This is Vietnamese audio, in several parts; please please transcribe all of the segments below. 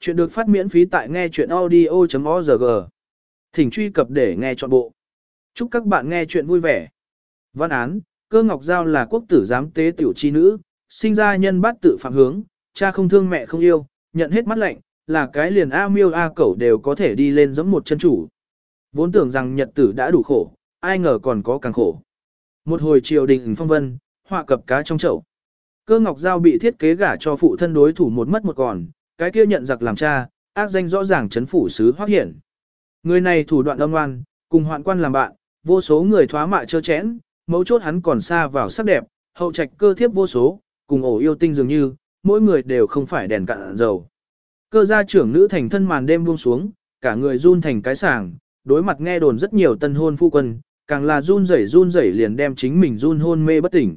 Chuyện được phát miễn phí tại nghe chuyện audio.org. Thỉnh truy cập để nghe trọn bộ. Chúc các bạn nghe chuyện vui vẻ. Văn án, cơ ngọc giao là quốc tử giám tế tiểu chi nữ, sinh ra nhân bát tự phạm hướng, cha không thương mẹ không yêu, nhận hết mắt lạnh, là cái liền A miêu A cẩu đều có thể đi lên giống một chân chủ. Vốn tưởng rằng nhật tử đã đủ khổ, ai ngờ còn có càng khổ. Một hồi triều đình phong vân, họa cập cá trong chậu. Cơ ngọc giao bị thiết kế gả cho phụ thân đối thủ một mất một còn, cái kia nhận giặc làm cha, ác danh rõ ràng chấn phủ sứ hoác hiển. Người này thủ đoạn âm ngoan, cùng hoạn quan làm bạn, vô số người thoá mạ chơ chẽn, mấu chốt hắn còn xa vào sắc đẹp, hậu trạch cơ thiếp vô số, cùng ổ yêu tinh dường như, mỗi người đều không phải đèn cạn dầu. Cơ gia trưởng nữ thành thân màn đêm buông xuống, cả người run thành cái sàng, đối mặt nghe đồn rất nhiều tân hôn phu quân, càng là run rẩy run rẩy liền đem chính mình run hôn mê bất tỉnh.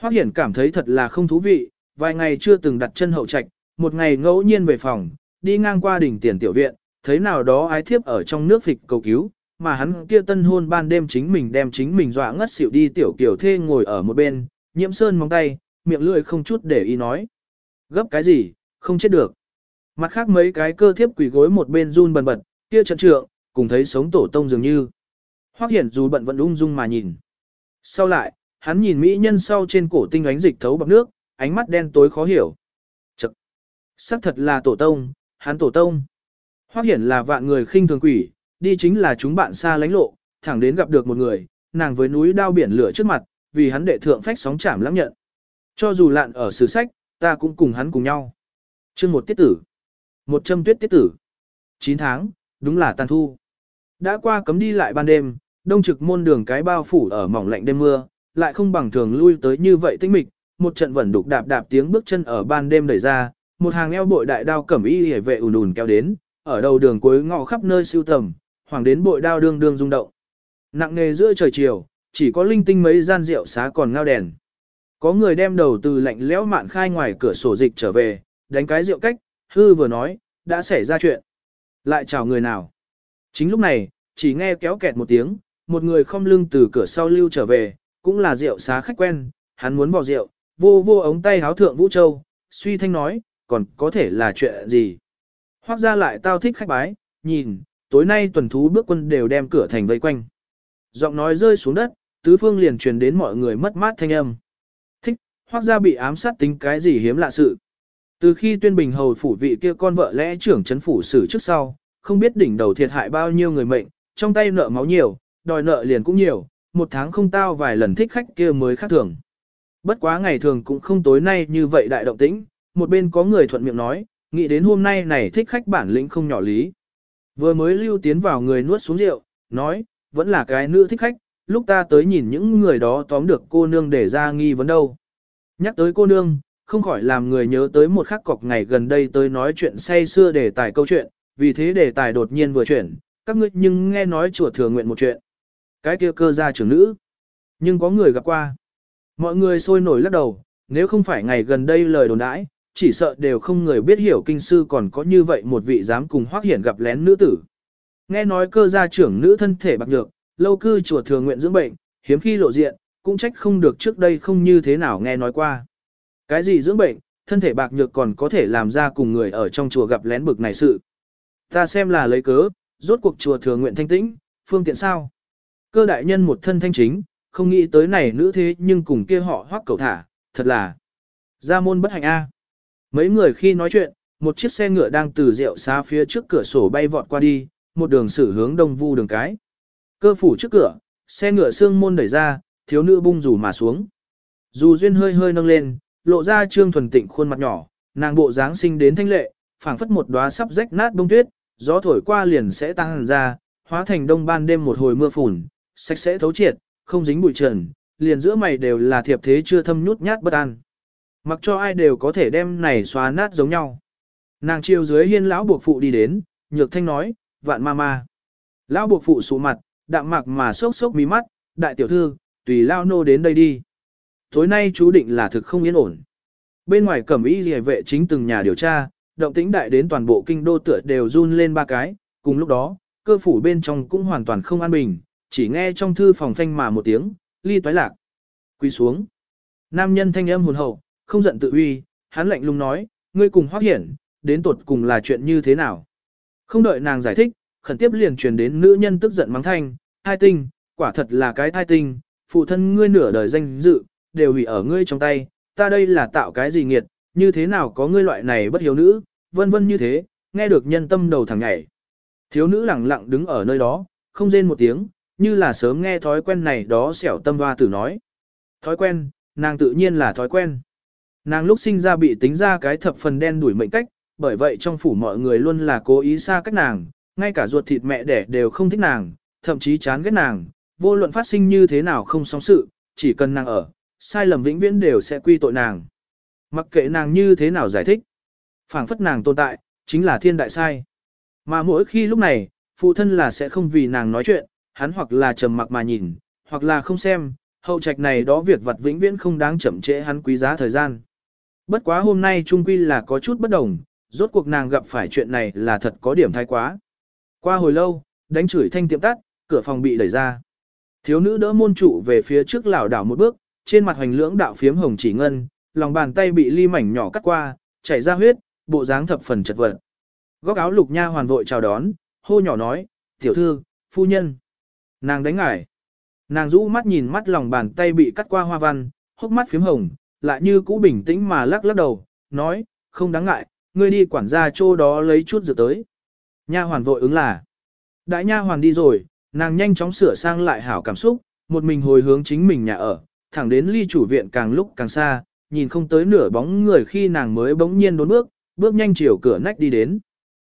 Hoắc Hiển cảm thấy thật là không thú vị, vài ngày chưa từng đặt chân hậu trạch, một ngày ngẫu nhiên về phòng, đi ngang qua đỉnh tiền tiểu viện, thấy nào đó ái thiếp ở trong nước phịch cầu cứu, mà hắn kia tân hôn ban đêm chính mình đem chính mình dọa ngất xỉu đi tiểu kiểu thê ngồi ở một bên, nhiễm sơn móng tay, miệng lưỡi không chút để ý nói. Gấp cái gì, không chết được. Mặt khác mấy cái cơ thiếp quỷ gối một bên run bần bật, kia trận trượng, cùng thấy sống tổ tông dường như. Hoắc hiển dù bận vẫn ung dung mà nhìn. Sau lại, hắn nhìn mỹ nhân sau trên cổ tinh ánh dịch thấu bọc nước, ánh mắt đen tối khó hiểu xác thật là tổ tông, hắn tổ tông. Hoắc hiển là vạn người khinh thường quỷ, đi chính là chúng bạn xa lánh lộ, thẳng đến gặp được một người, nàng với núi đao biển lửa trước mặt, vì hắn đệ thượng phách sóng chảm lắm nhận. Cho dù lạn ở sử sách, ta cũng cùng hắn cùng nhau. chương một tiết tử. Một châm tuyết tiết tử. 9 tháng, đúng là tàn thu. Đã qua cấm đi lại ban đêm, đông trực môn đường cái bao phủ ở mỏng lạnh đêm mưa, lại không bằng thường lui tới như vậy tinh mịch, một trận vẩn đục đạp đạp tiếng bước chân ở ban đêm đẩy ra, một hàng eo bội đại đao cẩm y hề vệ ùn ùn kéo đến, ở đầu đường cuối ngõ khắp nơi siêu tầm, hoàng đến bội đao đương đương rung động. Nặng nề giữa trời chiều, chỉ có linh tinh mấy gian rượu xá còn ngao đèn. Có người đem đầu từ lạnh lẽo mạn khai ngoài cửa sổ dịch trở về, đánh cái rượu cách, hư vừa nói, đã xảy ra chuyện. Lại chào người nào. Chính lúc này, chỉ nghe kéo kẹt một tiếng, một người không lưng từ cửa sau lưu trở về, cũng là rượu xá khách quen, hắn muốn bỏ rượu, vô vô ống tay háo thượng Vũ Châu, suy thanh nói, còn có thể là chuyện gì. Hoác ra lại tao thích khách bái, nhìn, tối nay tuần thú bước quân đều đem cửa thành vây quanh. Giọng nói rơi xuống đất, tứ phương liền truyền đến mọi người mất mát thanh âm. Thích, hoác ra bị ám sát tính cái gì hiếm lạ sự. Từ khi tuyên bình hầu phủ vị kia con vợ lẽ trưởng chấn phủ xử trước sau, không biết đỉnh đầu thiệt hại bao nhiêu người mệnh, trong tay nợ máu nhiều, đòi nợ liền cũng nhiều, một tháng không tao vài lần thích khách kia mới khác thường. Bất quá ngày thường cũng không tối nay như vậy đại động tĩnh, một bên có người thuận miệng nói, nghĩ đến hôm nay này thích khách bản lĩnh không nhỏ lý. Vừa mới lưu tiến vào người nuốt xuống rượu, nói, vẫn là cái nữ thích khách, lúc ta tới nhìn những người đó tóm được cô nương để ra nghi vấn đâu. Nhắc tới cô nương, không khỏi làm người nhớ tới một khắc cọc ngày gần đây tới nói chuyện say xưa để tài câu chuyện, vì thế đề tài đột nhiên vừa chuyển, các ngươi nhưng nghe nói chùa thừa nguyện một chuyện. Cái kia cơ gia trưởng nữ. Nhưng có người gặp qua. Mọi người sôi nổi lắc đầu, nếu không phải ngày gần đây lời đồn đãi, chỉ sợ đều không người biết hiểu kinh sư còn có như vậy một vị dám cùng hoác hiển gặp lén nữ tử. Nghe nói cơ gia trưởng nữ thân thể bạc nhược, lâu cư chùa thường nguyện dưỡng bệnh, hiếm khi lộ diện, cũng trách không được trước đây không như thế nào nghe nói qua. Cái gì dưỡng bệnh, thân thể bạc nhược còn có thể làm ra cùng người ở trong chùa gặp lén bực này sự. Ta xem là lấy cớ, rốt cuộc chùa thường nguyện thanh tĩnh, phương tiện sao. Cơ đại nhân một thân thanh chính, không nghĩ tới này nữ thế nhưng cùng kia họ hoác cầu thả, thật là gia môn bất hạnh a. Mấy người khi nói chuyện, một chiếc xe ngựa đang từ rượu xa phía trước cửa sổ bay vọt qua đi, một đường xử hướng đông vu đường cái. Cơ phủ trước cửa, xe ngựa xương môn đẩy ra, thiếu nữ bung rủ mà xuống. Dù duyên hơi hơi nâng lên, lộ ra trương thuần tịnh khuôn mặt nhỏ, nàng bộ dáng sinh đến thanh lệ, phảng phất một đóa sắp rách nát bông tuyết, gió thổi qua liền sẽ tăng ra, hóa thành đông ban đêm một hồi mưa phùn, sạch sẽ thấu triệt, không dính bụi trần, liền giữa mày đều là thiệp thế chưa thâm nhút nhát bất an. Mặc cho ai đều có thể đem này xóa nát giống nhau. Nàng chiều dưới hiên lão buộc phụ đi đến, nhược thanh nói, vạn ma ma. Lão buộc phụ sụ mặt, đạm mặc mà sốc sốc mí mắt, đại tiểu thư, tùy lao nô đến đây đi. Tối nay chú định là thực không yên ổn. Bên ngoài cẩm y rìa vệ chính từng nhà điều tra, động tĩnh đại đến toàn bộ kinh đô tựa đều run lên ba cái, cùng lúc đó, cơ phủ bên trong cũng hoàn toàn không an bình, chỉ nghe trong thư phòng phanh mà một tiếng, ly toái lạc. Quy xuống. Nam nhân thanh âm hồn hậu, không giận tự uy, hắn lạnh lùng nói, ngươi cùng Hoắc hiển, đến tột cùng là chuyện như thế nào. Không đợi nàng giải thích, khẩn tiếp liền truyền đến nữ nhân tức giận mắng thanh, thai tinh, quả thật là cái thai tinh, phụ thân ngươi nửa đời danh dự, đều hủy ở ngươi trong tay, ta đây là tạo cái gì nghiệt, như thế nào có ngươi loại này bất hiếu nữ, vân vân như thế, nghe được nhân tâm đầu thẳng nhảy. Thiếu nữ lẳng lặng đứng ở nơi đó, không rên một tiếng, như là sớm nghe thói quen này đó xẻo tâm hoa tử nói. Thói quen, nàng tự nhiên là thói quen. Nàng lúc sinh ra bị tính ra cái thập phần đen đuổi mệnh cách, bởi vậy trong phủ mọi người luôn là cố ý xa cách nàng, ngay cả ruột thịt mẹ đẻ đều không thích nàng, thậm chí chán ghét nàng, vô luận phát sinh như thế nào không sóng sự, chỉ cần nàng ở, sai lầm vĩnh viễn đều sẽ quy tội nàng. Mặc kệ nàng như thế nào giải thích, phảng phất nàng tồn tại, chính là thiên đại sai. Mà mỗi khi lúc này, phụ thân là sẽ không vì nàng nói chuyện, hắn hoặc là trầm mặc mà nhìn, hoặc là không xem, hậu trạch này đó việc vặt vĩnh viễn không đáng chậm trễ hắn quý giá thời gian. Bất quá hôm nay trung quy là có chút bất đồng, rốt cuộc nàng gặp phải chuyện này là thật có điểm thái quá. Qua hồi lâu, đánh chửi thanh tiệm tắt, cửa phòng bị đẩy ra. Thiếu nữ đỡ môn trụ về phía trước lảo đảo một bước, trên mặt hoành lưỡng đạo phiếm hồng chỉ ngân, lòng bàn tay bị ly mảnh nhỏ cắt qua, chảy ra huyết, bộ dáng thập phần chật vật. Góc áo lục nha hoàn vội chào đón, hô nhỏ nói, tiểu thư, phu nhân. Nàng đánh ngải. Nàng rũ mắt nhìn mắt lòng bàn tay bị cắt qua hoa văn, hốc mắt phiếm hồng, lại như cũ bình tĩnh mà lắc lắc đầu, nói, không đáng ngại, ngươi đi quản gia chỗ đó lấy chút dược tới. Nha hoàn vội ứng là. Đại nha hoàn đi rồi, nàng nhanh chóng sửa sang lại hảo cảm xúc, một mình hồi hướng chính mình nhà ở, thẳng đến ly chủ viện càng lúc càng xa, nhìn không tới nửa bóng người khi nàng mới bỗng nhiên đốn bước, bước nhanh chiều cửa nách đi đến.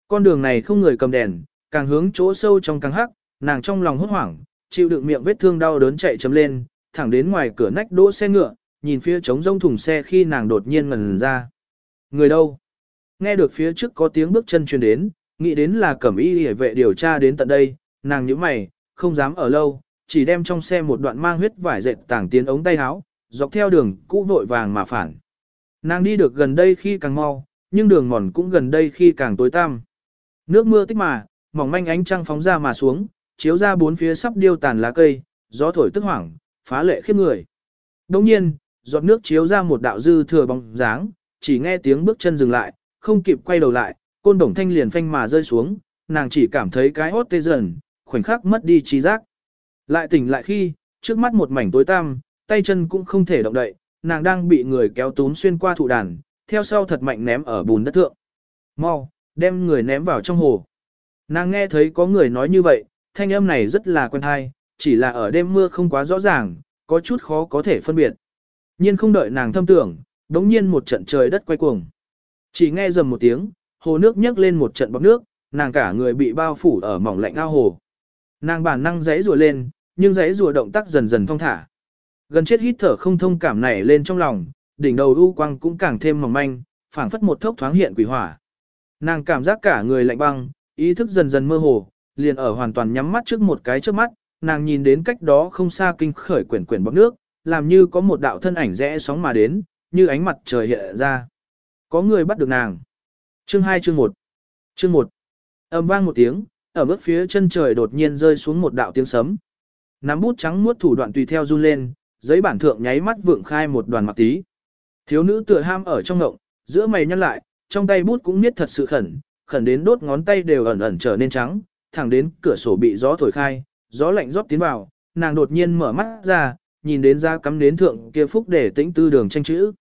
Con đường này không người cầm đèn, càng hướng chỗ sâu trong càng hắc, nàng trong lòng hốt hoảng, chịu đựng miệng vết thương đau đớn chạy chấm lên, thẳng đến ngoài cửa nách đỗ xe ngựa, nhìn phía trống rông thùng xe khi nàng đột nhiên ngần ra. Người đâu? Nghe được phía trước có tiếng bước chân truyền đến, nghĩ đến là cẩm y hề vệ điều tra đến tận đây, nàng nhíu mày, không dám ở lâu, chỉ đem trong xe một đoạn mang huyết vải dệt tảng tiến ống tay áo, dọc theo đường cũ vội vàng mà phản. Nàng đi được gần đây khi càng mau, nhưng đường mòn cũng gần đây khi càng tối tăm. Nước mưa tích mà, mỏng manh ánh trăng phóng ra mà xuống, chiếu ra bốn phía sắp điêu tàn lá cây, gió thổi tức hoảng, phá lệ khiếp người. Đồng nhiên, giọt nước chiếu ra một đạo dư thừa bóng dáng, chỉ nghe tiếng bước chân dừng lại, không kịp quay đầu lại, côn đồng thanh liền phanh mà rơi xuống, nàng chỉ cảm thấy cái hốt tê dần, khoảnh khắc mất đi trí giác. Lại tỉnh lại khi, trước mắt một mảnh tối tăm, tay chân cũng không thể động đậy, nàng đang bị người kéo túm xuyên qua thụ đàn, theo sau thật mạnh ném ở bùn đất thượng. Mau, đem người ném vào trong hồ. Nàng nghe thấy có người nói như vậy, thanh âm này rất là quen hay, chỉ là ở đêm mưa không quá rõ ràng, có chút khó có thể phân biệt nhiên không đợi nàng thâm tưởng, đống nhiên một trận trời đất quay cuồng. Chỉ nghe dầm một tiếng, hồ nước nhấc lên một trận bọc nước, nàng cả người bị bao phủ ở mỏng lạnh ao hồ. Nàng bản năng giãy rùa lên, nhưng giãy rùa động tác dần dần thong thả. Gần chết hít thở không thông cảm nảy lên trong lòng, đỉnh đầu u quang cũng càng thêm mỏng manh, phảng phất một thốc thoáng hiện quỷ hỏa. Nàng cảm giác cả người lạnh băng, ý thức dần dần mơ hồ, liền ở hoàn toàn nhắm mắt trước một cái trước mắt, nàng nhìn đến cách đó không xa kinh khởi quyển quyển bọc nước, làm như có một đạo thân ảnh rẽ sóng mà đến, như ánh mặt trời hiện ra. Có người bắt được nàng. Chương 2 chương 1 Chương 1 Âm vang một tiếng, ở bước phía chân trời đột nhiên rơi xuống một đạo tiếng sấm. Nắm bút trắng muốt thủ đoạn tùy theo run lên, giấy bản thượng nháy mắt vượng khai một đoàn mặt tí. Thiếu nữ tựa ham ở trong ngộng, giữa mày nhăn lại, trong tay bút cũng niết thật sự khẩn, khẩn đến đốt ngón tay đều ẩn ẩn trở nên trắng, thẳng đến cửa sổ bị gió thổi khai, gió lạnh rót tiến vào, nàng đột nhiên mở mắt ra, nhìn đến ra cắm đến thượng kia phúc để tĩnh tư đường tranh chữ.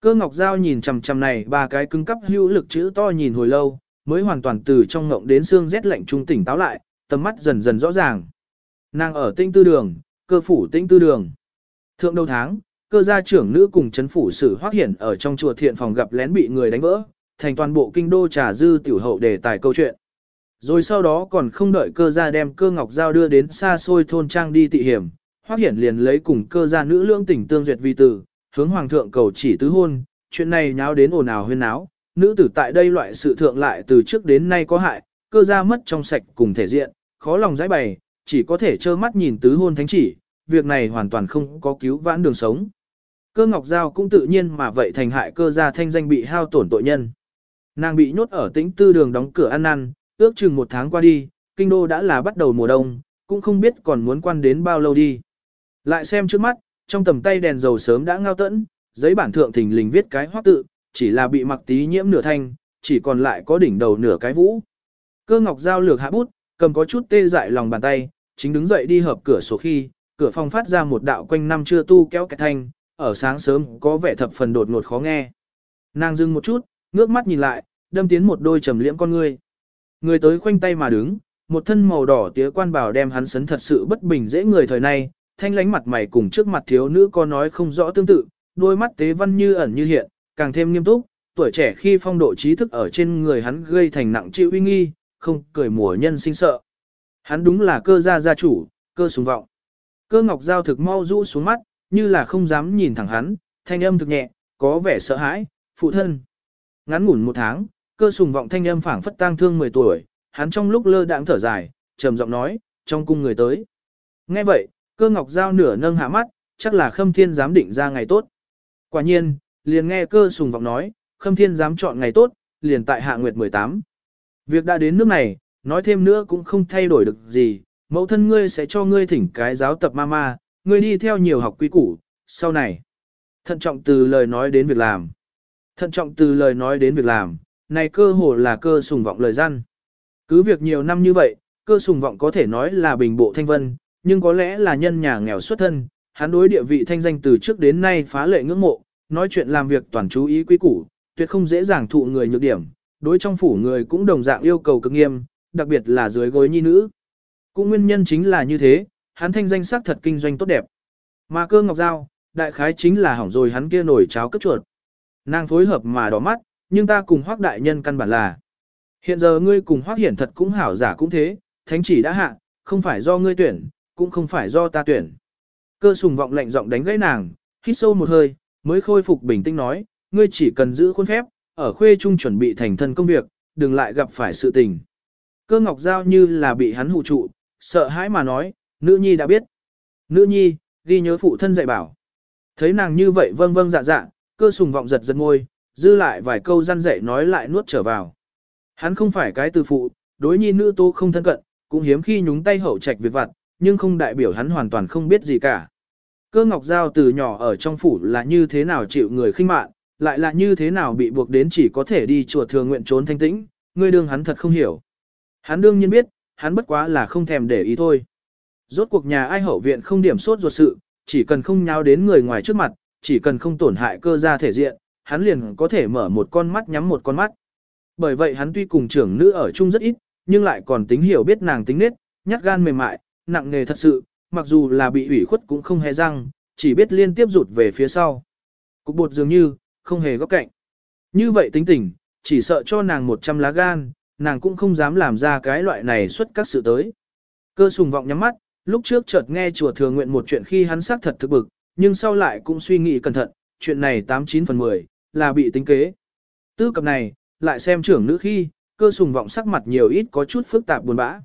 Cơ ngọc dao nhìn chằm chằm này ba cái cứng cắp hữu lực chữ to nhìn hồi lâu, mới hoàn toàn từ trong ngộng đến xương rét lạnh trung tỉnh táo lại, tầm mắt dần dần rõ ràng. Nàng ở tĩnh tư đường, cơ phủ tĩnh tư đường. Thượng đầu tháng, cơ gia trưởng nữ cùng chấn phủ sử hoác hiển ở trong chùa thiện phòng gặp lén bị người đánh vỡ, thành toàn bộ kinh đô trà dư tiểu hậu đề tài câu chuyện. Rồi sau đó còn không đợi cơ gia đem cơ ngọc giao đưa đến xa xôi thôn trang đi tị hiểm, Hoắc hiển liền lấy cùng cơ gia nữ lương tỉnh tương duyệt vi tử, hướng hoàng thượng cầu chỉ tứ hôn, chuyện này nháo đến ồn ào huyên náo, nữ tử tại đây loại sự thượng lại từ trước đến nay có hại, cơ gia mất trong sạch cùng thể diện, khó lòng giải bày, chỉ có thể trơ mắt nhìn tứ hôn thánh chỉ, việc này hoàn toàn không có cứu vãn đường sống. Cơ Ngọc Giao cũng tự nhiên mà vậy thành hại cơ gia thanh danh bị hao tổn tội nhân. Nàng bị nhốt ở tĩnh tư đường đóng cửa ăn năn, ước chừng một tháng qua đi, kinh đô đã là bắt đầu mùa đông, cũng không biết còn muốn quan đến bao lâu đi. Lại xem trước mắt, trong tầm tay đèn dầu sớm đã ngao tẫn, giấy bản thượng thình lình viết cái hoắc tự, chỉ là bị mặc tí nhiễm nửa thanh, chỉ còn lại có đỉnh đầu nửa cái vũ. Cơ ngọc giao lược hạ bút, cầm có chút tê dại lòng bàn tay, chính đứng dậy đi hợp cửa sổ khi, cửa phòng phát ra một đạo quanh năm chưa tu kéo cái thanh, ở sáng sớm có vẻ thập phần đột ngột khó nghe. Nàng dừng một chút, ngước mắt nhìn lại, đâm tiến một đôi trầm liễm con ngươi. Người tới khoanh tay mà đứng, một thân màu đỏ tía quan bảo đem hắn sấn thật sự bất bình dễ người thời nay, thanh lánh mặt mày cùng trước mặt thiếu nữ có nói không rõ tương tự, đôi mắt tế văn như ẩn như hiện, càng thêm nghiêm túc, tuổi trẻ khi phong độ trí thức ở trên người hắn gây thành nặng chịu uy nghi, không cười mùa nhân sinh sợ. Hắn đúng là cơ gia gia chủ, cơ sùng vọng. Cơ ngọc giao thực mau rũ xuống mắt, như là không dám nhìn thẳng hắn, thanh âm thực nhẹ, có vẻ sợ hãi, phụ thân. Ngắn ngủn một tháng, cơ sùng vọng thanh âm phảng phất tang thương 10 tuổi, hắn trong lúc lơ đãng thở dài, trầm giọng nói, trong cung người tới. Nghe vậy, cơ ngọc giao nửa nâng hạ mắt, chắc là khâm thiên dám định ra ngày tốt. Quả nhiên, liền nghe cơ sùng vọng nói, khâm thiên dám chọn ngày tốt, liền tại hạ nguyệt 18. Việc đã đến nước này, nói thêm nữa cũng không thay đổi được gì, mẫu thân ngươi sẽ cho ngươi thỉnh cái giáo tập mama, ngươi đi theo nhiều học quý củ, sau này. Thận trọng từ lời nói đến việc làm. Thận trọng từ lời nói đến việc làm, này cơ hồ là cơ sùng vọng lời gian. Cứ việc nhiều năm như vậy, cơ sùng vọng có thể nói là bình bộ thanh vân, nhưng có lẽ là nhân nhà nghèo xuất thân, hắn đối địa vị thanh danh từ trước đến nay phá lệ ngưỡng mộ, nói chuyện làm việc toàn chú ý quý củ, tuyệt không dễ dàng thụ người nhược điểm, đối trong phủ người cũng đồng dạng yêu cầu cực nghiêm, đặc biệt là dưới gối nhi nữ. Cũng nguyên nhân chính là như thế, hắn thanh danh sắc thật kinh doanh tốt đẹp. Mà cơ ngọc giao, đại khái chính là hỏng rồi hắn kia nổi cháo cất chuột. Nàng phối hợp mà đỏ mắt, nhưng ta cùng hoác đại nhân căn bản là. Hiện giờ ngươi cùng hoác hiển thật cũng hảo giả cũng thế, thánh chỉ đã hạ, không phải do ngươi tuyển, cũng không phải do ta tuyển. Cơ sùng vọng lệnh giọng đánh gãy nàng, hít sâu một hơi, mới khôi phục bình tĩnh nói, ngươi chỉ cần giữ khuôn phép, ở khuê trung chuẩn bị thành thân công việc, đừng lại gặp phải sự tình. Cơ ngọc giao như là bị hắn hụ trụ, sợ hãi mà nói, nữ nhi đã biết. Nữ nhi, ghi nhớ phụ thân dạy bảo. Thấy nàng như vậy vâng vâng dạ dạ, cơ sùng vọng giật giật ngôi, dư lại vài câu răn dạy nói lại nuốt trở vào. Hắn không phải cái từ phụ, đối nhi nữ tô không thân cận, cũng hiếm khi nhúng tay hậu trạch việc vặt, nhưng không đại biểu hắn hoàn toàn không biết gì cả. Cơ ngọc giao từ nhỏ ở trong phủ là như thế nào chịu người khinh mạn, lại là như thế nào bị buộc đến chỉ có thể đi chùa thường nguyện trốn thanh tĩnh, người đương hắn thật không hiểu. Hắn đương nhiên biết, hắn bất quá là không thèm để ý thôi. Rốt cuộc nhà ai hậu viện không điểm sốt ruột sự, chỉ cần không nháo đến người ngoài trước mặt, chỉ cần không tổn hại cơ gia thể diện, hắn liền có thể mở một con mắt nhắm một con mắt. Bởi vậy hắn tuy cùng trưởng nữ ở chung rất ít, nhưng lại còn tính hiểu biết nàng tính nết, nhát gan mềm mại, nặng nề thật sự, mặc dù là bị ủy khuất cũng không hề răng, chỉ biết liên tiếp rụt về phía sau. Cục bột dường như, không hề góc cạnh. Như vậy tính tình, chỉ sợ cho nàng 100 lá gan, nàng cũng không dám làm ra cái loại này xuất các sự tới. Cơ sùng vọng nhắm mắt, lúc trước chợt nghe chùa thường nguyện một chuyện khi hắn xác thật thực bực, nhưng sau lại cũng suy nghĩ cẩn thận, chuyện này 89 phần 10, là bị tính kế. Tư cập này, lại xem trưởng nữ khi, cơ sùng vọng sắc mặt nhiều ít có chút phức tạp buồn bã.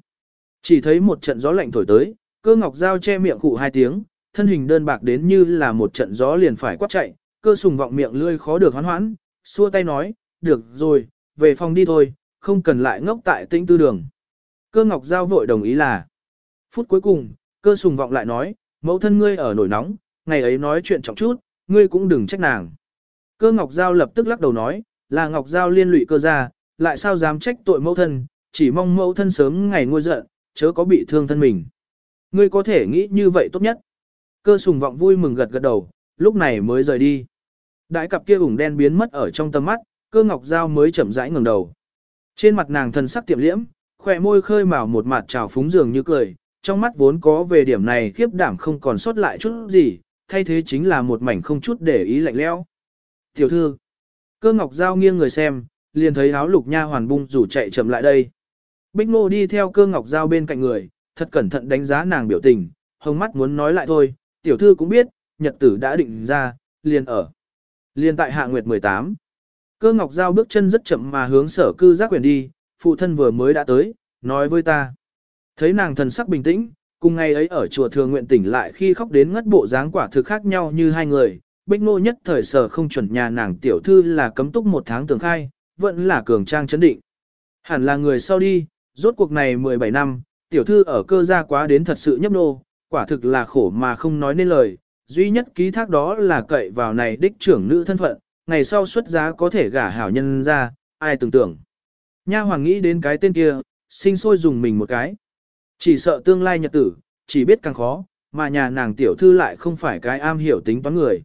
Chỉ thấy một trận gió lạnh thổi tới, cơ ngọc dao che miệng khụ hai tiếng, thân hình đơn bạc đến như là một trận gió liền phải quát chạy, cơ sùng vọng miệng lươi khó được hoán hoãn, xua tay nói, được rồi, về phòng đi thôi, không cần lại ngốc tại tĩnh tư đường. Cơ ngọc giao vội đồng ý là. Phút cuối cùng, cơ sùng vọng lại nói, mẫu thân ngươi ở nổi nóng, ngày ấy nói chuyện trọng chút, ngươi cũng đừng trách nàng. Cơ ngọc giao lập tức lắc đầu nói, là ngọc giao liên lụy cơ ra, lại sao dám trách tội mẫu thân, chỉ mong mẫu thân sớm ngày ngôi giận, chớ có bị thương thân mình. Ngươi có thể nghĩ như vậy tốt nhất. Cơ sùng vọng vui mừng gật gật đầu, lúc này mới rời đi. Đại cặp kia ủng đen biến mất ở trong tầm mắt, cơ ngọc giao mới chậm rãi ngẩng đầu. Trên mặt nàng thần sắc tiệm liễm, khỏe môi khơi mào một mặt trào phúng dường như cười, trong mắt vốn có về điểm này khiếp đảm không còn sót lại chút gì, thay thế chính là một mảnh không chút để ý lạnh lẽo. Tiểu thư, cơ ngọc giao nghiêng người xem, liền thấy áo lục nha hoàn bung rủ chạy chậm lại đây. Bích ngô đi theo cơ ngọc giao bên cạnh người, thật cẩn thận đánh giá nàng biểu tình, hồng mắt muốn nói lại thôi, tiểu thư cũng biết, nhật tử đã định ra, liền ở. Liền tại hạ nguyệt 18. Cơ ngọc giao bước chân rất chậm mà hướng sở cư giác quyền đi, phụ thân vừa mới đã tới, nói với ta. Thấy nàng thần sắc bình tĩnh, cùng ngày ấy ở chùa thường nguyện tỉnh lại khi khóc đến ngất bộ dáng quả thực khác nhau như hai người, bích ngô nhất thời sở không chuẩn nhà nàng tiểu thư là cấm túc một tháng tường khai, vẫn là cường trang chấn định. Hẳn là người sau đi, rốt cuộc này 17 năm, tiểu thư ở cơ gia quá đến thật sự nhấp nô, quả thực là khổ mà không nói nên lời, duy nhất ký thác đó là cậy vào này đích trưởng nữ thân phận, ngày sau xuất giá có thể gả hảo nhân ra, ai tưởng tưởng. Nha hoàng nghĩ đến cái tên kia, sinh sôi dùng mình một cái. Chỉ sợ tương lai nhật tử, chỉ biết càng khó, mà nhà nàng tiểu thư lại không phải cái am hiểu tính toán người.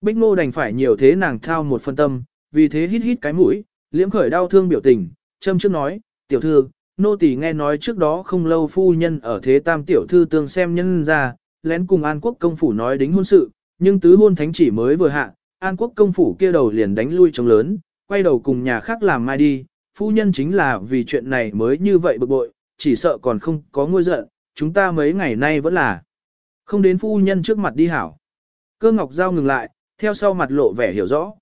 Bích ngô đành phải nhiều thế nàng thao một phân tâm, vì thế hít hít cái mũi, liễm khởi đau thương biểu tình, châm trước nói, tiểu thư, nô tỳ nghe nói trước đó không lâu phu nhân ở thế tam tiểu thư tương xem nhân ra, lén cùng An Quốc công phủ nói đính hôn sự, nhưng tứ hôn thánh chỉ mới vừa hạ, An Quốc công phủ kia đầu liền đánh lui trống lớn, quay đầu cùng nhà khác làm mai đi, phu nhân chính là vì chuyện này mới như vậy bực bội, chỉ sợ còn không có ngôi giận, chúng ta mấy ngày nay vẫn là không đến phu nhân trước mặt đi hảo. Cơ ngọc giao ngừng lại, theo sau mặt lộ vẻ hiểu rõ.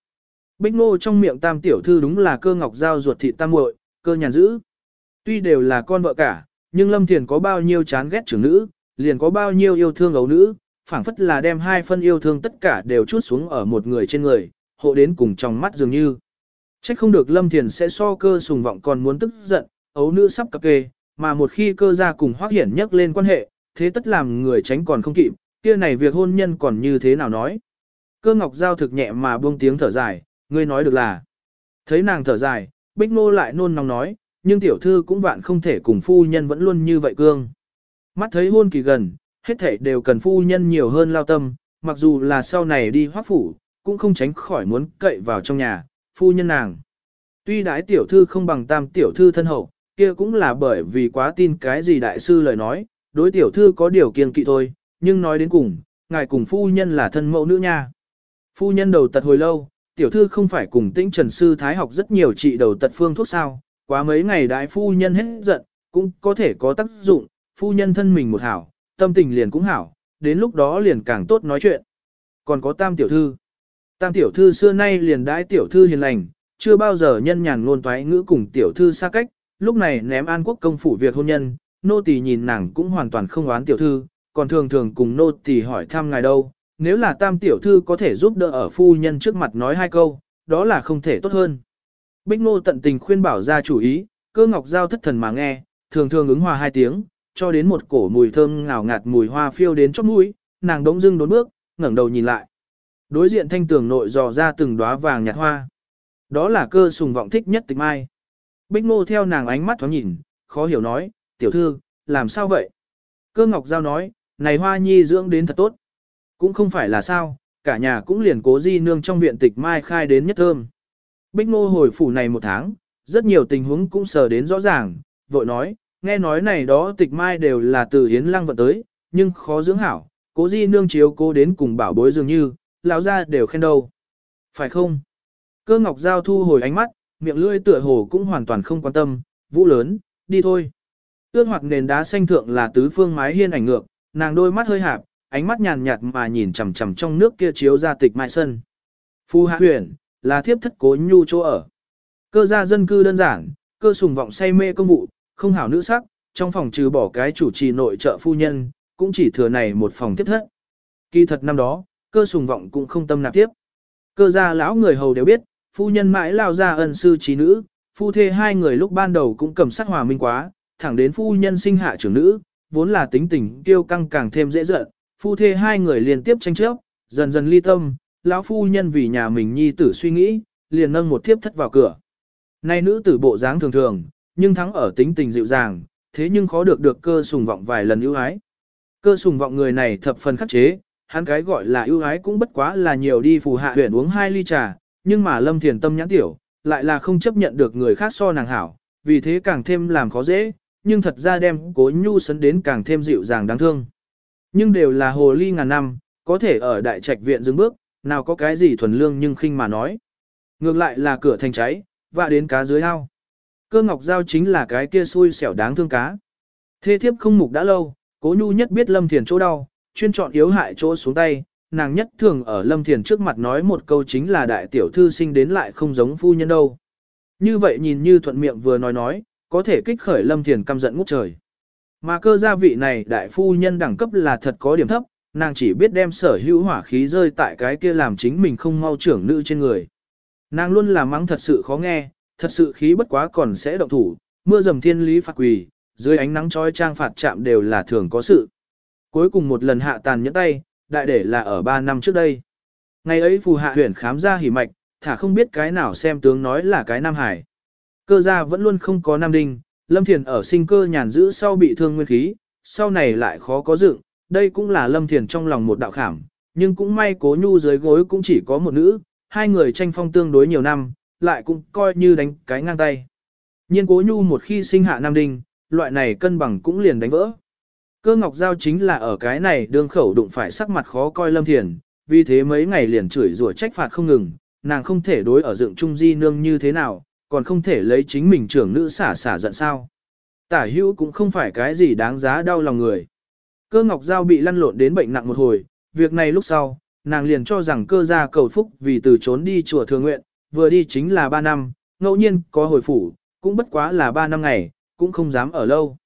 Bích ngô trong miệng tam tiểu thư đúng là cơ ngọc giao ruột thịt tam muội, cơ nhàn giữ. Tuy đều là con vợ cả, nhưng Lâm Thiền có bao nhiêu chán ghét trưởng nữ, liền có bao nhiêu yêu thương ấu nữ, phảng phất là đem hai phân yêu thương tất cả đều chút xuống ở một người trên người, hộ đến cùng trong mắt dường như. Trách không được Lâm Thiền sẽ so cơ sùng vọng còn muốn tức giận, ấu nữ sắp cập kê, mà một khi cơ ra cùng hoác hiển nhắc lên quan hệ, thế tất làm người tránh còn không kịp, kia này việc hôn nhân còn như thế nào nói. Cơ ngọc giao thực nhẹ mà buông tiếng thở dài, ngươi nói được là. Thấy nàng thở dài, bích nô lại nôn nóng nói, nhưng tiểu thư cũng vạn không thể cùng phu nhân vẫn luôn như vậy cương. Mắt thấy hôn kỳ gần, hết thảy đều cần phu nhân nhiều hơn lao tâm, mặc dù là sau này đi hoác phủ, cũng không tránh khỏi muốn cậy vào trong nhà, phu nhân nàng. Tuy đái tiểu thư không bằng tam tiểu thư thân hậu, kia cũng là bởi vì quá tin cái gì đại sư lời nói, đối tiểu thư có điều kiên kỵ thôi, nhưng nói đến cùng, ngài cùng phu nhân là thân mẫu nữ nha. Phu nhân đầu tật hồi lâu, tiểu thư không phải cùng tĩnh trần sư thái học rất nhiều trị đầu tật phương thuốc sao, quá mấy ngày đại phu nhân hết giận, cũng có thể có tác dụng, phu nhân thân mình một hảo, tâm tình liền cũng hảo, đến lúc đó liền càng tốt nói chuyện. Còn có tam tiểu thư. Tam tiểu thư xưa nay liền đãi tiểu thư hiền lành, chưa bao giờ nhân nhàn ngôn toái ngữ cùng tiểu thư xa cách, lúc này ném an quốc công phủ việc hôn nhân, nô tỳ nhìn nàng cũng hoàn toàn không oán tiểu thư, còn thường thường cùng nô tỳ hỏi thăm ngài đâu, nếu là tam tiểu thư có thể giúp đỡ ở phu nhân trước mặt nói hai câu, đó là không thể tốt hơn. Bích nô tận tình khuyên bảo ra chủ ý, cơ ngọc giao thất thần mà nghe, thường thường ứng hòa hai tiếng, cho đến một cổ mùi thơm ngào ngạt mùi hoa phiêu đến chóp mũi, nàng đống dưng đốn bước, ngẩng đầu nhìn lại. Đối diện thanh tường nội dò ra từng đóa vàng nhạt hoa. Đó là cơ sùng vọng thích nhất tịch mai. Bích ngô theo nàng ánh mắt thoáng nhìn, khó hiểu nói, tiểu thư, làm sao vậy? Cơ ngọc giao nói, này hoa nhi dưỡng đến thật tốt. Cũng không phải là sao, cả nhà cũng liền cố di nương trong viện tịch mai khai đến nhất thơm. Bích ngô hồi phủ này một tháng, rất nhiều tình huống cũng sờ đến rõ ràng, vội nói, nghe nói này đó tịch mai đều là từ hiến lăng vận tới, nhưng khó dưỡng hảo, cố di nương chiếu cố đến cùng bảo bối dường như, lão ra đều khen đâu. Phải không? Cơ ngọc giao thu hồi ánh mắt, miệng lưỡi tựa hồ cũng hoàn toàn không quan tâm, vũ lớn, đi thôi. Ước hoặc nền đá xanh thượng là tứ phương mái hiên ảnh ngược, nàng đôi mắt hơi hạp, ánh mắt nhàn nhạt mà nhìn chằm chằm trong nước kia chiếu ra tịch mai sân. Phu hạ huyền, là thiếp thất cố nhu chỗ ở. Cơ gia dân cư đơn giản, cơ sùng vọng say mê công vụ, không hảo nữ sắc, trong phòng trừ bỏ cái chủ trì nội trợ phu nhân, cũng chỉ thừa này một phòng tiếp thất. Kỳ thật năm đó, cơ sùng vọng cũng không tâm nạp tiếp. Cơ gia lão người hầu đều biết, phu nhân mãi lao ra ân sư trí nữ, phu thê hai người lúc ban đầu cũng cầm sắc hòa minh quá, thẳng đến phu nhân sinh hạ trưởng nữ, vốn là tính tình kiêu căng càng thêm dễ giận, phu thê hai người liên tiếp tranh chấp, dần dần ly tâm, lão phu nhân vì nhà mình nhi tử suy nghĩ, liền nâng một thiếp thất vào cửa. Nay nữ tử bộ dáng thường thường, nhưng thắng ở tính tình dịu dàng, thế nhưng khó được được cơ sùng vọng vài lần ưu ái. Cơ sùng vọng người này thập phần khắc chế, hắn cái gọi là ưu ái cũng bất quá là nhiều đi phù hạ huyện uống hai ly trà, nhưng mà lâm thiền tâm nhãn tiểu, lại là không chấp nhận được người khác so nàng hảo, vì thế càng thêm làm khó dễ, nhưng thật ra đem cố nhu sấn đến càng thêm dịu dàng đáng thương. Nhưng đều là hồ ly ngàn năm, có thể ở đại trạch viện dừng bước, nào có cái gì thuần lương nhưng khinh mà nói. Ngược lại là cửa thành cháy, và đến cá dưới ao. Cơ ngọc giao chính là cái kia xui xẻo đáng thương cá. Thê thiếp không mục đã lâu, cố nhu nhất biết lâm thiền chỗ đau, chuyên chọn yếu hại chỗ xuống tay, nàng nhất thường ở lâm thiền trước mặt nói một câu chính là đại tiểu thư sinh đến lại không giống phu nhân đâu. Như vậy nhìn như thuận miệng vừa nói nói, có thể kích khởi lâm thiền căm giận ngút trời. Mà cơ gia vị này đại phu nhân đẳng cấp là thật có điểm thấp, nàng chỉ biết đem sở hữu hỏa khí rơi tại cái kia làm chính mình không mau trưởng nữ trên người. Nàng luôn là mắng thật sự khó nghe, thật sự khí bất quá còn sẽ động thủ, mưa dầm thiên lý phạt quỳ, dưới ánh nắng trói trang phạt chạm đều là thường có sự. Cuối cùng một lần hạ tàn nhẫn tay, đại để là ở 3 năm trước đây. Ngày ấy phù hạ huyền khám ra hỉ mạch, thả không biết cái nào xem tướng nói là cái Nam Hải. Cơ gia vẫn luôn không có nam đinh, Lâm Thiền ở sinh cơ nhàn giữ sau bị thương nguyên khí, sau này lại khó có dựng, đây cũng là Lâm Thiền trong lòng một đạo khảm, nhưng cũng may cố nhu dưới gối cũng chỉ có một nữ, hai người tranh phong tương đối nhiều năm, lại cũng coi như đánh cái ngang tay. nhiên cố nhu một khi sinh hạ nam đinh, loại này cân bằng cũng liền đánh vỡ. Cơ ngọc giao chính là ở cái này đương khẩu đụng phải sắc mặt khó coi Lâm Thiền, vì thế mấy ngày liền chửi rủa trách phạt không ngừng, nàng không thể đối ở dựng trung di nương như thế nào, còn không thể lấy chính mình trưởng nữ xả xả giận sao. Tả hữu cũng không phải cái gì đáng giá đau lòng người. Cơ ngọc giao bị lăn lộn đến bệnh nặng một hồi, việc này lúc sau, nàng liền cho rằng cơ gia cầu phúc vì từ trốn đi chùa thường nguyện, vừa đi chính là 3 năm, ngẫu nhiên có hồi phủ, cũng bất quá là 3 năm ngày, cũng không dám ở lâu.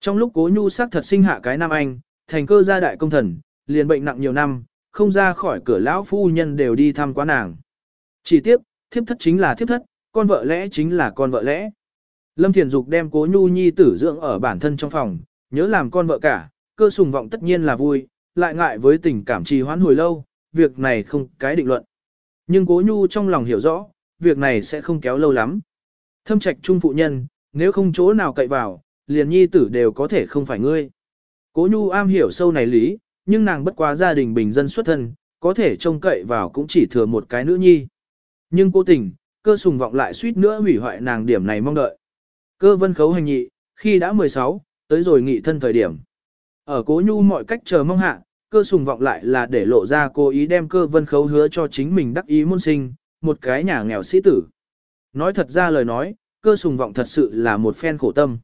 Trong lúc cố nhu sắc thật sinh hạ cái nam anh, thành cơ gia đại công thần, liền bệnh nặng nhiều năm, không ra khỏi cửa lão phu nhân đều đi thăm quá nàng. Chỉ tiếp, thiếp thất chính là thiếp thất, con vợ lẽ chính là con vợ lẽ. Lâm Thiền Dục đem cố nhu nhi tử dưỡng ở bản thân trong phòng, nhớ làm con vợ cả, cơ sùng vọng tất nhiên là vui, lại ngại với tình cảm trì hoãn hồi lâu, việc này không cái định luận. Nhưng cố nhu trong lòng hiểu rõ, việc này sẽ không kéo lâu lắm. Thâm trạch trung phụ nhân, nếu không chỗ nào cậy vào, liền nhi tử đều có thể không phải ngươi. Cố nhu am hiểu sâu này lý, nhưng nàng bất quá gia đình bình dân xuất thân, có thể trông cậy vào cũng chỉ thừa một cái nữ nhi. Nhưng cố tình, cơ sùng vọng lại suýt nữa hủy hoại nàng điểm này mong đợi. Cơ vân khấu hành nhị, khi đã 16, tới rồi nghị thân thời điểm. Ở cố nhu mọi cách chờ mong hạ, cơ sùng vọng lại là để lộ ra cố ý đem cơ vân khấu hứa cho chính mình đắc ý môn sinh, một cái nhà nghèo sĩ tử. Nói thật ra lời nói, cơ sùng vọng thật sự là một phen khổ tâm.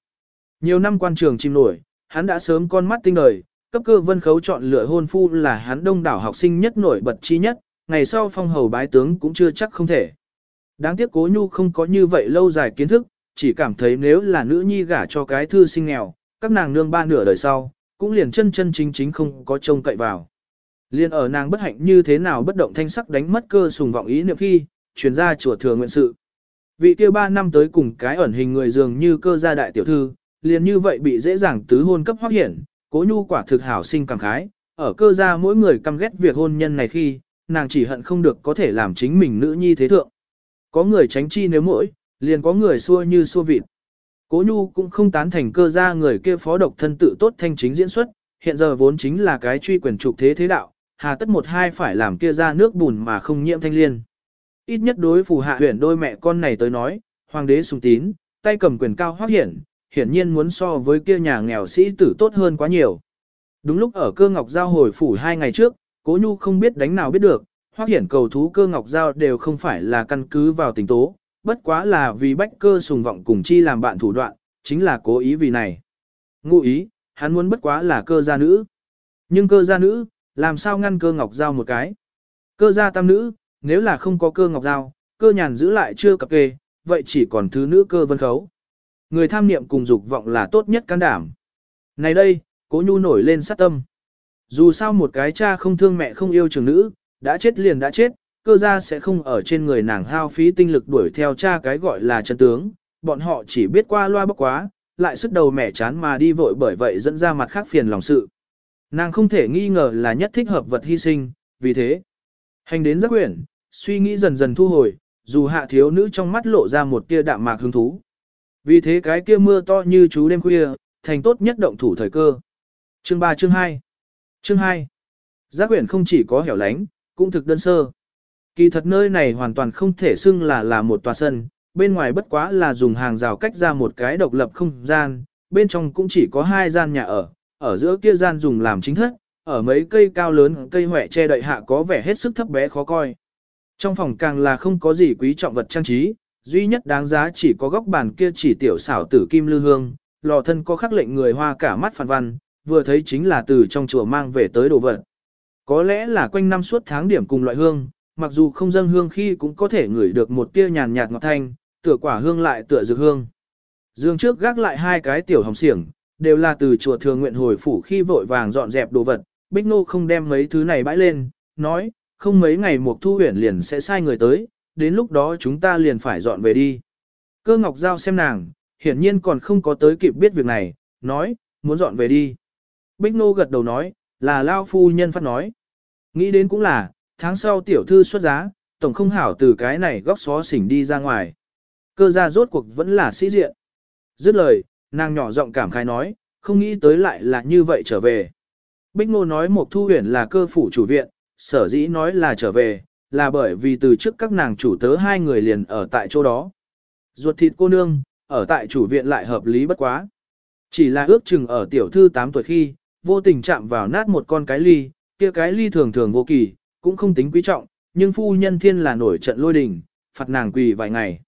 Nhiều năm quan trường chim nổi, hắn đã sớm con mắt tinh đời, cấp cơ vân khấu chọn lựa hôn phu là hắn đông đảo học sinh nhất nổi bật chi nhất, ngày sau phong hầu bái tướng cũng chưa chắc không thể. Đáng tiếc cố nhu không có như vậy lâu dài kiến thức, chỉ cảm thấy nếu là nữ nhi gả cho cái thư sinh nghèo, các nàng nương ba nửa đời sau, cũng liền chân chân chính chính không có trông cậy vào. Liên ở nàng bất hạnh như thế nào bất động thanh sắc đánh mất cơ sùng vọng ý niệm khi, chuyển ra chùa thừa nguyện sự. Vị kia ba năm tới cùng cái ẩn hình người dường như cơ gia đại tiểu thư, liền như vậy bị dễ dàng tứ hôn cấp hoác hiển, cố nhu quả thực hảo sinh cảm khái, ở cơ gia mỗi người căm ghét việc hôn nhân này khi, nàng chỉ hận không được có thể làm chính mình nữ nhi thế thượng. Có người tránh chi nếu mỗi, liền có người xua như xua vịt. Cố Nhu cũng không tán thành cơ gia người kia phó độc thân tự tốt thanh chính diễn xuất, hiện giờ vốn chính là cái truy quyền trục thế thế đạo, hà tất một hai phải làm kia ra nước bùn mà không nhiễm thanh liên. Ít nhất đối phù hạ huyền đôi mẹ con này tới nói, hoàng đế sùng tín, tay cầm quyền cao hoác hiển, hiển nhiên muốn so với kia nhà nghèo sĩ tử tốt hơn quá nhiều. Đúng lúc ở cơ ngọc giao hồi phủ hai ngày trước, cố nhu không biết đánh nào biết được, hoác hiển cầu thú cơ ngọc giao đều không phải là căn cứ vào tình tố, bất quá là vì bách cơ sùng vọng cùng chi làm bạn thủ đoạn, chính là cố ý vì này. Ngụ ý, hắn muốn bất quá là cơ gia nữ. Nhưng cơ gia nữ, làm sao ngăn cơ ngọc giao một cái? Cơ gia tam nữ, nếu là không có cơ ngọc giao, cơ nhàn giữ lại chưa cập kê, vậy chỉ còn thứ nữ cơ vân khấu. Người tham niệm cùng dục vọng là tốt nhất can đảm. Này đây, cố nhu nổi lên sát tâm. Dù sao một cái cha không thương mẹ không yêu trường nữ, đã chết liền đã chết, cơ gia sẽ không ở trên người nàng hao phí tinh lực đuổi theo cha cái gọi là chân tướng, bọn họ chỉ biết qua loa bốc quá, lại sức đầu mẻ chán mà đi vội bởi vậy dẫn ra mặt khác phiền lòng sự. Nàng không thể nghi ngờ là nhất thích hợp vật hy sinh, vì thế, hành đến giác quyển, suy nghĩ dần dần thu hồi, dù hạ thiếu nữ trong mắt lộ ra một tia đạm mạc hứng thú. Vì thế cái kia mưa to như chú đêm khuya, thành tốt nhất động thủ thời cơ. Chương 3 chương 2 Chương 2 Giác quyển không chỉ có hẻo lánh, cũng thực đơn sơ. Kỳ thật nơi này hoàn toàn không thể xưng là là một tòa sân, bên ngoài bất quá là dùng hàng rào cách ra một cái độc lập không gian, bên trong cũng chỉ có hai gian nhà ở, ở giữa kia gian dùng làm chính thất, ở mấy cây cao lớn cây hỏe che đậy hạ có vẻ hết sức thấp bé khó coi. Trong phòng càng là không có gì quý trọng vật trang trí, duy nhất đáng giá chỉ có góc bàn kia chỉ tiểu xảo tử kim lư hương, lò thân có khắc lệnh người hoa cả mắt phản văn, vừa thấy chính là từ trong chùa mang về tới đồ vật. Có lẽ là quanh năm suốt tháng điểm cùng loại hương, mặc dù không dâng hương khi cũng có thể ngửi được một tia nhàn nhạt ngọt thanh, tựa quả hương lại tựa dược hương. Dương trước gác lại hai cái tiểu hồng xiềng, đều là từ chùa thường nguyện hồi phủ khi vội vàng dọn dẹp đồ vật, Bích Nô không đem mấy thứ này bãi lên, nói, không mấy ngày Mục thu Huyền liền sẽ sai người tới, đến lúc đó chúng ta liền phải dọn về đi. Cơ Ngọc Giao xem nàng, hiển nhiên còn không có tới kịp biết việc này, nói, muốn dọn về đi. Bích Nô gật đầu nói, là Lao Phu Nhân phát nói. Nghĩ đến cũng là, tháng sau tiểu thư xuất giá, tổng không hảo từ cái này góc xó xỉnh đi ra ngoài. Cơ gia rốt cuộc vẫn là sĩ diện. Dứt lời, nàng nhỏ giọng cảm khai nói, không nghĩ tới lại là như vậy trở về. Bích Ngô nói một thu huyền là cơ phủ chủ viện, sở dĩ nói là trở về, là bởi vì từ trước các nàng chủ tớ hai người liền ở tại chỗ đó. Ruột thịt cô nương, ở tại chủ viện lại hợp lý bất quá. Chỉ là ước chừng ở tiểu thư 8 tuổi khi, vô tình chạm vào nát một con cái ly, kia cái ly thường thường vô kỳ, cũng không tính quý trọng, nhưng phu nhân thiên là nổi trận lôi đình, phạt nàng quỳ vài ngày.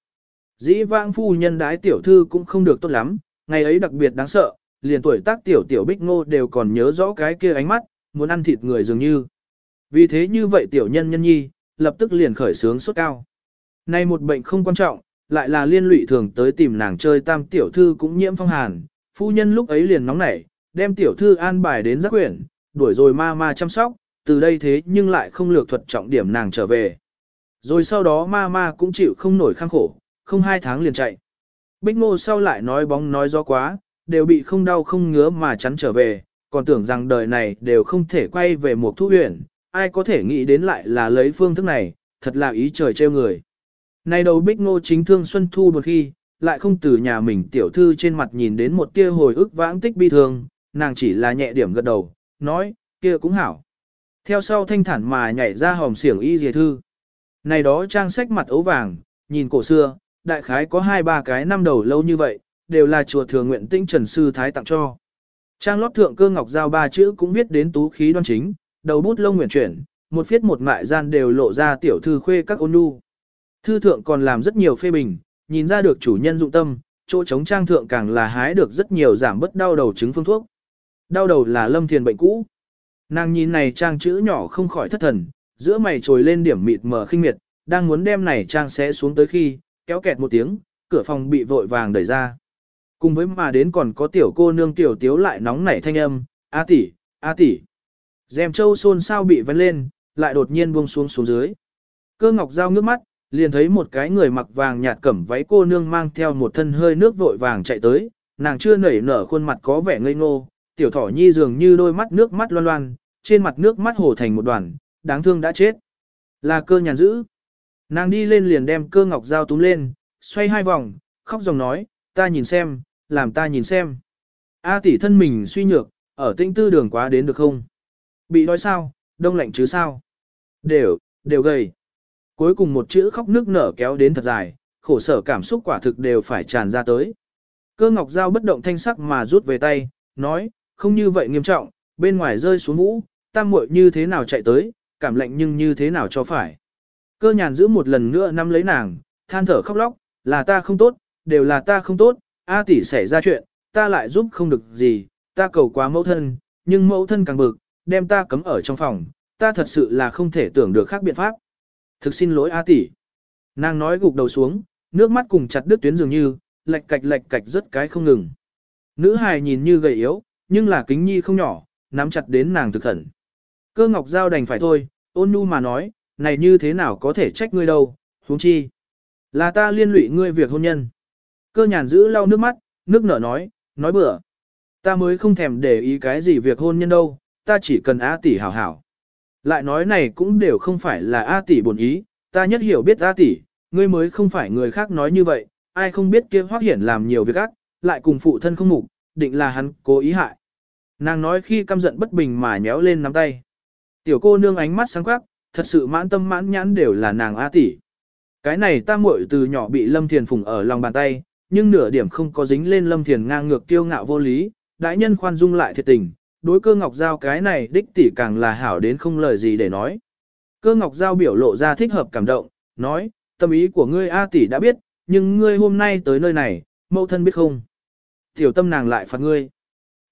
Dĩ vãng phu nhân đái tiểu thư cũng không được tốt lắm, ngày ấy đặc biệt đáng sợ, liền tuổi tác tiểu tiểu bích ngô đều còn nhớ rõ cái kia ánh mắt, muốn ăn thịt người dường như. Vì thế như vậy tiểu nhân nhân nhi, lập tức liền khởi sướng sốt cao. Nay một bệnh không quan trọng, lại là liên lụy thường tới tìm nàng chơi tam tiểu thư cũng nhiễm phong hàn, phu nhân lúc ấy liền nóng nảy, đem tiểu thư an bài đến giác quyển, đuổi rồi ma ma chăm sóc, từ đây thế nhưng lại không lược thuật trọng điểm nàng trở về. Rồi sau đó ma ma cũng chịu không nổi khăng khổ, không hai tháng liền chạy. Bích ngô sau lại nói bóng nói gió quá, đều bị không đau không ngứa mà chắn trở về, còn tưởng rằng đời này đều không thể quay về một thu huyền, ai có thể nghĩ đến lại là lấy phương thức này, thật là ý trời trêu người. Này đầu bích ngô chính thương xuân thu một khi, lại không từ nhà mình tiểu thư trên mặt nhìn đến một tia hồi ức vãng tích bi thương, nàng chỉ là nhẹ điểm gật đầu, nói, kia cũng hảo. Theo sau thanh thản mà nhảy ra hòm xiển y dìa thư. Này đó trang sách mặt ấu vàng, nhìn cổ xưa, đại khái có hai ba cái năm đầu lâu như vậy, đều là chùa thừa nguyện tĩnh trần sư thái tặng cho. Trang lót thượng cơ ngọc giao ba chữ cũng viết đến tú khí đoan chính, đầu bút lông nguyện chuyển, một viết một mại gian đều lộ ra tiểu thư khuê các ôn nhu. Thư thượng còn làm rất nhiều phê bình, nhìn ra được chủ nhân dụng tâm, chỗ chống trang thượng càng là hái được rất nhiều giảm bất đau đầu chứng phương thuốc. Đau đầu là lâm thiền bệnh cũ. Nàng nhìn này trang chữ nhỏ không khỏi thất thần, giữa mày trồi lên điểm mịt mờ khinh miệt, đang muốn đem này trang sẽ xuống tới khi, kéo kẹt một tiếng, cửa phòng bị vội vàng đẩy ra. Cùng với mà đến còn có tiểu cô nương tiểu tiếu lại nóng nảy thanh âm, A tỷ, A tỷ. Dèm châu xôn sao bị vấn lên, lại đột nhiên buông xuống xuống dưới. Cơ ngọc dao ngước mắt, liền thấy một cái người mặc vàng nhạt cẩm váy cô nương mang theo một thân hơi nước vội vàng chạy tới, nàng chưa nảy nở khuôn mặt có vẻ ngây ngô, tiểu thỏ nhi dường như đôi mắt nước mắt loan loan, trên mặt nước mắt hồ thành một đoàn, đáng thương đã chết. Là cơ nhàn dữ. Nàng đi lên liền đem cơ ngọc dao túm lên, xoay hai vòng, khóc dòng nói, ta nhìn xem, làm ta nhìn xem. A tỷ thân mình suy nhược, ở tinh tư đường quá đến được không? Bị đói sao, đông lạnh chứ sao? Đều, đều gầy. Cuối cùng một chữ khóc nước nở kéo đến thật dài, khổ sở cảm xúc quả thực đều phải tràn ra tới. Cơ ngọc dao bất động thanh sắc mà rút về tay, nói, không như vậy nghiêm trọng, bên ngoài rơi xuống vũ, tam muội như thế nào chạy tới, cảm lạnh nhưng như thế nào cho phải. Cơ nhàn giữ một lần nữa nắm lấy nàng, than thở khóc lóc, là ta không tốt, đều là ta không tốt, A tỷ xảy ra chuyện, ta lại giúp không được gì, ta cầu quá mẫu thân, nhưng mẫu thân càng bực, đem ta cấm ở trong phòng, ta thật sự là không thể tưởng được khác biện pháp. Thực xin lỗi A tỷ. Nàng nói gục đầu xuống, nước mắt cùng chặt đứt tuyến dường như, lệch cạch lệch cạch rất cái không ngừng. Nữ hài nhìn như gầy yếu, nhưng là kính nhi không nhỏ, nắm chặt đến nàng thực khẩn. Cơ ngọc giao đành phải thôi, ôn nhu mà nói, này như thế nào có thể trách ngươi đâu, huống chi. Là ta liên lụy ngươi việc hôn nhân. Cơ nhàn giữ lau nước mắt, nước nở nói, nói bừa. Ta mới không thèm để ý cái gì việc hôn nhân đâu, ta chỉ cần A tỷ hảo hảo. Lại nói này cũng đều không phải là A tỷ buồn ý, ta nhất hiểu biết A tỷ, ngươi mới không phải người khác nói như vậy, ai không biết kia hoác hiển làm nhiều việc ác, lại cùng phụ thân không mục, định là hắn cố ý hại. Nàng nói khi căm giận bất bình mà nhéo lên nắm tay. Tiểu cô nương ánh mắt sáng quắc, thật sự mãn tâm mãn nhãn đều là nàng A tỷ. Cái này ta muội từ nhỏ bị Lâm Thiền phùng ở lòng bàn tay, nhưng nửa điểm không có dính lên Lâm Thiền ngang ngược kiêu ngạo vô lý, đại nhân khoan dung lại thiệt tình, đối cơ ngọc giao cái này đích tỷ càng là hảo đến không lời gì để nói. Cơ ngọc giao biểu lộ ra thích hợp cảm động, nói, tâm ý của ngươi A tỷ đã biết, nhưng ngươi hôm nay tới nơi này, mẫu thân biết không? Tiểu tâm nàng lại phạt ngươi.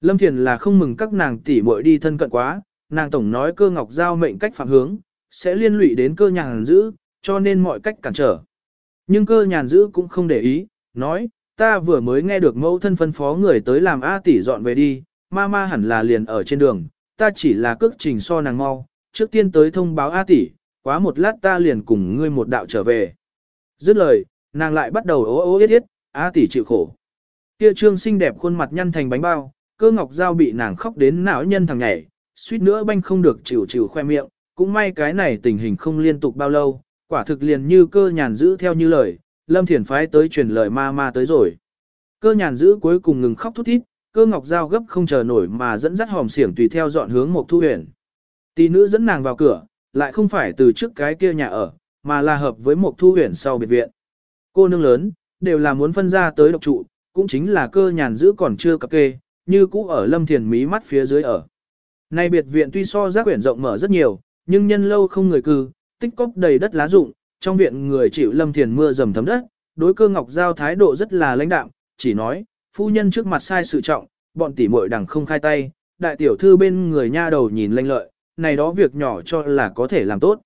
Lâm Thiền là không mừng các nàng tỷ muội đi thân cận quá, nàng tổng nói cơ ngọc giao mệnh cách phạm hướng, sẽ liên lụy đến cơ nhàn giữ, cho nên mọi cách cản trở. Nhưng cơ nhàn giữ cũng không để ý, nói, ta vừa mới nghe được mẫu thân phân phó người tới làm A tỷ dọn về đi, ma ma hẳn là liền ở trên đường, ta chỉ là cước trình so nàng mau, trước tiên tới thông báo A tỷ, quá một lát ta liền cùng ngươi một đạo trở về. Dứt lời, nàng lại bắt đầu ố ố yết yết, A tỷ chịu khổ. Kia trương xinh đẹp khuôn mặt nhăn thành bánh bao, cơ ngọc dao bị nàng khóc đến não nhân thằng nhảy, suýt nữa banh không được chịu chịu khoe miệng, cũng may cái này tình hình không liên tục bao lâu, quả thực liền như cơ nhàn giữ theo như lời, Lâm Thiền phái tới truyền lời ma ma tới rồi. Cơ nhàn giữ cuối cùng ngừng khóc thút thít, cơ ngọc dao gấp không chờ nổi mà dẫn dắt hòm xiển tùy theo dọn hướng một thu huyền. Tỷ nữ dẫn nàng vào cửa, lại không phải từ trước cái kia nhà ở, mà là hợp với một thu huyền sau biệt viện. Cô nương lớn, đều là muốn phân ra tới độc trụ, cũng chính là cơ nhàn giữ còn chưa cập kê, như cũ ở lâm thiền mí mắt phía dưới ở. Nay biệt viện tuy so giác quyển rộng mở rất nhiều, nhưng nhân lâu không người cư, tích cốc đầy đất lá rụng, trong viện người chịu lâm thiền mưa dầm thấm đất, đối cơ ngọc giao thái độ rất là lãnh đạm, chỉ nói, phu nhân trước mặt sai sự trọng, bọn tỷ muội đằng không khai tay, đại tiểu thư bên người nha đầu nhìn lanh lợi, này đó việc nhỏ cho là có thể làm tốt.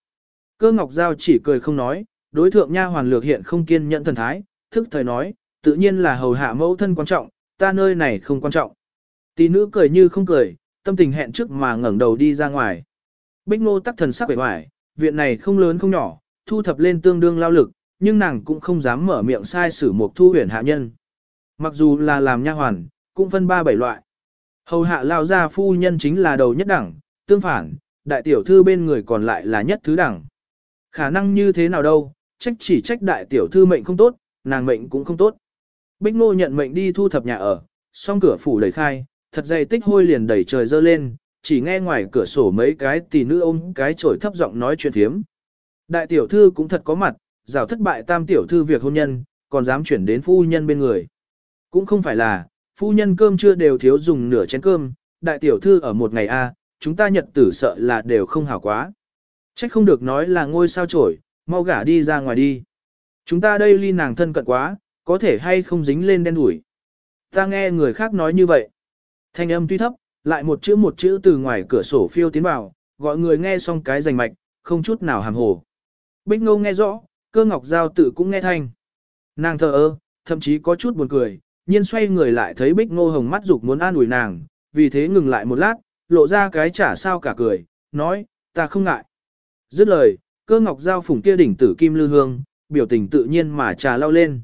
Cơ ngọc giao chỉ cười không nói, đối thượng nha hoàn lược hiện không kiên nhẫn thần thái, thức thời nói, tự nhiên là hầu hạ mẫu thân quan trọng, ta nơi này không quan trọng. Tỷ nữ cười như không cười, tâm tình hẹn trước mà ngẩng đầu đi ra ngoài. Bích ngô tắc thần sắc vẻ hoài, viện này không lớn không nhỏ, thu thập lên tương đương lao lực, nhưng nàng cũng không dám mở miệng sai sử một thu huyền hạ nhân. Mặc dù là làm nha hoàn, cũng phân ba bảy loại. Hầu hạ lao gia phu nhân chính là đầu nhất đẳng, tương phản, đại tiểu thư bên người còn lại là nhất thứ đẳng. Khả năng như thế nào đâu, trách chỉ trách đại tiểu thư mệnh không tốt, nàng mệnh cũng không tốt. Bích ngô nhận mệnh đi thu thập nhà ở, song cửa phủ đẩy khai, thật dày tích hôi liền đẩy trời dơ lên, chỉ nghe ngoài cửa sổ mấy cái tỷ nữ ôm cái chổi thấp giọng nói chuyện thiếm. Đại tiểu thư cũng thật có mặt, rào thất bại tam tiểu thư việc hôn nhân, còn dám chuyển đến phu nhân bên người. Cũng không phải là, phu nhân cơm chưa đều thiếu dùng nửa chén cơm, đại tiểu thư ở một ngày A, chúng ta nhật tử sợ là đều không hảo quá. Trách không được nói là ngôi sao trổi, mau gả đi ra ngoài đi. Chúng ta đây ly nàng thân cận quá, có thể hay không dính lên đen đủi. Ta nghe người khác nói như vậy. Thanh âm tuy thấp, lại một chữ một chữ từ ngoài cửa sổ phiêu tiến vào, gọi người nghe xong cái rành mạch, không chút nào hàm hồ. Bích ngô nghe rõ, cơ ngọc giao tự cũng nghe thanh. Nàng thờ ơ, thậm chí có chút buồn cười, nhiên xoay người lại thấy bích ngô hồng mắt dục muốn an ủi nàng, vì thế ngừng lại một lát, lộ ra cái chả sao cả cười, nói, ta không ngại. Dứt lời, cơ ngọc giao phủng kia đỉnh tử kim lư hương, biểu tình tự nhiên mà trà lao lên.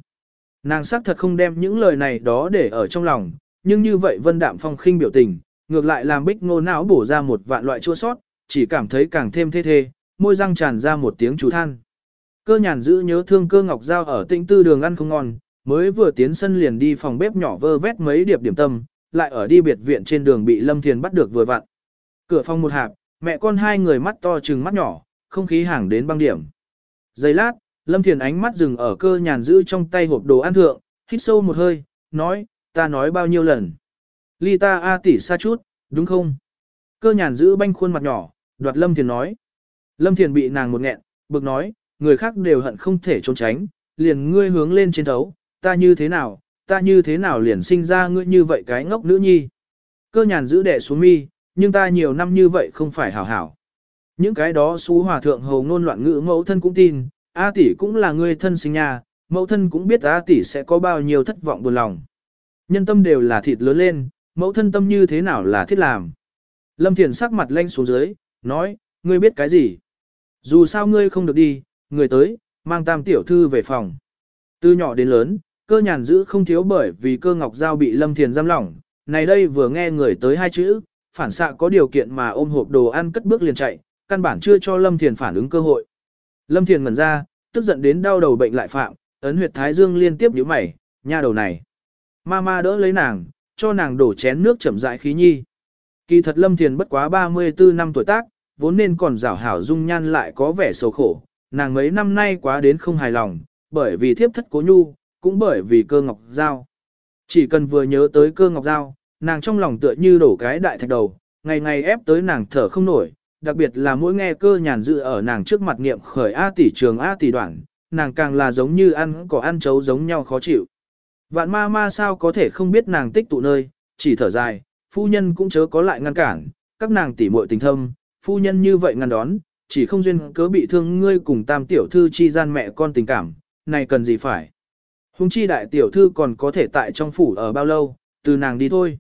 Nàng xác thật không đem những lời này đó để ở trong lòng, nhưng như vậy vân đạm phong khinh biểu tình, ngược lại làm bích ngô não bổ ra một vạn loại chua sót, chỉ cảm thấy càng thêm thê thê, môi răng tràn ra một tiếng chú than. Cơ nhàn giữ nhớ thương cơ ngọc giao ở tĩnh tư đường ăn không ngon, mới vừa tiến sân liền đi phòng bếp nhỏ vơ vét mấy điệp điểm tâm, lại ở đi biệt viện trên đường bị Lâm Thiền bắt được vừa vặn. Cửa phòng một hạp, mẹ con hai người mắt to trừng mắt nhỏ, không khí hàng đến băng điểm. Giây lát, Lâm Thiền ánh mắt dừng ở cơ nhàn giữ trong tay hộp đồ ăn thượng, hít sâu một hơi, nói, ta nói bao nhiêu lần. Ly ta A tỷ xa chút, đúng không? Cơ nhàn giữ banh khuôn mặt nhỏ, đoạt Lâm Thiền nói. Lâm Thiền bị nàng một nghẹn, bực nói, người khác đều hận không thể trốn tránh, liền ngươi hướng lên trên thấu, ta như thế nào, ta như thế nào liền sinh ra ngươi như vậy cái ngốc nữ nhi. Cơ nhàn giữ đẻ xuống mi, nhưng ta nhiều năm như vậy không phải hảo hảo. Những cái đó xú hòa thượng hầu ngôn loạn ngữ mẫu thân cũng tin, A tỷ cũng là người thân sinh nhà, mẫu thân cũng biết A tỷ sẽ có bao nhiêu thất vọng buồn lòng. Nhân tâm đều là thịt lớn lên, mẫu thân tâm như thế nào là thiết làm. Lâm Thiền sắc mặt lanh xuống dưới, nói, ngươi biết cái gì? Dù sao ngươi không được đi, người tới, mang tam tiểu thư về phòng. Từ nhỏ đến lớn, cơ nhàn giữ không thiếu bởi vì cơ ngọc giao bị Lâm Thiền giam lỏng, này đây vừa nghe người tới hai chữ, phản xạ có điều kiện mà ôm hộp đồ ăn cất bước liền chạy, căn bản chưa cho Lâm Thiền phản ứng cơ hội. Lâm Thiền ngẩn ra, tức giận đến đau đầu bệnh lại phạm, ấn huyệt thái dương liên tiếp nhíu mày, nha đầu này. Mama đỡ lấy nàng, cho nàng đổ chén nước chậm rãi khí nhi. Kỳ thật Lâm Thiền bất quá 34 năm tuổi tác, vốn nên còn rảo hảo dung nhan lại có vẻ sầu khổ, nàng mấy năm nay quá đến không hài lòng, bởi vì thiếp thất cố nhu, cũng bởi vì cơ ngọc giao. Chỉ cần vừa nhớ tới cơ ngọc giao, nàng trong lòng tựa như đổ cái đại thạch đầu, ngày ngày ép tới nàng thở không nổi, đặc biệt là mỗi nghe cơ nhàn dự ở nàng trước mặt niệm khởi A tỷ trường A tỷ đoạn, nàng càng là giống như ăn cỏ ăn chấu giống nhau khó chịu. Vạn ma ma sao có thể không biết nàng tích tụ nơi, chỉ thở dài, phu nhân cũng chớ có lại ngăn cản, các nàng tỷ muội tình thâm, phu nhân như vậy ngăn đón, chỉ không duyên cớ bị thương ngươi cùng tam tiểu thư chi gian mẹ con tình cảm, này cần gì phải. Hùng chi đại tiểu thư còn có thể tại trong phủ ở bao lâu, từ nàng đi thôi.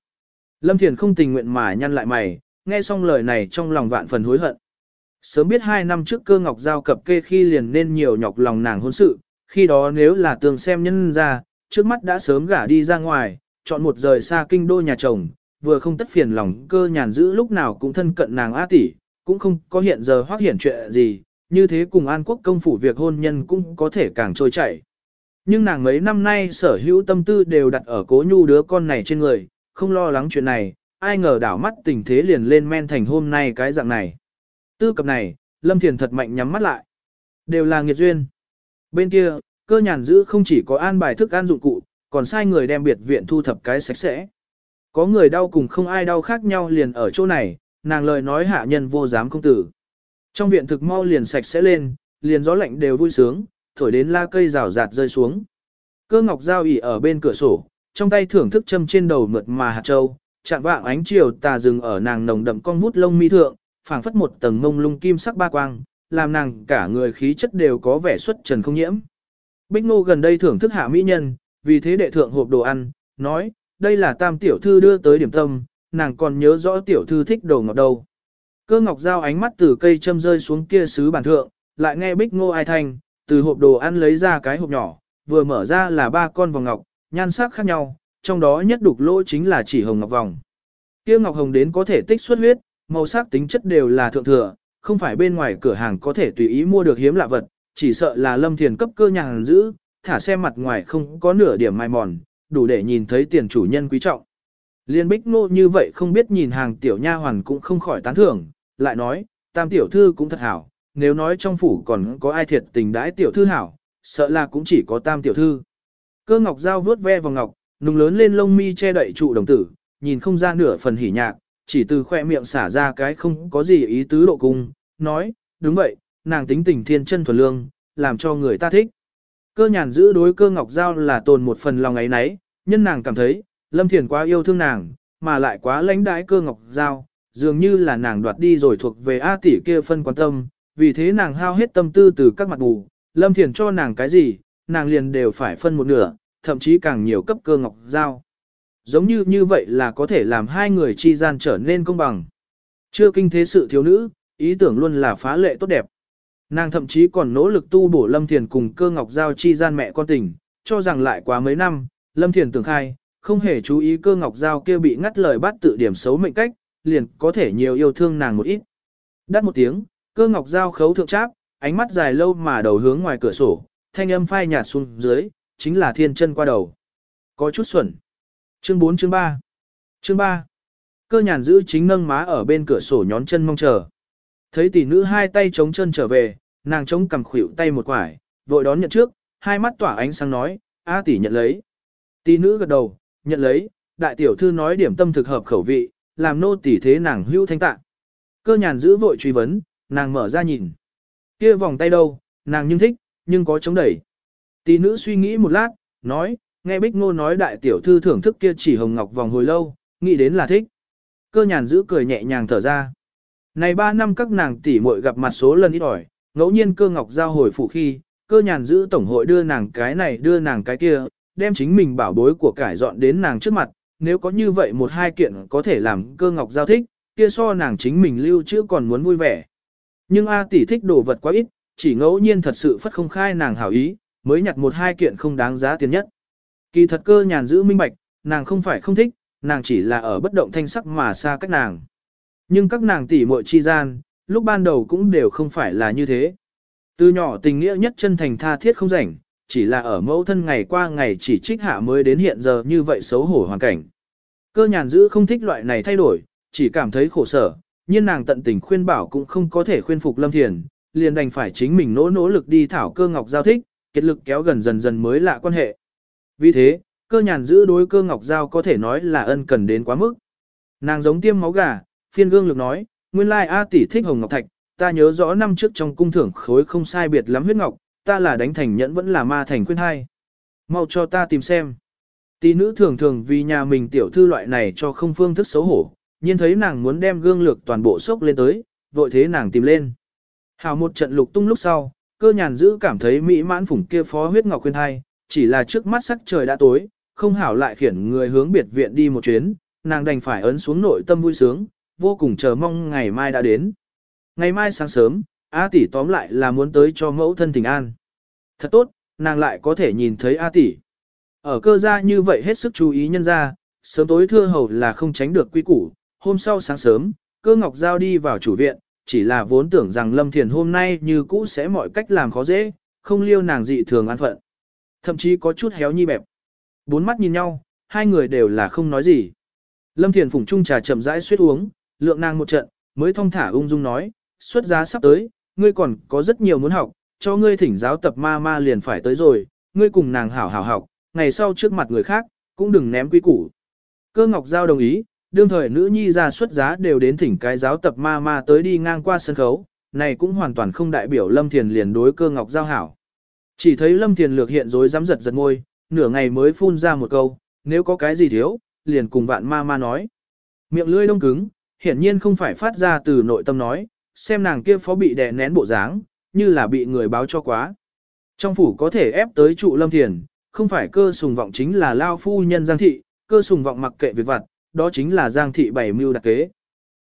Lâm Thiền không tình nguyện mà nhăn lại mày, nghe xong lời này trong lòng vạn phần hối hận. Sớm biết hai năm trước cơ ngọc giao cập kê khi liền nên nhiều nhọc lòng nàng hôn sự, khi đó nếu là tường xem nhân ra, trước mắt đã sớm gả đi ra ngoài, chọn một rời xa kinh đô nhà chồng, vừa không tất phiền lòng cơ nhàn giữ lúc nào cũng thân cận nàng A tỷ, cũng không có hiện giờ hoác hiển chuyện gì, như thế cùng An Quốc công phủ việc hôn nhân cũng có thể càng trôi chảy. Nhưng nàng mấy năm nay sở hữu tâm tư đều đặt ở cố nhu đứa con này trên người, không lo lắng chuyện này, ai ngờ đảo mắt tình thế liền lên men thành hôm nay cái dạng này. Tư cập này, Lâm Thiền thật mạnh nhắm mắt lại. Đều là nghiệt duyên. Bên kia, cơ nhàn giữ không chỉ có an bài thức ăn dụng cụ, còn sai người đem biệt viện thu thập cái sạch sẽ. Có người đau cùng không ai đau khác nhau liền ở chỗ này, nàng lời nói hạ nhân vô dám công tử. Trong viện thực mau liền sạch sẽ lên, liền gió lạnh đều vui sướng, thổi đến la cây rào rạt rơi xuống. Cơ ngọc giao ỉ ở bên cửa sổ, trong tay thưởng thức châm trên đầu mượt mà hạt châu, chạm vạng ánh chiều tà rừng ở nàng nồng đậm con vút lông mi thượng, phảng phất một tầng mông lung kim sắc ba quang, làm nàng cả người khí chất đều có vẻ xuất trần không nhiễm. Bích Ngô gần đây thưởng thức hạ mỹ nhân, vì thế đệ thượng hộp đồ ăn, nói, đây là tam tiểu thư đưa tới điểm tâm, nàng còn nhớ rõ tiểu thư thích đồ ngọt đâu. Cơ ngọc giao ánh mắt từ cây châm rơi xuống kia sứ bản thượng, lại nghe Bích Ngô ai thanh, từ hộp đồ ăn lấy ra cái hộp nhỏ, vừa mở ra là ba con vòng ngọc, nhan sắc khác nhau, trong đó nhất đục lỗ chính là chỉ hồng ngọc vòng. Kia ngọc hồng đến có thể tích xuất huyết, màu sắc tính chất đều là thượng thừa, không phải bên ngoài cửa hàng có thể tùy ý mua được hiếm lạ vật, chỉ sợ là lâm thiền cấp cơ nhàn giữ, thả xem mặt ngoài không có nửa điểm mai mòn, đủ để nhìn thấy tiền chủ nhân quý trọng. Liên bích nô như vậy không biết nhìn hàng tiểu nha hoàn cũng không khỏi tán thưởng, lại nói, tam tiểu thư cũng thật hảo, nếu nói trong phủ còn có ai thiệt tình đãi tiểu thư hảo, sợ là cũng chỉ có tam tiểu thư. Cơ ngọc dao vớt ve vào ngọc, nùng lớn lên lông mi che đậy trụ đồng tử, nhìn không ra nửa phần hỉ nhạc, chỉ từ khoe miệng xả ra cái không có gì ý tứ độ cung, nói, đúng vậy, nàng tính tình thiên chân thuần lương, làm cho người ta thích. Cơ nhàn giữ đối cơ ngọc giao là tồn một phần lòng ấy nấy, nhân nàng cảm thấy, lâm thiền quá yêu thương nàng, mà lại quá lãnh đãi cơ ngọc giao, dường như là nàng đoạt đi rồi thuộc về A tỷ kia phân quan tâm, vì thế nàng hao hết tâm tư từ các mặt bù, lâm thiền cho nàng cái gì, nàng liền đều phải phân một nửa, thậm chí càng nhiều cấp cơ ngọc giao. Giống như như vậy là có thể làm hai người chi gian trở nên công bằng. Chưa kinh thế sự thiếu nữ, ý tưởng luôn là phá lệ tốt đẹp. Nàng thậm chí còn nỗ lực tu bổ Lâm Thiền cùng cơ ngọc giao chi gian mẹ con tình, cho rằng lại quá mấy năm, Lâm Thiền tưởng khai, không hề chú ý cơ ngọc giao kia bị ngắt lời bắt tự điểm xấu mệnh cách, liền có thể nhiều yêu thương nàng một ít. Đắt một tiếng, cơ ngọc giao khấu thượng tráp, ánh mắt dài lâu mà đầu hướng ngoài cửa sổ, thanh âm phai nhạt xuống dưới, chính là thiên chân qua đầu. Có chút xuẩn. Chương 4 chương 3 Chương 3 Cơ nhàn giữ chính nâng má ở bên cửa sổ nhón chân mong chờ. Thấy tỷ nữ hai tay chống chân trở về, nàng chống cầm khuỷu tay một quải, vội đón nhận trước, hai mắt tỏa ánh sáng nói, A tỷ nhận lấy. Tỷ nữ gật đầu, nhận lấy, đại tiểu thư nói điểm tâm thực hợp khẩu vị, làm nô tỷ thế nàng hưu thanh tạ. Cơ nhàn giữ vội truy vấn, nàng mở ra nhìn. Kia vòng tay đâu, nàng nhưng thích, nhưng có chống đẩy. Tỷ nữ suy nghĩ một lát, nói, nghe Bích Ngô nói đại tiểu thư thưởng thức kia chỉ hồng ngọc vòng hồi lâu, nghĩ đến là thích. Cơ nhàn giữ cười nhẹ nhàng thở ra. Này 3 năm các nàng tỷ muội gặp mặt số lần ít ỏi, ngẫu nhiên cơ ngọc giao hồi phụ khi, cơ nhàn giữ tổng hội đưa nàng cái này đưa nàng cái kia, đem chính mình bảo bối của cải dọn đến nàng trước mặt, nếu có như vậy một hai kiện có thể làm cơ ngọc giao thích, kia so nàng chính mình lưu trữ còn muốn vui vẻ. Nhưng A tỷ thích đồ vật quá ít, chỉ ngẫu nhiên thật sự phất không khai nàng hảo ý, mới nhặt một hai kiện không đáng giá tiền nhất. Kỳ thật cơ nhàn giữ minh bạch, nàng không phải không thích, nàng chỉ là ở bất động thanh sắc mà xa cách nàng. Nhưng các nàng tỷ muội chi gian, lúc ban đầu cũng đều không phải là như thế. Từ nhỏ tình nghĩa nhất chân thành tha thiết không rảnh, chỉ là ở mẫu thân ngày qua ngày chỉ trích hạ mới đến hiện giờ như vậy xấu hổ hoàn cảnh. Cơ nhàn giữ không thích loại này thay đổi, chỉ cảm thấy khổ sở, nhưng nàng tận tình khuyên bảo cũng không có thể khuyên phục Lâm Thiền, liền đành phải chính mình nỗ nỗ lực đi thảo cơ ngọc giao thích, kết lực kéo gần dần dần mới lạ quan hệ. Vì thế, cơ nhàn giữ đối cơ ngọc giao có thể nói là ân cần đến quá mức. Nàng giống tiêm máu gà, phiên gương lực nói, nguyên lai A tỷ thích hồng ngọc thạch, ta nhớ rõ năm trước trong cung thưởng khối không sai biệt lắm huyết ngọc, ta là đánh thành nhẫn vẫn là ma thành khuyên hai. Mau cho ta tìm xem. Tỷ nữ thường thường vì nhà mình tiểu thư loại này cho không phương thức xấu hổ, nhiên thấy nàng muốn đem gương lược toàn bộ sốc lên tới, vội thế nàng tìm lên. Hào một trận lục tung lúc sau, cơ nhàn giữ cảm thấy mỹ mãn phủng kia phó huyết ngọc khuyên hai, chỉ là trước mắt sắc trời đã tối, không hảo lại khiển người hướng biệt viện đi một chuyến, nàng đành phải ấn xuống nội tâm vui sướng, vô cùng chờ mong ngày mai đã đến. Ngày mai sáng sớm, A tỷ tóm lại là muốn tới cho mẫu thân tình an. Thật tốt, nàng lại có thể nhìn thấy A tỷ. Ở cơ gia như vậy hết sức chú ý nhân ra, sớm tối thưa hầu là không tránh được quy củ. Hôm sau sáng sớm, cơ ngọc giao đi vào chủ viện, chỉ là vốn tưởng rằng Lâm Thiền hôm nay như cũ sẽ mọi cách làm khó dễ, không liêu nàng dị thường an phận. Thậm chí có chút héo nhi bẹp. Bốn mắt nhìn nhau, hai người đều là không nói gì. Lâm Thiền phủng chung trà chậm rãi suýt uống, lượng nàng một trận, mới thong thả ung dung nói, xuất giá sắp tới, ngươi còn có rất nhiều muốn học, cho ngươi thỉnh giáo tập ma ma liền phải tới rồi, ngươi cùng nàng hảo hảo học, ngày sau trước mặt người khác, cũng đừng ném quy củ. Cơ Ngọc Giao đồng ý, đương thời nữ nhi ra xuất giá đều đến thỉnh cái giáo tập ma ma tới đi ngang qua sân khấu, này cũng hoàn toàn không đại biểu Lâm Thiền liền đối cơ Ngọc Giao hảo. Chỉ thấy Lâm Thiền lược hiện dối dám giật giật môi, nửa ngày mới phun ra một câu, nếu có cái gì thiếu, liền cùng vạn ma ma nói. Miệng lưỡi đông cứng, hiển nhiên không phải phát ra từ nội tâm nói, xem nàng kia phó bị đè nén bộ dáng, như là bị người báo cho quá. Trong phủ có thể ép tới trụ lâm thiền, không phải cơ sùng vọng chính là lao phu nhân giang thị, cơ sùng vọng mặc kệ việc vặt, đó chính là giang thị bảy mưu đặc kế.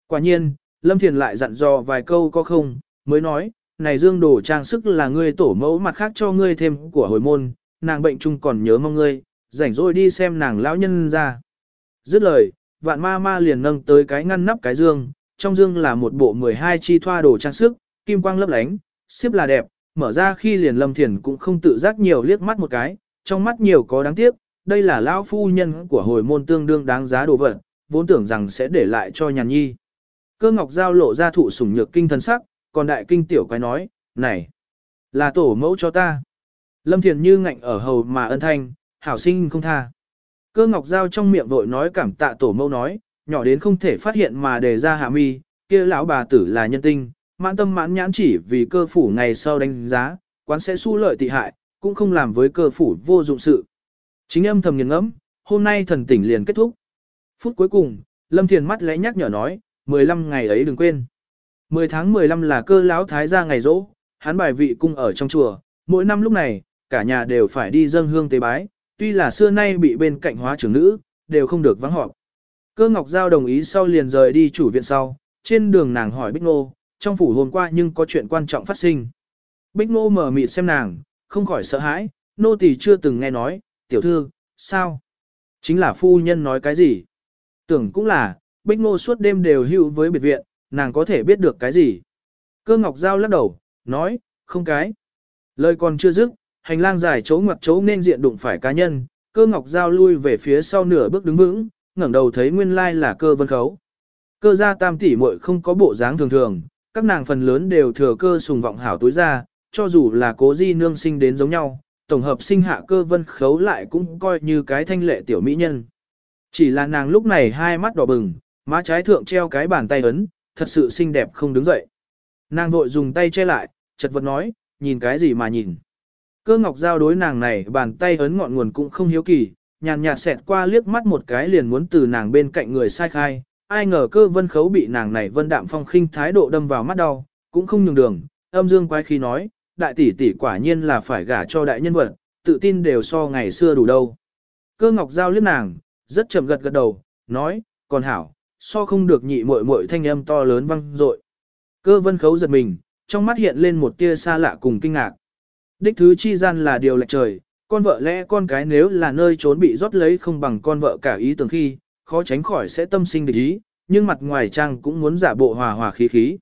Quả nhiên, lâm thiền lại dặn dò vài câu có không, mới nói, này dương đồ trang sức là ngươi tổ mẫu mặt khác cho ngươi thêm của hồi môn, nàng bệnh chung còn nhớ mong ngươi, rảnh rỗi đi xem nàng lão nhân ra. Dứt lời, vạn ma ma liền nâng tới cái ngăn nắp cái dương, trong dương là một bộ 12 chi thoa đồ trang sức, kim quang lấp lánh, xếp là đẹp, mở ra khi liền lâm thiền cũng không tự giác nhiều liếc mắt một cái, trong mắt nhiều có đáng tiếc, đây là lão phu nhân của hồi môn tương đương đáng giá đồ vật, vốn tưởng rằng sẽ để lại cho nhàn nhi. Cơ ngọc giao lộ ra thụ sủng nhược kinh thần sắc, còn đại kinh tiểu quái nói, này, là tổ mẫu cho ta. Lâm thiền như ngạnh ở hầu mà ân thanh, hảo sinh không tha. Cơ ngọc giao trong miệng vội nói cảm tạ tổ mẫu nói, nhỏ đến không thể phát hiện mà đề ra hạ mi, kia lão bà tử là nhân tinh, mãn tâm mãn nhãn chỉ vì cơ phủ ngày sau đánh giá, quán sẽ su lợi tị hại, cũng không làm với cơ phủ vô dụng sự. Chính âm thầm nghiền ngẫm, hôm nay thần tỉnh liền kết thúc. Phút cuối cùng, Lâm Thiền mắt lẽ nhắc nhở nói, 15 ngày ấy đừng quên. 10 tháng 15 là cơ lão thái gia ngày rỗ, hắn bài vị cung ở trong chùa, mỗi năm lúc này, cả nhà đều phải đi dâng hương tế bái, tuy là xưa nay bị bên cạnh hóa trưởng nữ, đều không được vắng họp. Cơ Ngọc Giao đồng ý sau liền rời đi chủ viện sau, trên đường nàng hỏi Bích Nô, trong phủ hôm qua nhưng có chuyện quan trọng phát sinh. Bích Nô mở mịt xem nàng, không khỏi sợ hãi, nô tỳ chưa từng nghe nói, tiểu thư, sao? Chính là phu nhân nói cái gì? Tưởng cũng là, Bích Nô suốt đêm đều hữu với biệt viện, nàng có thể biết được cái gì? Cơ Ngọc Giao lắc đầu, nói, không cái. Lời còn chưa dứt, hành lang dài chỗ ngoặt chỗ nên diện đụng phải cá nhân, cơ Ngọc Giao lui về phía sau nửa bước đứng vững, ngẩng đầu thấy nguyên lai là cơ vân khấu. Cơ gia tam tỷ muội không có bộ dáng thường thường, các nàng phần lớn đều thừa cơ sùng vọng hảo túi ra, cho dù là cố di nương sinh đến giống nhau, tổng hợp sinh hạ cơ vân khấu lại cũng coi như cái thanh lệ tiểu mỹ nhân. Chỉ là nàng lúc này hai mắt đỏ bừng, má trái thượng treo cái bàn tay ấn, thật sự xinh đẹp không đứng dậy. Nàng vội dùng tay che lại, chật vật nói, nhìn cái gì mà nhìn. Cơ ngọc giao đối nàng này bàn tay ấn ngọn nguồn cũng không hiếu kỳ, nhàn nhạt xẹt qua liếc mắt một cái liền muốn từ nàng bên cạnh người sai khai, ai ngờ cơ vân khấu bị nàng này vân đạm phong khinh thái độ đâm vào mắt đau, cũng không nhường đường, âm dương quái khí nói, đại tỷ tỷ quả nhiên là phải gả cho đại nhân vật, tự tin đều so ngày xưa đủ đâu. Cơ ngọc giao liếc nàng, rất chậm gật gật đầu, nói, còn hảo, so không được nhị muội muội thanh âm to lớn vang dội. Cơ vân khấu giật mình, trong mắt hiện lên một tia xa lạ cùng kinh ngạc. Đích thứ chi gian là điều lệch trời, con vợ lẽ con cái nếu là nơi trốn bị rót lấy không bằng con vợ cả ý tưởng khi, khó tránh khỏi sẽ tâm sinh địch ý, nhưng mặt ngoài trang cũng muốn giả bộ hòa hòa khí khí.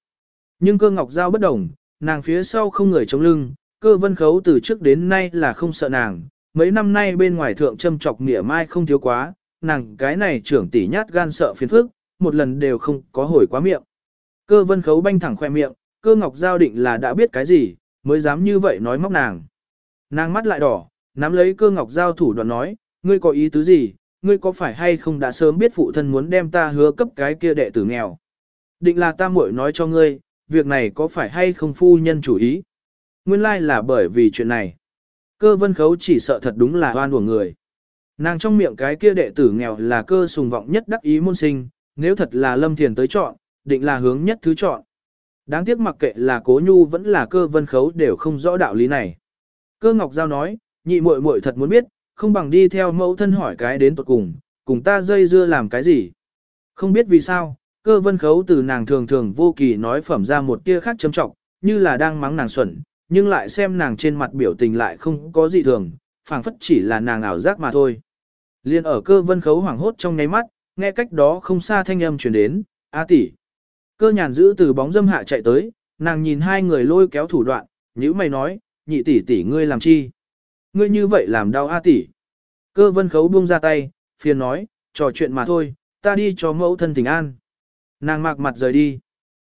Nhưng cơ ngọc giao bất đồng, nàng phía sau không người chống lưng, cơ vân khấu từ trước đến nay là không sợ nàng, mấy năm nay bên ngoài thượng châm chọc nghĩa mai không thiếu quá, nàng cái này trưởng tỷ nhát gan sợ phiền phức, một lần đều không có hồi quá miệng. Cơ vân khấu banh thẳng khoe miệng, cơ ngọc giao định là đã biết cái gì, mới dám như vậy nói móc nàng. Nàng mắt lại đỏ, nắm lấy cơ ngọc giao thủ đoạn nói, ngươi có ý tứ gì, ngươi có phải hay không đã sớm biết phụ thân muốn đem ta hứa cấp cái kia đệ tử nghèo. Định là ta muội nói cho ngươi, việc này có phải hay không phu nhân chủ ý. Nguyên lai là bởi vì chuyện này. Cơ vân khấu chỉ sợ thật đúng là oan của người. Nàng trong miệng cái kia đệ tử nghèo là cơ sùng vọng nhất đắc ý môn sinh, nếu thật là lâm thiền tới chọn, định là hướng nhất thứ chọn. Đáng tiếc mặc kệ là cố nhu vẫn là cơ vân khấu đều không rõ đạo lý này. Cơ ngọc giao nói, nhị muội muội thật muốn biết, không bằng đi theo mẫu thân hỏi cái đến tuột cùng, cùng ta dây dưa làm cái gì. Không biết vì sao, cơ vân khấu từ nàng thường thường vô kỳ nói phẩm ra một tia khác châm trọng, như là đang mắng nàng xuẩn, nhưng lại xem nàng trên mặt biểu tình lại không có gì thường, phảng phất chỉ là nàng ảo giác mà thôi. Liên ở cơ vân khấu hoảng hốt trong nháy mắt, nghe cách đó không xa thanh âm truyền đến, A tỷ. Cơ nhàn giữ từ bóng dâm hạ chạy tới, nàng nhìn hai người lôi kéo thủ đoạn, nhữ mày nói, nhị tỷ tỷ ngươi làm chi. ngươi như vậy làm đau A tỷ. Cơ vân khấu buông ra tay, phiền nói, trò chuyện mà thôi, ta đi cho mẫu thân tình an. Nàng mạc mặt rời đi.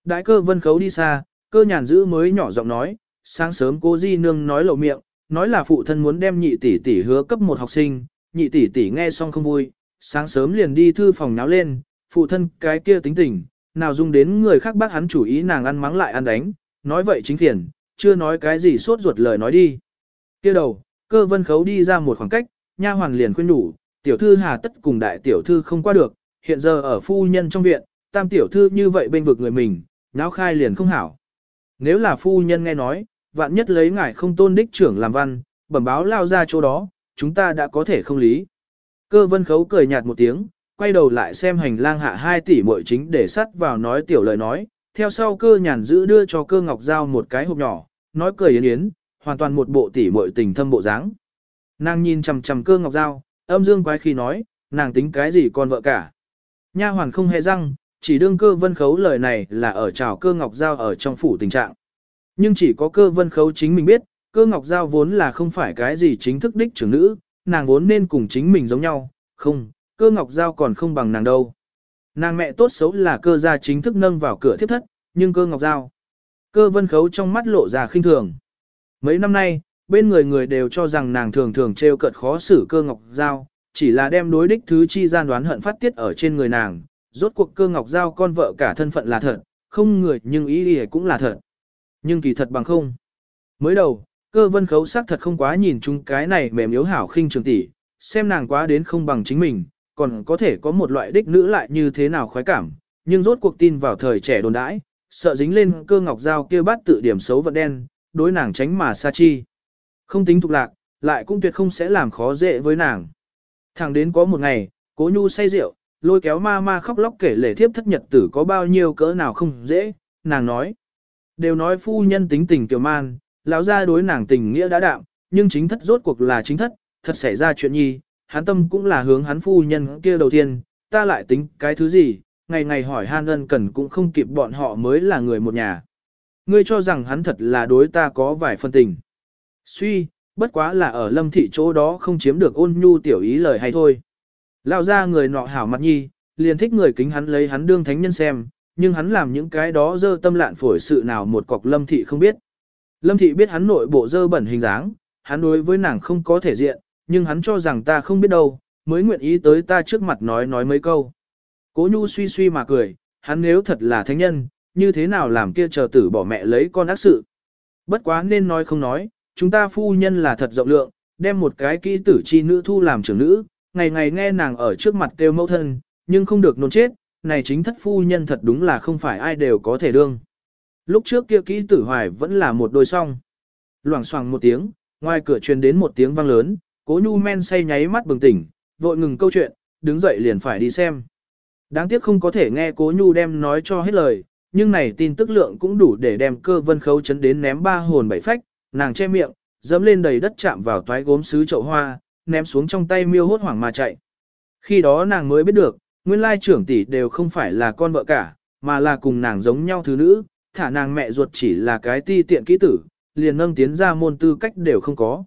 Đại cơ vân khấu đi xa, cơ nhàn giữ mới nhỏ giọng nói, sáng sớm cô di nương nói lộ miệng, nói là phụ thân muốn đem nhị tỷ tỷ hứa cấp một học sinh, nhị tỷ tỷ nghe xong không vui, sáng sớm liền đi thư phòng náo lên, phụ thân cái kia tính tình, nào dung đến người khác bác hắn chủ ý nàng ăn mắng lại ăn đánh, nói vậy chính phiền, chưa nói cái gì suốt ruột lời nói đi. kia đầu, cơ vân khấu đi ra một khoảng cách, nha hoàn liền khuyên đủ, tiểu thư hà tất cùng đại tiểu thư không qua được, hiện giờ ở phu nhân trong viện, tam tiểu thư như vậy bên vực người mình, náo khai liền không hảo. Nếu là phu nhân nghe nói, vạn nhất lấy ngài không tôn đích trưởng làm văn, bẩm báo lao ra chỗ đó, chúng ta đã có thể không lý. Cơ vân khấu cười nhạt một tiếng, quay đầu lại xem hành lang hạ hai tỷ muội chính để sắt vào nói tiểu lời nói, theo sau cơ nhàn giữ đưa cho cơ ngọc giao một cái hộp nhỏ, nói cười yến yến, hoàn toàn một bộ tỷ muội tình thâm bộ dáng. Nàng nhìn chằm chằm cơ ngọc giao, âm dương quái khi nói, nàng tính cái gì con vợ cả. Nha hoàn không hề răng, chỉ đương cơ vân khấu lời này là ở trào cơ ngọc giao ở trong phủ tình trạng. Nhưng chỉ có cơ vân khấu chính mình biết, cơ ngọc giao vốn là không phải cái gì chính thức đích trưởng nữ, nàng vốn nên cùng chính mình giống nhau, không, cơ ngọc giao còn không bằng nàng đâu. Nàng mẹ tốt xấu là cơ gia chính thức nâng vào cửa thiếp thất, nhưng cơ ngọc giao. Cơ vân khấu trong mắt lộ ra khinh thường. Mấy năm nay, bên người người đều cho rằng nàng thường thường trêu cợt khó xử cơ ngọc giao, chỉ là đem đối đích thứ chi gian đoán hận phát tiết ở trên người nàng. Rốt cuộc cơ ngọc giao con vợ cả thân phận là thật, không người nhưng ý ý cũng là thật. Nhưng kỳ thật bằng không. Mới đầu, cơ vân khấu xác thật không quá nhìn chung cái này mềm yếu hảo khinh trường tỷ, xem nàng quá đến không bằng chính mình, còn có thể có một loại đích nữ lại như thế nào khoái cảm, nhưng rốt cuộc tin vào thời trẻ đồn đãi, sợ dính lên cơ ngọc Giao kia bắt tự điểm xấu vận đen, đối nàng tránh mà xa chi. Không tính tục lạc, lại cũng tuyệt không sẽ làm khó dễ với nàng. Thẳng đến có một ngày, cố nhu say rượu, lôi kéo ma ma khóc lóc kể lể thiếp thất nhật tử có bao nhiêu cỡ nào không dễ, nàng nói. Đều nói phu nhân tính tình kiều man, lão gia đối nàng tình nghĩa đã đạm, nhưng chính thất rốt cuộc là chính thất, thật xảy ra chuyện nhi, hắn tâm cũng là hướng hắn phu nhân kia đầu tiên, ta lại tính cái thứ gì, ngày ngày hỏi han ân cần cũng không kịp bọn họ mới là người một nhà. Ngươi cho rằng hắn thật là đối ta có vài phân tình. Suy, bất quá là ở lâm thị chỗ đó không chiếm được ôn nhu tiểu ý lời hay thôi. Lao ra người nọ hảo mặt nhi, liền thích người kính hắn lấy hắn đương thánh nhân xem, nhưng hắn làm những cái đó dơ tâm lạn phổi sự nào một cọc lâm thị không biết. Lâm thị biết hắn nội bộ dơ bẩn hình dáng, hắn đối với nàng không có thể diện, nhưng hắn cho rằng ta không biết đâu, mới nguyện ý tới ta trước mặt nói nói mấy câu. Cố nhu suy suy mà cười, hắn nếu thật là thánh nhân, như thế nào làm kia chờ tử bỏ mẹ lấy con ác sự. Bất quá nên nói không nói, chúng ta phu nhân là thật rộng lượng, đem một cái kỹ tử chi nữ thu làm trưởng nữ, ngày ngày nghe nàng ở trước mặt kêu mẫu thân, nhưng không được nôn chết, này chính thất phu nhân thật đúng là không phải ai đều có thể đương. Lúc trước kia kỹ tử hoài vẫn là một đôi song. Loảng xoảng một tiếng, ngoài cửa truyền đến một tiếng vang lớn, cố nhu men say nháy mắt bừng tỉnh, vội ngừng câu chuyện, đứng dậy liền phải đi xem. Đáng tiếc không có thể nghe cố nhu đem nói cho hết lời, nhưng này tin tức lượng cũng đủ để đem cơ vân khấu chấn đến ném ba hồn bảy phách, nàng che miệng, dẫm lên đầy đất chạm vào toái gốm sứ chậu hoa, ném xuống trong tay miêu hốt hoảng mà chạy. Khi đó nàng mới biết được, nguyên lai trưởng tỷ đều không phải là con vợ cả, mà là cùng nàng giống nhau thứ nữ, thả nàng mẹ ruột chỉ là cái ti tiện kỹ tử, liền nâng tiến ra môn tư cách đều không có.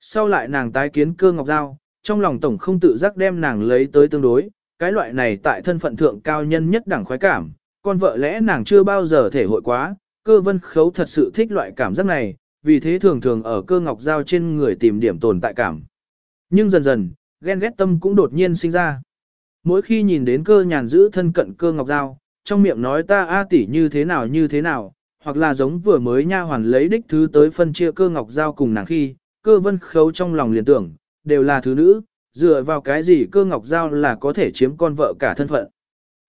Sau lại nàng tái kiến cơ ngọc giao, trong lòng tổng không tự giác đem nàng lấy tới tương đối, cái loại này tại thân phận thượng cao nhân nhất đẳng khoái cảm, con vợ lẽ nàng chưa bao giờ thể hội quá, cơ vân khấu thật sự thích loại cảm giác này, vì thế thường thường ở cơ ngọc giao trên người tìm điểm tồn tại cảm. Nhưng dần dần, ghen ghét tâm cũng đột nhiên sinh ra. Mỗi khi nhìn đến cơ nhàn giữ thân cận cơ ngọc giao, trong miệng nói ta a tỷ như thế nào như thế nào, hoặc là giống vừa mới nha hoàn lấy đích thứ tới phân chia cơ ngọc giao cùng nàng khi, cơ vân khấu trong lòng liền tưởng, đều là thứ nữ, dựa vào cái gì cơ ngọc giao là có thể chiếm con vợ cả thân phận.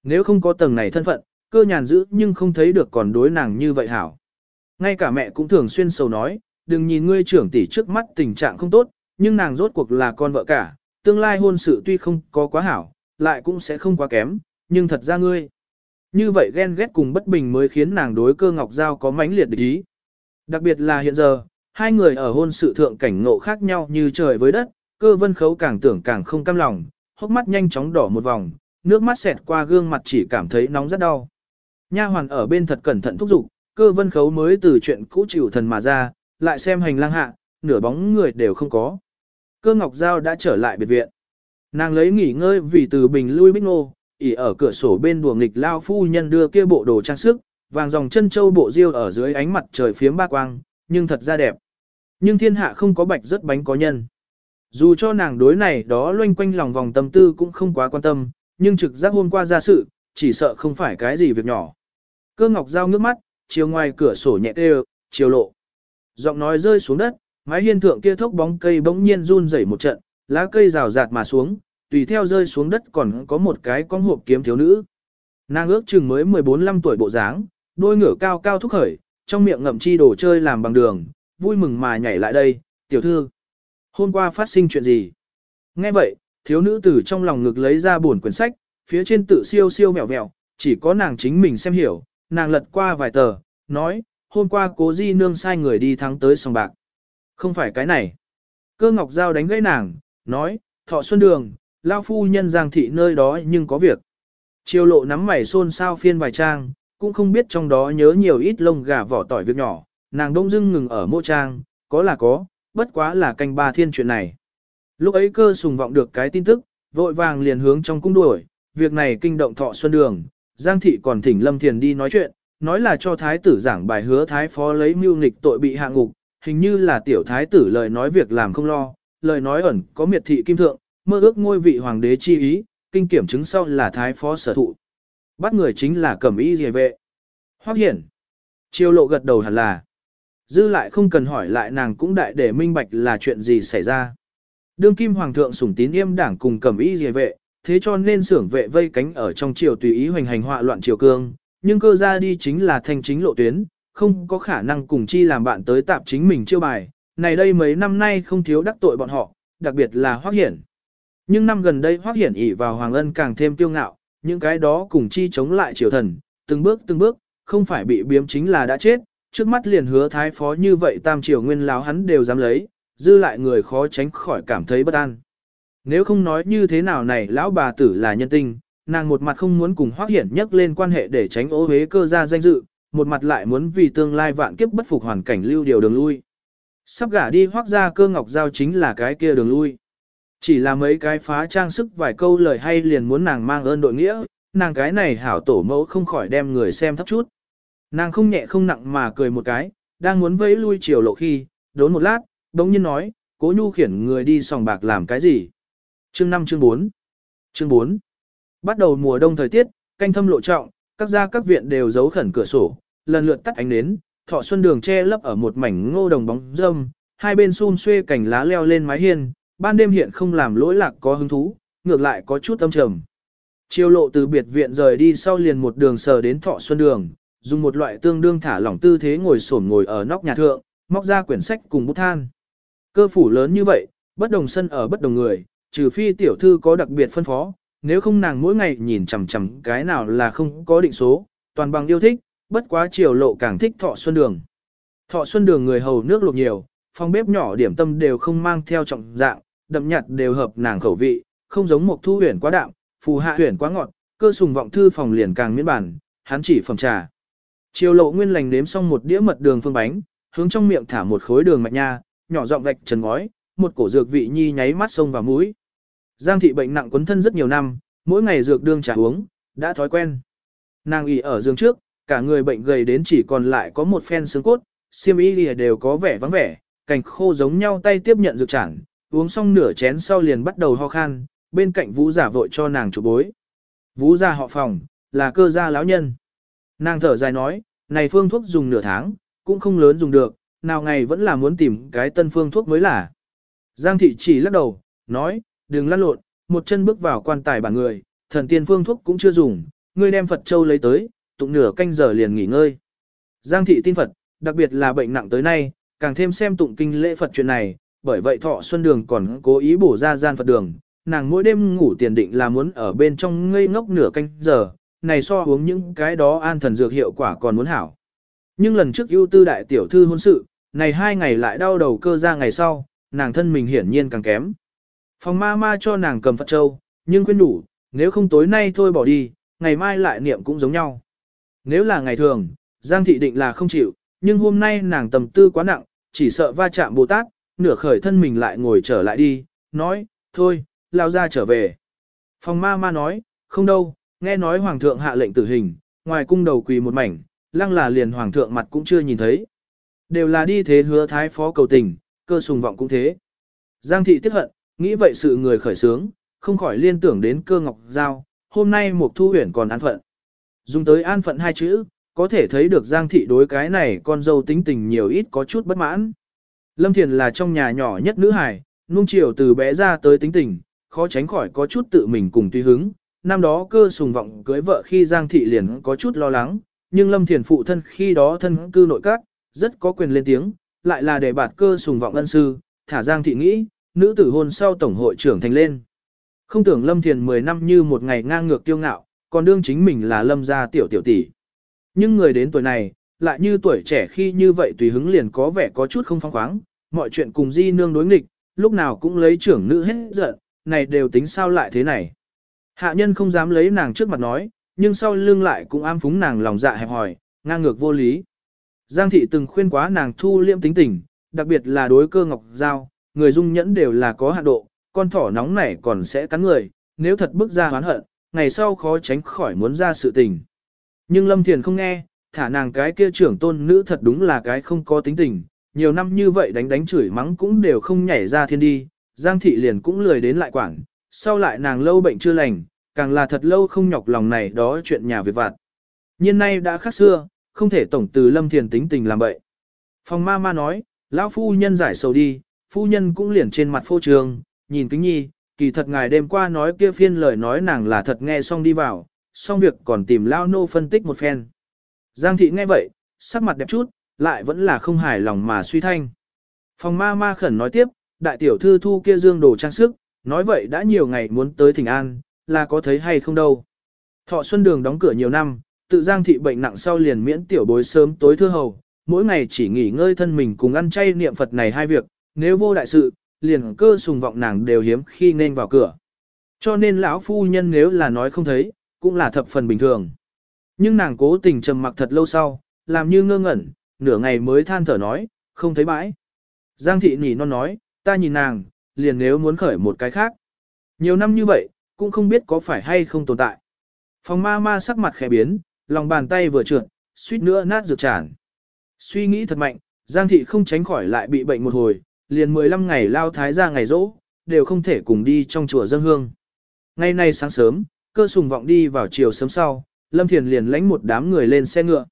Nếu không có tầng này thân phận, cơ nhàn giữ nhưng không thấy được còn đối nàng như vậy hảo. Ngay cả mẹ cũng thường xuyên sầu nói, đừng nhìn ngươi trưởng tỷ trước mắt tình trạng không tốt, nhưng nàng rốt cuộc là con vợ cả, tương lai hôn sự tuy không có quá hảo, lại cũng sẽ không quá kém, nhưng thật ra ngươi. Như vậy ghen ghét cùng bất bình mới khiến nàng đối cơ ngọc giao có mãnh liệt địch ý. Đặc biệt là hiện giờ, hai người ở hôn sự thượng cảnh ngộ khác nhau như trời với đất, cơ vân khấu càng tưởng càng không cam lòng, hốc mắt nhanh chóng đỏ một vòng, nước mắt xẹt qua gương mặt chỉ cảm thấy nóng rất đau. Nha hoàn ở bên thật cẩn thận thúc giục, cơ vân khấu mới từ chuyện cũ chịu thần mà ra, lại xem hành lang hạ, nửa bóng người đều không có. Cơ Ngọc Giao đã trở lại biệt viện. Nàng lấy nghỉ ngơi vì từ bình lui bích nô, ỉ ở cửa sổ bên đùa nghịch lao phu nhân đưa kia bộ đồ trang sức, vàng dòng chân châu bộ diêu ở dưới ánh mặt trời phiếm ba quang, nhưng thật ra đẹp. Nhưng thiên hạ không có bạch rất bánh có nhân. Dù cho nàng đối này đó loanh quanh lòng vòng tâm tư cũng không quá quan tâm, nhưng trực giác hôm qua ra sự, chỉ sợ không phải cái gì việc nhỏ. Cơ ngọc giao ngước mắt, chiều ngoài cửa sổ nhẹ đều, chiều lộ. Giọng nói rơi xuống đất, mái hiên thượng kia thốc bóng cây bỗng nhiên run rẩy một trận, lá cây rào rạt mà xuống, tùy theo rơi xuống đất còn có một cái con hộp kiếm thiếu nữ. Nàng ước chừng mới 14-15 tuổi bộ dáng, đôi ngửa cao cao thúc khởi, trong miệng ngậm chi đồ chơi làm bằng đường, vui mừng mà nhảy lại đây, tiểu thư. Hôm qua phát sinh chuyện gì? Nghe vậy, thiếu nữ từ trong lòng ngực lấy ra buồn quyển sách, phía trên tự siêu siêu vẹo vẹo, chỉ có nàng chính mình xem hiểu, nàng lật qua vài tờ, nói, hôm qua cố di nương sai người đi thắng tới sòng bạc. Không phải cái này. Cơ ngọc giao đánh gãy nàng, nói, thọ xuân đường, lao phu nhân giang thị nơi đó nhưng có việc. Chiều lộ nắm mày xôn xao phiên vài trang, cũng không biết trong đó nhớ nhiều ít lông gà vỏ tỏi việc nhỏ, nàng đông dưng ngừng ở mô trang, có là có, bất quá là canh ba thiên chuyện này. Lúc ấy cơ sùng vọng được cái tin tức, vội vàng liền hướng trong cung đuổi, việc này kinh động thọ xuân đường, Giang thị còn thỉnh Lâm Thiền đi nói chuyện, nói là cho thái tử giảng bài hứa thái phó lấy mưu nghịch tội bị hạ ngục, hình như là tiểu thái tử lời nói việc làm không lo, lời nói ẩn có miệt thị kim thượng, mơ ước ngôi vị hoàng đế chi ý, kinh kiểm chứng sau là thái phó sở thụ. Bắt người chính là cẩm y rìa vệ. Hoác hiển. Chiêu lộ gật đầu hẳn là. Dư lại không cần hỏi lại nàng cũng đại để minh bạch là chuyện gì xảy ra. Đương kim hoàng thượng sủng tín yêm đảng cùng cẩm y rìa vệ, thế cho nên xưởng vệ vây cánh ở trong triều tùy ý hoành hành họa loạn triều cương, nhưng cơ ra đi chính là thanh chính lộ tuyến, không có khả năng cùng chi làm bạn tới tạp chính mình chiêu bài. Này đây mấy năm nay không thiếu đắc tội bọn họ, đặc biệt là Hoắc Hiển. Nhưng năm gần đây Hoắc Hiển ỷ vào Hoàng Ân càng thêm tiêu ngạo, những cái đó cùng chi chống lại triều thần, từng bước từng bước, không phải bị biếm chính là đã chết, trước mắt liền hứa thái phó như vậy tam triều nguyên láo hắn đều dám lấy, dư lại người khó tránh khỏi cảm thấy bất an. Nếu không nói như thế nào này lão bà tử là nhân tinh, nàng một mặt không muốn cùng Hoắc Hiển nhắc lên quan hệ để tránh ố hế cơ ra danh dự, một mặt lại muốn vì tương lai vạn kiếp bất phục hoàn cảnh lưu điều đường lui. Sắp gả đi hoác ra cơ ngọc giao chính là cái kia đường lui. Chỉ là mấy cái phá trang sức vài câu lời hay liền muốn nàng mang ơn đội nghĩa, nàng cái này hảo tổ mẫu không khỏi đem người xem thấp chút. Nàng không nhẹ không nặng mà cười một cái, đang muốn vẫy lui chiều lộ khi, đốn một lát, đống nhiên nói, cố nhu khiển người đi sòng bạc làm cái gì. Chương 5 chương 4 Chương 4 Bắt đầu mùa đông thời tiết, canh thâm lộ trọng, các gia các viện đều giấu khẩn cửa sổ, lần lượt tắt ánh nến, thọ xuân đường che lấp ở một mảnh ngô đồng bóng râm, hai bên xun xuê cành lá leo lên mái hiên, ban đêm hiện không làm lỗi lạc có hứng thú, ngược lại có chút âm trầm. Chiêu lộ từ biệt viện rời đi sau liền một đường sờ đến thọ xuân đường, dùng một loại tương đương thả lỏng tư thế ngồi xổm ngồi ở nóc nhà thượng, móc ra quyển sách cùng bút than. Cơ phủ lớn như vậy, bất đồng sân ở bất đồng người, trừ phi tiểu thư có đặc biệt phân phó, nếu không nàng mỗi ngày nhìn chằm chằm cái nào là không có định số, toàn bằng yêu thích, bất quá chiều lộ càng thích thọ xuân đường. Thọ xuân đường người hầu nước luộc nhiều, phòng bếp nhỏ điểm tâm đều không mang theo trọng dạng, đậm nhạt đều hợp nàng khẩu vị, không giống một thu huyền quá đạm, phù hạ huyền quá ngọt, cơ sùng vọng thư phòng liền càng miễn bản, hắn chỉ phẩm trà. Chiều lộ nguyên lành nếm xong một đĩa mật đường phương bánh, hướng trong miệng thả một khối đường mạch nha, nhỏ giọng vạch trần ngói, một cổ dược vị nhi nháy mắt sông vào mũi. Giang thị bệnh nặng quấn thân rất nhiều năm, mỗi ngày dược đương trà uống, đã thói quen. Nàng ỉ ở giường trước, cả người bệnh gầy đến chỉ còn lại có một phen xương cốt, xiêm y lìa đều có vẻ vắng vẻ, cành khô giống nhau tay tiếp nhận dược chản, uống xong nửa chén sau liền bắt đầu ho khan, bên cạnh vũ giả vội cho nàng chụp bối. Vũ gia họ phòng, là cơ gia lão nhân. Nàng thở dài nói, này phương thuốc dùng nửa tháng, cũng không lớn dùng được, nào ngày vẫn là muốn tìm cái tân phương thuốc mới là. Giang thị chỉ lắc đầu, nói, đừng lăn lộn, một chân bước vào quan tài bản người, thần tiên phương thuốc cũng chưa dùng, ngươi đem Phật Châu lấy tới, tụng nửa canh giờ liền nghỉ ngơi. Giang thị tin Phật, đặc biệt là bệnh nặng tới nay, càng thêm xem tụng kinh lễ Phật chuyện này, bởi vậy thọ xuân đường còn cố ý bổ ra gian Phật đường, nàng mỗi đêm ngủ tiền định là muốn ở bên trong ngây ngốc nửa canh giờ, này so uống những cái đó an thần dược hiệu quả còn muốn hảo. Nhưng lần trước ưu tư đại tiểu thư hôn sự, này hai ngày lại đau đầu cơ ra ngày sau, nàng thân mình hiển nhiên càng kém. Phòng ma ma cho nàng cầm Phật Châu, nhưng khuyên đủ, nếu không tối nay thôi bỏ đi, ngày mai lại niệm cũng giống nhau. Nếu là ngày thường, Giang thị định là không chịu, nhưng hôm nay nàng tầm tư quá nặng, chỉ sợ va chạm Bồ Tát, nửa khởi thân mình lại ngồi trở lại đi, nói, thôi, lao ra trở về. Phòng ma ma nói, không đâu, nghe nói hoàng thượng hạ lệnh tử hình, ngoài cung đầu quỳ một mảnh, lăng là liền hoàng thượng mặt cũng chưa nhìn thấy. Đều là đi thế hứa thái phó cầu tình, cơ sùng vọng cũng thế. Giang thị tiếc hận, nghĩ vậy sự người khởi sướng, không khỏi liên tưởng đến cơ ngọc giao, hôm nay một thu huyền còn an phận. Dùng tới an phận hai chữ, có thể thấy được Giang thị đối cái này con dâu tính tình nhiều ít có chút bất mãn. Lâm Thiền là trong nhà nhỏ nhất nữ hài, nung chiều từ bé ra tới tính tình, khó tránh khỏi có chút tự mình cùng tùy hứng. Năm đó cơ sùng vọng cưới vợ khi Giang thị liền có chút lo lắng, nhưng Lâm Thiền phụ thân khi đó thân cư nội các, rất có quyền lên tiếng, lại là để bạt cơ sùng vọng ân sư, thả Giang thị nghĩ, nữ tử hôn sau tổng hội trưởng thành lên. Không tưởng Lâm Thiền 10 năm như một ngày ngang ngược tiêu ngạo, còn đương chính mình là Lâm gia tiểu tiểu tỷ. Nhưng người đến tuổi này, lại như tuổi trẻ khi như vậy tùy hứng liền có vẻ có chút không phong khoáng, mọi chuyện cùng di nương đối nghịch, lúc nào cũng lấy trưởng nữ hết giận, này đều tính sao lại thế này. Hạ nhân không dám lấy nàng trước mặt nói, nhưng sau lưng lại cũng am phúng nàng lòng dạ hẹp hòi, ngang ngược vô lý. Giang thị từng khuyên quá nàng thu liêm tính tình, đặc biệt là đối cơ ngọc giao, người dung nhẫn đều là có hạn độ, con thỏ nóng này còn sẽ cắn người, nếu thật bức ra hoán hận, ngày sau khó tránh khỏi muốn ra sự tình. Nhưng Lâm Thiền không nghe, thả nàng cái kia trưởng tôn nữ thật đúng là cái không có tính tình, nhiều năm như vậy đánh đánh chửi mắng cũng đều không nhảy ra thiên đi, Giang thị liền cũng lười đến lại quảng, sau lại nàng lâu bệnh chưa lành, càng là thật lâu không nhọc lòng này đó chuyện nhà việc vặt. Nhiên nay đã khác xưa, không thể tổng từ Lâm Thiền tính tình làm vậy. Phòng ma ma nói, lão phu nhân giải sầu đi, phu nhân cũng liền trên mặt phô trường, nhìn kính nhi, kỳ thật ngài đêm qua nói kia phiên lời nói nàng là thật nghe xong đi vào, xong việc còn tìm lao nô phân tích một phen. Giang thị nghe vậy, sắc mặt đẹp chút, lại vẫn là không hài lòng mà suy thanh. Phòng ma ma khẩn nói tiếp, đại tiểu thư thu kia dương đồ trang sức, nói vậy đã nhiều ngày muốn tới thỉnh an, là có thấy hay không đâu. Thọ Xuân Đường đóng cửa nhiều năm, tự Giang thị bệnh nặng sau liền miễn tiểu bối sớm tối thưa hầu, mỗi ngày chỉ nghỉ ngơi thân mình cùng ăn chay niệm Phật này hai việc, nếu vô đại sự, liền cơ sùng vọng nàng đều hiếm khi nên vào cửa. Cho nên lão phu nhân nếu là nói không thấy, cũng là thập phần bình thường. Nhưng nàng cố tình trầm mặc thật lâu sau, làm như ngơ ngẩn, nửa ngày mới than thở nói, không thấy bãi. Giang thị nỉ non nói, ta nhìn nàng, liền nếu muốn khởi một cái khác. Nhiều năm như vậy, cũng không biết có phải hay không tồn tại. Phòng ma ma sắc mặt khẽ biến, lòng bàn tay vừa trượt, suýt nữa nát dược tràn. Suy nghĩ thật mạnh, Giang thị không tránh khỏi lại bị bệnh một hồi, liền 15 ngày lao thái ra ngày rỗ, đều không thể cùng đi trong chùa dân hương. Ngày nay sáng sớm, cơ sùng vọng đi vào chiều sớm sau, Lâm Thiền liền lãnh một đám người lên xe ngựa.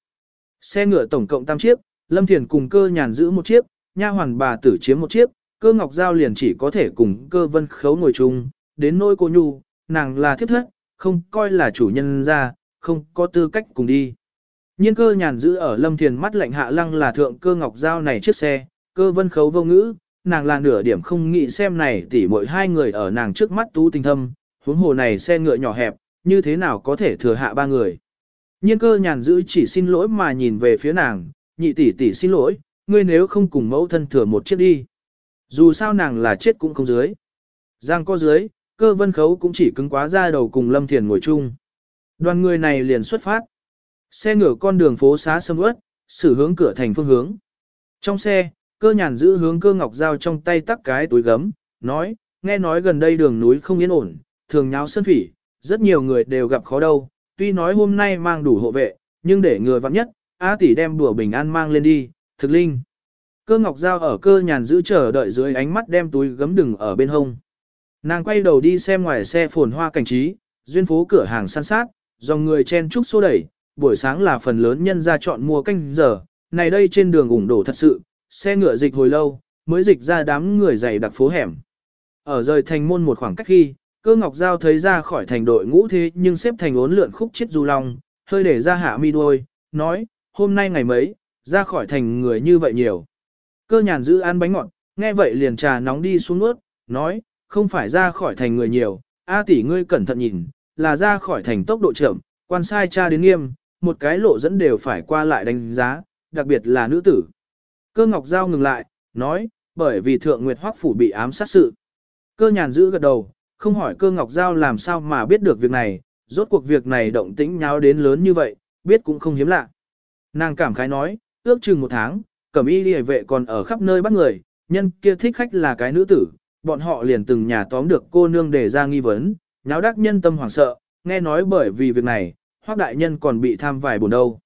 Xe ngựa tổng cộng tam chiếc, Lâm Thiền cùng cơ nhàn giữ một chiếc, nha hoàn bà tử chiếm một chiếc, cơ ngọc giao liền chỉ có thể cùng cơ vân khấu ngồi chung, đến nỗi cô nhu, nàng là thiếp thất, không coi là chủ nhân ra, không có tư cách cùng đi. Nhiên cơ nhàn giữ ở Lâm Thiền mắt lạnh hạ lăng là thượng cơ ngọc giao này chiếc xe, cơ vân khấu vô ngữ, nàng là nửa điểm không nghĩ xem này tỉ mỗi hai người ở nàng trước mắt tú tình thâm, huống hồ này xe ngựa nhỏ hẹp, như thế nào có thể thừa hạ ba người. Nhiên cơ nhàn giữ chỉ xin lỗi mà nhìn về phía nàng, nhị tỷ tỷ xin lỗi, ngươi nếu không cùng mẫu thân thừa một chiếc đi. Dù sao nàng là chết cũng không dưới. Giang có dưới, cơ vân khấu cũng chỉ cứng quá ra đầu cùng Lâm Thiền ngồi chung. Đoàn người này liền xuất phát. Xe ngựa con đường phố xá sâm ướt, xử hướng cửa thành phương hướng. Trong xe, cơ nhàn giữ hướng cơ ngọc dao trong tay tắc cái túi gấm, nói, nghe nói gần đây đường núi không yên ổn, thường nháo sân phỉ, rất nhiều người đều gặp khó đâu, tuy nói hôm nay mang đủ hộ vệ, nhưng để người vặn nhất, A tỷ đem đùa bình an mang lên đi, thực linh. Cơ ngọc dao ở cơ nhàn giữ chờ đợi dưới ánh mắt đem túi gấm đừng ở bên hông. Nàng quay đầu đi xem ngoài xe phồn hoa cảnh trí, duyên phố cửa hàng săn sát, dòng người chen trúc xô đẩy, buổi sáng là phần lớn nhân ra chọn mua canh giờ, này đây trên đường ủng đổ thật sự, xe ngựa dịch hồi lâu, mới dịch ra đám người dày đặc phố hẻm. Ở rời thành môn một khoảng cách khi, cơ ngọc giao thấy ra khỏi thành đội ngũ thế nhưng xếp thành ốn lượn khúc chết du long, hơi để ra hạ mi đuôi, nói, hôm nay ngày mấy, ra khỏi thành người như vậy nhiều. Cơ nhàn giữ ăn bánh ngọt, nghe vậy liền trà nóng đi xuống nước, nói, không phải ra khỏi thành người nhiều, A tỷ ngươi cẩn thận nhìn, là ra khỏi thành tốc độ chậm, quan sai cha đến nghiêm, một cái lộ dẫn đều phải qua lại đánh giá, đặc biệt là nữ tử. Cơ ngọc giao ngừng lại, nói, bởi vì thượng nguyệt hoắc phủ bị ám sát sự. Cơ nhàn giữ gật đầu, không hỏi cơ ngọc giao làm sao mà biết được việc này, rốt cuộc việc này động tĩnh nháo đến lớn như vậy, biết cũng không hiếm lạ. Nàng cảm khái nói, ước chừng một tháng, cẩm y liề vệ còn ở khắp nơi bắt người, nhân kia thích khách là cái nữ tử, bọn họ liền từng nhà tóm được cô nương để ra nghi vấn, nháo đắc nhân tâm hoảng sợ, nghe nói bởi vì việc này, hoác đại nhân còn bị tham vài buồn đâu.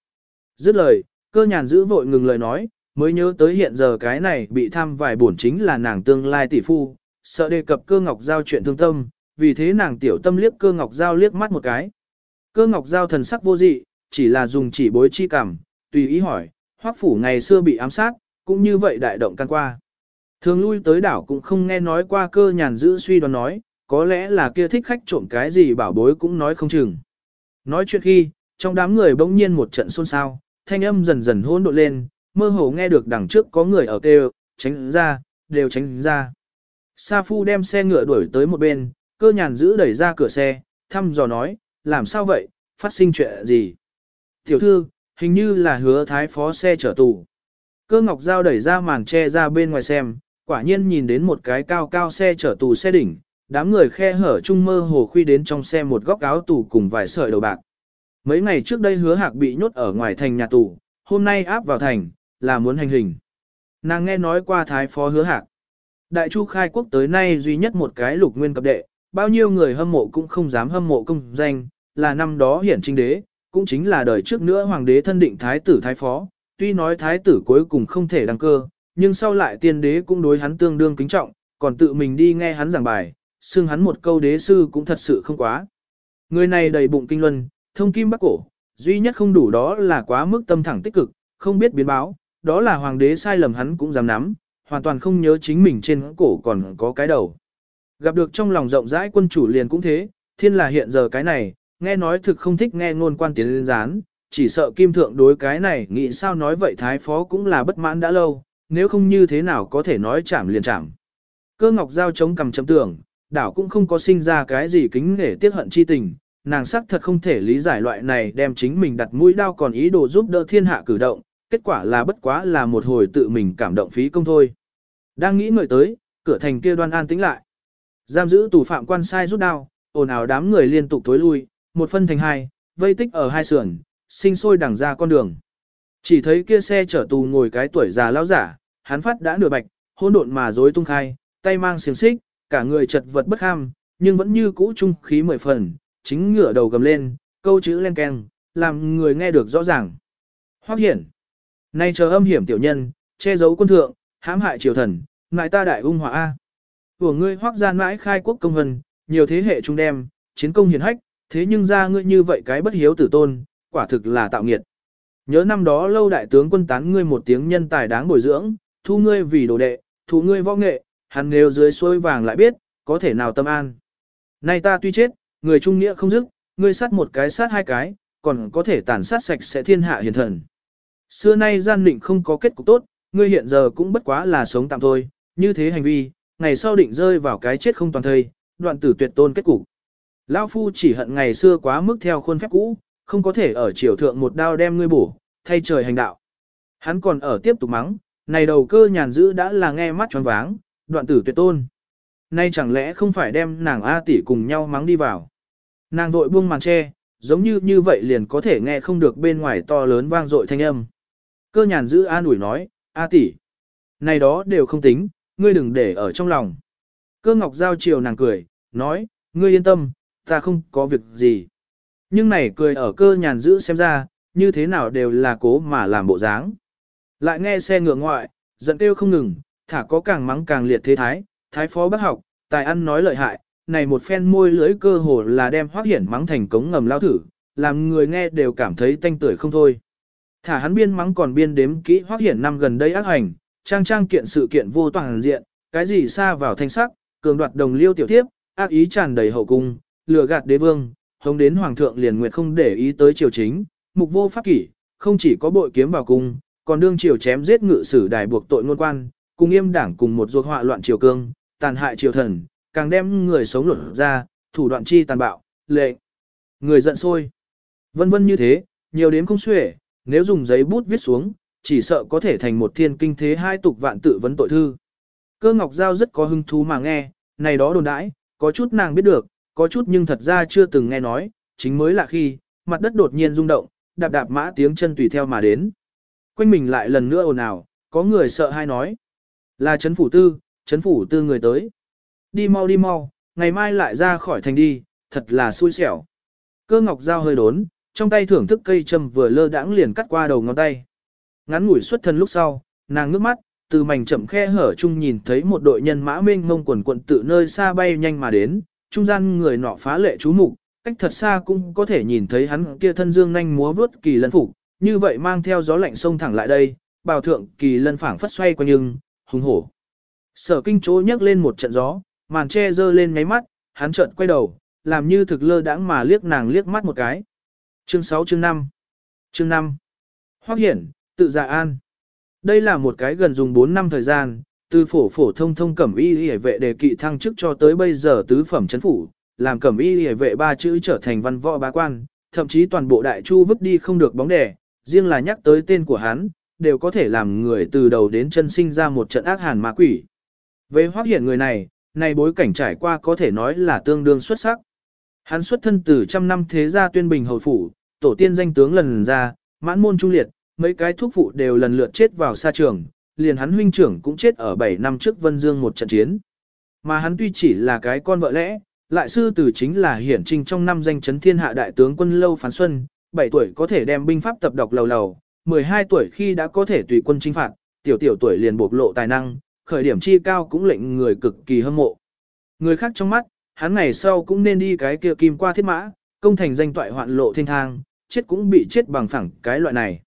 Dứt lời, cơ nhàn giữ vội ngừng lời nói, mới nhớ tới hiện giờ cái này bị tham vài bổn chính là nàng tương lai tỷ phu, sợ đề cập cơ ngọc giao chuyện thương tâm, vì thế nàng tiểu tâm liếc cơ ngọc giao liếc mắt một cái. Cơ ngọc giao thần sắc vô dị, chỉ là dùng chỉ bối chi cảm, tùy ý hỏi, hoác phủ ngày xưa bị ám sát, cũng như vậy đại động can qua. Thường lui tới đảo cũng không nghe nói qua cơ nhàn giữ suy đoán nói, có lẽ là kia thích khách trộm cái gì bảo bối cũng nói không chừng. Nói chuyện khi, trong đám người bỗng nhiên một trận xôn xao, thanh âm dần dần hỗn độn lên, mơ hồ nghe được đằng trước có người ở kêu, tránh ra, đều tránh ra. Sa Phu đem xe ngựa đuổi tới một bên, cơ nhàn giữ đẩy ra cửa xe, thăm dò nói, làm sao vậy, phát sinh chuyện gì? Tiểu thư, hình như là hứa thái phó xe chở tù. Cơ ngọc dao đẩy ra màn che ra bên ngoài xem, quả nhiên nhìn đến một cái cao cao xe chở tù xe đỉnh, đám người khe hở chung mơ hồ khuy đến trong xe một góc áo tù cùng vài sợi đầu bạc. Mấy ngày trước đây hứa hạc bị nhốt ở ngoài thành nhà tù, hôm nay áp vào thành, là muốn hành hình. Nàng nghe nói qua thái phó hứa hạc. Đại chu khai quốc tới nay duy nhất một cái lục nguyên cập đệ, bao nhiêu người hâm mộ cũng không dám hâm mộ công danh, là năm đó hiển trinh đế, cũng chính là đời trước nữa hoàng đế thân định thái tử thái phó, tuy nói thái tử cuối cùng không thể đăng cơ, nhưng sau lại tiên đế cũng đối hắn tương đương kính trọng, còn tự mình đi nghe hắn giảng bài, xưng hắn một câu đế sư cũng thật sự không quá. Người này đầy bụng kinh luân, thông kim bắc cổ, duy nhất không đủ đó là quá mức tâm thẳng tích cực, không biết biến báo, đó là hoàng đế sai lầm hắn cũng dám nắm, hoàn toàn không nhớ chính mình trên cổ còn có cái đầu. Gặp được trong lòng rộng rãi quân chủ liền cũng thế, thiên là hiện giờ cái này, nghe nói thực không thích nghe ngôn quan tiến lên gián, chỉ sợ kim thượng đối cái này nghĩ sao nói vậy thái phó cũng là bất mãn đã lâu, nếu không như thế nào có thể nói chảm liền chảm. Cơ ngọc giao chống cầm chấm tưởng, đảo cũng không có sinh ra cái gì kính để tiếc hận chi tình, nàng sắc thật không thể lý giải loại này đem chính mình đặt mũi đao còn ý đồ giúp đỡ thiên hạ cử động, kết quả là bất quá là một hồi tự mình cảm động phí công thôi. Đang nghĩ ngợi tới, cửa thành kia đoan an tĩnh lại. Giam giữ tù phạm quan sai rút đao, ồn ào đám người liên tục tối lui, một phân thành hai, vây tích ở hai sườn, sinh sôi đằng ra con đường. Chỉ thấy kia xe chở tù ngồi cái tuổi già lão giả, hắn phát đã nửa bạch, hỗn độn mà rối tung khai, tay mang xiềng xích, cả người chật vật bất ham, nhưng vẫn như cũ trung khí mười phần, chính ngửa đầu gầm lên, câu chữ len keng, làm người nghe được rõ ràng. Hoắc hiển, nay chờ âm hiểm tiểu nhân, che giấu quân thượng, hãm hại triều thần, ngại ta đại ung hỏa A. Của ngươi hoác gian mãi khai quốc công vân, nhiều thế hệ trung đem, chiến công hiển hách, thế nhưng ra ngươi như vậy cái bất hiếu tử tôn, quả thực là tạo nghiệt. Nhớ năm đó lâu đại tướng quân tán ngươi một tiếng nhân tài đáng bồi dưỡng, thu ngươi vì đồ đệ, thu ngươi võ nghệ, hắn nếu dưới xuôi vàng lại biết, có thể nào tâm an. Nay ta tuy chết, người trung nghĩa không dứt, ngươi sát một cái sát hai cái, còn có thể tàn sát sạch sẽ thiên hạ hiền thần. Xưa nay gian định không có kết cục tốt, ngươi hiện giờ cũng bất quá là sống tạm thôi, như thế hành vi, ngày sau định rơi vào cái chết không toàn thây, đoạn tử tuyệt tôn kết cục. Lão phu chỉ hận ngày xưa quá mức theo khuôn phép cũ, không có thể ở triều thượng một đao đem ngươi bổ, thay trời hành đạo. Hắn còn ở tiếp tục mắng, này đầu cơ nhàn dữ đã là nghe mắt tròn váng, đoạn tử tuyệt tôn. Nay chẳng lẽ không phải đem nàng A tỷ cùng nhau mắng đi vào. Nàng vội buông màn che, giống như như vậy liền có thể nghe không được bên ngoài to lớn vang dội thanh âm. Cơ nhàn giữ an ủi nói, A tỷ, này đó đều không tính, ngươi đừng để ở trong lòng. Cơ ngọc giao chiều nàng cười, nói, ngươi yên tâm, ta không có việc gì. Nhưng này cười ở cơ nhàn giữ xem ra, như thế nào đều là cố mà làm bộ dáng. Lại nghe xe ngựa ngoại, giận kêu không ngừng, thả có càng mắng càng liệt thế thái, thái phó bác học, tài ăn nói lợi hại, này một phen môi lưới cơ hồ là đem hoác hiển mắng thành cống ngầm lao thử, làm người nghe đều cảm thấy tanh tưởi không thôi. Thả hắn biên mắng còn biên đếm kỹ hoác hiển năm gần đây ác hành, trang trang kiện sự kiện vô toàn diện, cái gì xa vào thanh sắc, cường đoạt đồng liêu tiểu tiếp, ác ý tràn đầy hậu cung, lừa gạt đế vương, hống đến hoàng thượng liền nguyệt không để ý tới triều chính, mục vô pháp kỷ, không chỉ có bội kiếm vào cung, còn đương triều chém giết ngự sử đài buộc tội ngôn quan, cùng im đảng cùng một ruột họa loạn triều cương, tàn hại triều thần, càng đem người sống luận ra, thủ đoạn chi tàn bạo, lệ. Người giận sôi. Vân vân như thế, nhiều đến không xuể, nếu dùng giấy bút viết xuống, chỉ sợ có thể thành một thiên kinh thế hai tục vạn tự vấn tội thư. Cơ Ngọc Giao rất có hứng thú mà nghe, này đó đồn đãi, có chút nàng biết được, có chút nhưng thật ra chưa từng nghe nói, chính mới là khi, mặt đất đột nhiên rung động, đạp đạp mã tiếng chân tùy theo mà đến. Quanh mình lại lần nữa ồn ào, có người sợ hay nói. Là chấn phủ tư, chấn phủ tư người tới. Đi mau đi mau, ngày mai lại ra khỏi thành đi, thật là xui xẻo. Cơ ngọc dao hơi đốn, trong tay thưởng thức cây châm vừa lơ đãng liền cắt qua đầu ngón tay. Ngắn ngủi xuất thân lúc sau, nàng ngước mắt, từ mảnh chậm khe hở chung nhìn thấy một đội nhân mã mênh mông quần quận tự nơi xa bay nhanh mà đến, trung gian người nọ phá lệ chú mục, cách thật xa cũng có thể nhìn thấy hắn kia thân dương nhanh múa vướt kỳ lân phục, như vậy mang theo gió lạnh sông thẳng lại đây, bào thượng kỳ lân phảng phất xoay quanh nhưng, hùng hổ. Sở kinh chỗ nhấc lên một trận gió, màn che dơ lên ngáy mắt, hắn chợt quay đầu, làm như thực lơ đãng mà liếc nàng liếc mắt một cái. Chương 6 chương 5 Chương 5 Hoác hiển, tự dạ an. Đây là một cái gần dùng 4 năm thời gian, từ phổ phổ thông thông cẩm y y vệ đề kỵ thăng chức cho tới bây giờ tứ phẩm chấn phủ, làm cẩm y y vệ ba chữ trở thành văn võ bá quan, thậm chí toàn bộ đại chu vứt đi không được bóng đè, riêng là nhắc tới tên của hắn, đều có thể làm người từ đầu đến chân sinh ra một trận ác hàn ma quỷ. Về hoác hiển người này, này bối cảnh trải qua có thể nói là tương đương xuất sắc. Hắn xuất thân từ trăm năm thế gia tuyên bình hầu phủ, tổ tiên danh tướng lần ra, mãn môn trung liệt, mấy cái thuốc phụ đều lần lượt chết vào xa trường, liền hắn huynh trưởng cũng chết ở 7 năm trước Vân Dương một trận chiến. Mà hắn tuy chỉ là cái con vợ lẽ, lại sư tử chính là hiển trinh trong năm danh chấn thiên hạ đại tướng quân Lâu Phán Xuân, 7 tuổi có thể đem binh pháp tập đọc lầu lầu, 12 tuổi khi đã có thể tùy quân chinh phạt, tiểu tiểu tuổi liền bộc lộ tài năng, khởi điểm chi cao cũng lệnh người cực kỳ hâm mộ. Người khác trong mắt, hắn ngày sau cũng nên đi cái kia kim qua thiết mã, công thành danh toại hoạn lộ thiên thang, chết cũng bị chết bằng phẳng cái loại này.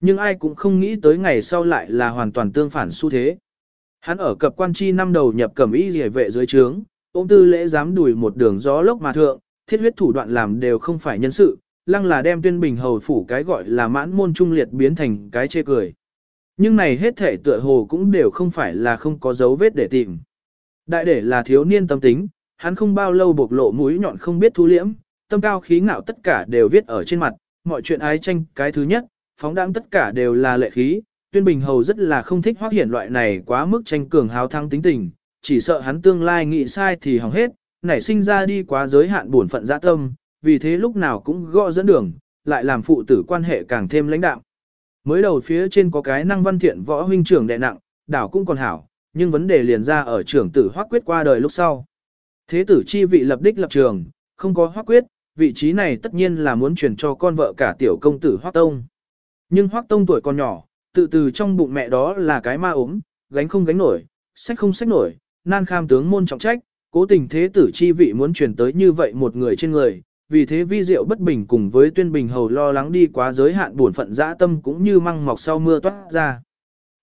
Nhưng ai cũng không nghĩ tới ngày sau lại là hoàn toàn tương phản xu thế. Hắn ở cập quan chi năm đầu nhập cẩm y rỉa vệ dưới trướng, ôm tư lễ dám đùi một đường gió lốc mà thượng, thiết huyết thủ đoạn làm đều không phải nhân sự, lăng là đem tuyên bình hầu phủ cái gọi là mãn môn trung liệt biến thành cái chê cười. Nhưng này hết thể tựa hồ cũng đều không phải là không có dấu vết để tìm. Đại để là thiếu niên tâm tính, hắn không bao lâu bộc lộ mũi nhọn không biết thu liễm, tâm cao khí ngạo tất cả đều viết ở trên mặt, mọi chuyện ái tranh cái thứ nhất, phóng đãng tất cả đều là lệ khí, tuyên bình hầu rất là không thích hoác hiển loại này quá mức tranh cường hào thăng tính tình, chỉ sợ hắn tương lai nghĩ sai thì hỏng hết, nảy sinh ra đi quá giới hạn bổn phận dã tâm, vì thế lúc nào cũng gõ dẫn đường, lại làm phụ tử quan hệ càng thêm lãnh đạo. Mới đầu phía trên có cái năng văn thiện võ huynh trưởng đệ nặng, đảo cũng còn hảo, nhưng vấn đề liền ra ở trưởng tử hoác quyết qua đời lúc sau. Thế tử chi vị lập đích lập trường, không có hoác quyết, vị trí này tất nhiên là muốn truyền cho con vợ cả tiểu công tử hoác tông. Nhưng hoác tông tuổi còn nhỏ, tự từ trong bụng mẹ đó là cái ma ốm, gánh không gánh nổi, sách không sách nổi, nan kham tướng môn trọng trách, cố tình thế tử chi vị muốn truyền tới như vậy một người trên người, vì thế vi diệu bất bình cùng với tuyên bình hầu lo lắng đi quá giới hạn buồn phận dã tâm cũng như măng mọc sau mưa toát ra.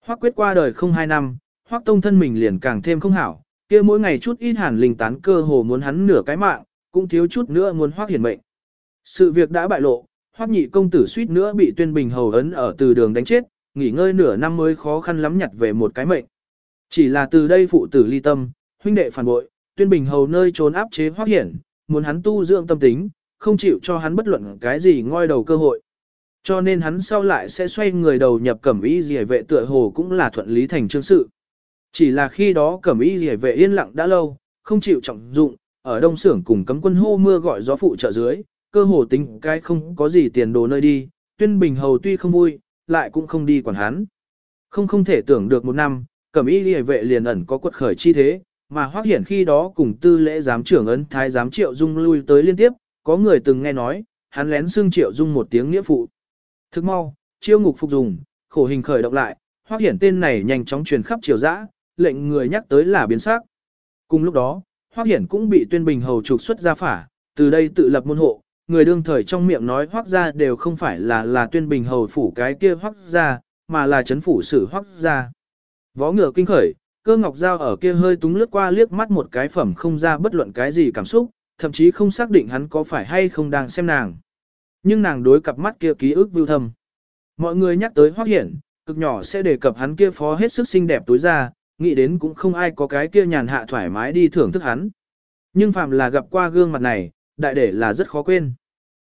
Hoắc quyết qua đời không hai năm, Hoắc tông thân mình liền càng thêm không hảo, kia mỗi ngày chút ít hàn linh tán cơ hồ muốn hắn nửa cái mạng, cũng thiếu chút nữa muốn hoác hiển mệnh. Sự việc đã bại lộ, Hoắc nhị công tử suýt nữa bị tuyên bình hầu ấn ở từ đường đánh chết, nghỉ ngơi nửa năm mới khó khăn lắm nhặt về một cái mệnh. Chỉ là từ đây phụ tử ly tâm, huynh đệ phản bội, tuyên bình hầu nơi trốn áp chế hoác hiển, muốn hắn tu dưỡng tâm tính, không chịu cho hắn bất luận cái gì ngoi đầu cơ hội. Cho nên hắn sau lại sẽ xoay người đầu nhập cẩm ý gì vệ tựa hồ cũng là thuận lý thành chương sự. Chỉ là khi đó cẩm y rìa vệ yên lặng đã lâu, không chịu trọng dụng, ở đông xưởng cùng cấm quân hô mưa gọi gió phụ trợ dưới, cơ hồ tính cái không có gì tiền đồ nơi đi, tuyên bình hầu tuy không vui, lại cũng không đi quản hắn. Không không thể tưởng được một năm, cẩm y rìa vệ liền ẩn có quật khởi chi thế, mà hoác hiển khi đó cùng tư lễ giám trưởng ấn thái giám triệu dung lui tới liên tiếp, có người từng nghe nói, hắn lén xương triệu dung một tiếng nghĩa phụ. Thức mau, chiêu ngục phục dùng, khổ hình khởi động lại, hoác hiển tên này nhanh chóng truyền khắp triều dã, lệnh người nhắc tới là biến sắc. Cùng lúc đó, Hoắc hiển cũng bị tuyên bình hầu trục xuất ra phả, từ đây tự lập môn hộ, người đương thời trong miệng nói Hoắc gia đều không phải là là tuyên bình hầu phủ cái kia Hoắc gia, mà là chấn phủ sử Hoắc gia. Võ ngựa kinh khởi, cơ ngọc dao ở kia hơi túng lướt qua liếc mắt một cái phẩm không ra bất luận cái gì cảm xúc, thậm chí không xác định hắn có phải hay không đang xem nàng. Nhưng nàng đối cặp mắt kia ký ức vưu thầm. Mọi người nhắc tới Hoắc hiển, cực nhỏ sẽ đề cập hắn kia phó hết sức xinh đẹp tối ra, nghĩ đến cũng không ai có cái kia nhàn hạ thoải mái đi thưởng thức hắn. Nhưng phạm là gặp qua gương mặt này, đại để là rất khó quên.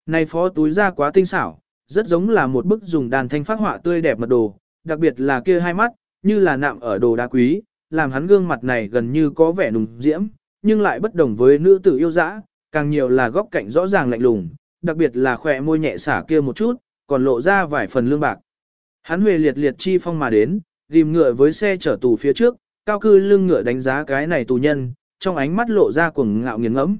Này phó túi ra quá tinh xảo, rất giống là một bức dùng đàn thanh phát họa tươi đẹp mật đồ, đặc biệt là kia hai mắt, như là nạm ở đồ đá quý, làm hắn gương mặt này gần như có vẻ nùng diễm, nhưng lại bất đồng với nữ tử yêu dã, càng nhiều là góc cạnh rõ ràng lạnh lùng, đặc biệt là khỏe môi nhẹ xả kia một chút, còn lộ ra vài phần lương bạc. Hắn huề liệt liệt chi phong mà đến, ghim ngựa với xe chở tù phía trước, cao cư lưng ngựa đánh giá cái này tù nhân, trong ánh mắt lộ ra cuồng ngạo nghiền ngẫm.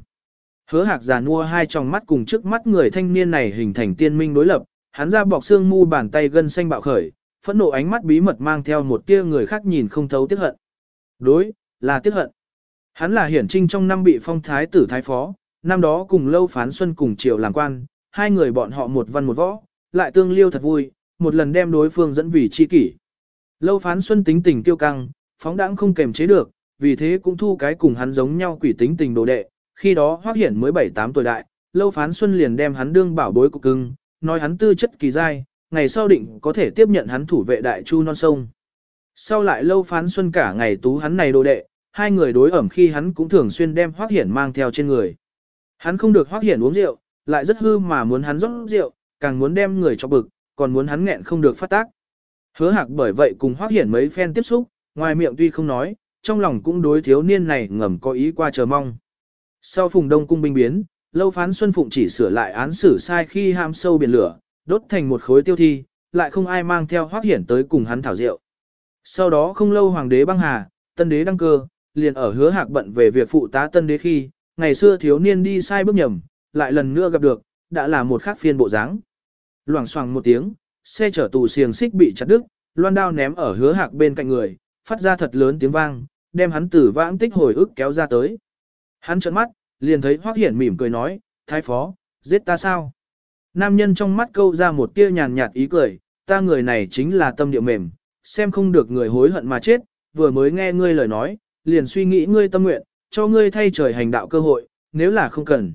Hứa hạc già nua hai tròng mắt cùng trước mắt người thanh niên này hình thành tiên minh đối lập, hắn ra bọc xương mu bàn tay gân xanh bạo khởi, phẫn nộ ánh mắt bí mật mang theo một tia người khác nhìn không thấu tiếc hận. Đối, là tiếc hận. Hắn là hiển trinh trong năm bị phong thái tử thái phó, năm đó cùng lâu phán xuân cùng triều làm quan, hai người bọn họ một văn một võ, lại tương liêu thật vui, một lần đem đối phương dẫn vì chi kỷ. Lâu phán xuân tính tình kiêu căng, phóng đãng không kềm chế được, vì thế cũng thu cái cùng hắn giống nhau quỷ tính tình đồ đệ, khi đó hoác hiển mới 7-8 tuổi đại, lâu phán xuân liền đem hắn đương bảo bối của cưng, nói hắn tư chất kỳ dai, ngày sau định có thể tiếp nhận hắn thủ vệ đại chu non sông. Sau lại lâu phán xuân cả ngày tú hắn này đồ đệ, hai người đối ẩm khi hắn cũng thường xuyên đem hoác hiển mang theo trên người. Hắn không được hoác hiển uống rượu, lại rất hư mà muốn hắn rót rượu, càng muốn đem người cho bực, còn muốn hắn nghẹn không được phát tác. Hứa hạc bởi vậy cùng hoác hiển mấy phen tiếp xúc, ngoài miệng tuy không nói, trong lòng cũng đối thiếu niên này ngầm có ý qua chờ mong. Sau phùng đông cung binh biến, lâu phán Xuân Phụng chỉ sửa lại án xử sai khi ham sâu biển lửa, đốt thành một khối tiêu thi, lại không ai mang theo hoác hiển tới cùng hắn thảo rượu. Sau đó không lâu hoàng đế băng hà, tân đế đăng cơ, liền ở hứa hạc bận về việc phụ tá tân đế khi, ngày xưa thiếu niên đi sai bước nhầm, lại lần nữa gặp được, đã là một khác phiên bộ dáng. Loảng xoảng một tiếng, xe chở tù xiềng xích bị chặt đứt, loan đao ném ở hứa hạc bên cạnh người, phát ra thật lớn tiếng vang, đem hắn tử vãng tích hồi ức kéo ra tới. Hắn trợn mắt, liền thấy Hoắc Hiển mỉm cười nói, thái phó, giết ta sao? Nam nhân trong mắt câu ra một tia nhàn nhạt ý cười, ta người này chính là tâm địa mềm, xem không được người hối hận mà chết, vừa mới nghe ngươi lời nói, liền suy nghĩ ngươi tâm nguyện, cho ngươi thay trời hành đạo cơ hội, nếu là không cần.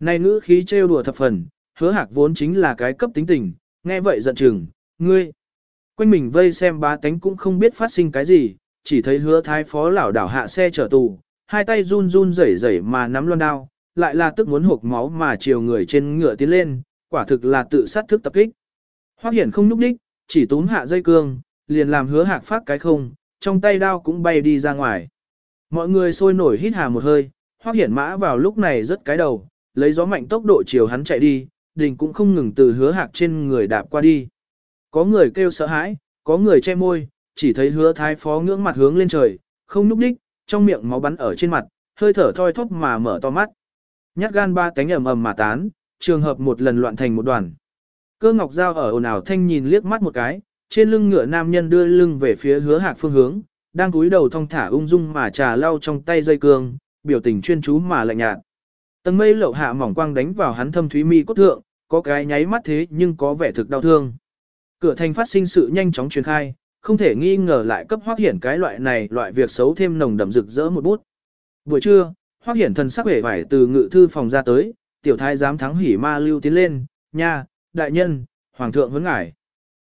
Này ngữ khí trêu đùa thập phần, hứa hạc vốn chính là cái cấp tính tình, nghe vậy giận chừng, ngươi. Quanh mình vây xem ba tánh cũng không biết phát sinh cái gì, chỉ thấy hứa thái phó lảo đảo hạ xe chở tù, hai tay run run rẩy rẩy mà nắm loan đao, lại là tức muốn hộp máu mà chiều người trên ngựa tiến lên, quả thực là tự sát thức tập kích. Hoắc Hiển không núp đích, chỉ túm hạ dây cương, liền làm hứa hạc phát cái không, trong tay đao cũng bay đi ra ngoài. Mọi người sôi nổi hít hà một hơi, Hoắc Hiển mã vào lúc này rất cái đầu, lấy gió mạnh tốc độ chiều hắn chạy đi, đình cũng không ngừng từ hứa hạc trên người đạp qua đi. Có người kêu sợ hãi, có người che môi, chỉ thấy hứa thái phó ngưỡng mặt hướng lên trời, không núp đích, trong miệng máu bắn ở trên mặt, hơi thở thoi thóp mà mở to mắt. Nhát gan ba cánh ầm ầm mà tán, trường hợp một lần loạn thành một đoàn. Cơ ngọc dao ở ồn ào thanh nhìn liếc mắt một cái, trên lưng ngựa nam nhân đưa lưng về phía hứa hạc phương hướng, đang cúi đầu thong thả ung dung mà trà lau trong tay dây cương, biểu tình chuyên chú mà lạnh nhạt. Tầng mây lậu hạ mỏng quang đánh vào hắn thâm thúy mi cốt thượng, có cái nháy mắt thế nhưng có vẻ thực đau thương. Cửa thành phát sinh sự nhanh chóng truyền khai, không thể nghi ngờ lại cấp Hoắc Hiển cái loại này loại việc xấu thêm nồng đậm rực rỡ một bút. Buổi trưa, Hoắc Hiển thần sắc vẻ vải từ ngự thư phòng ra tới, tiểu thái giám thắng hỉ ma lưu tiến lên, nha, đại nhân, hoàng thượng huấn ngải.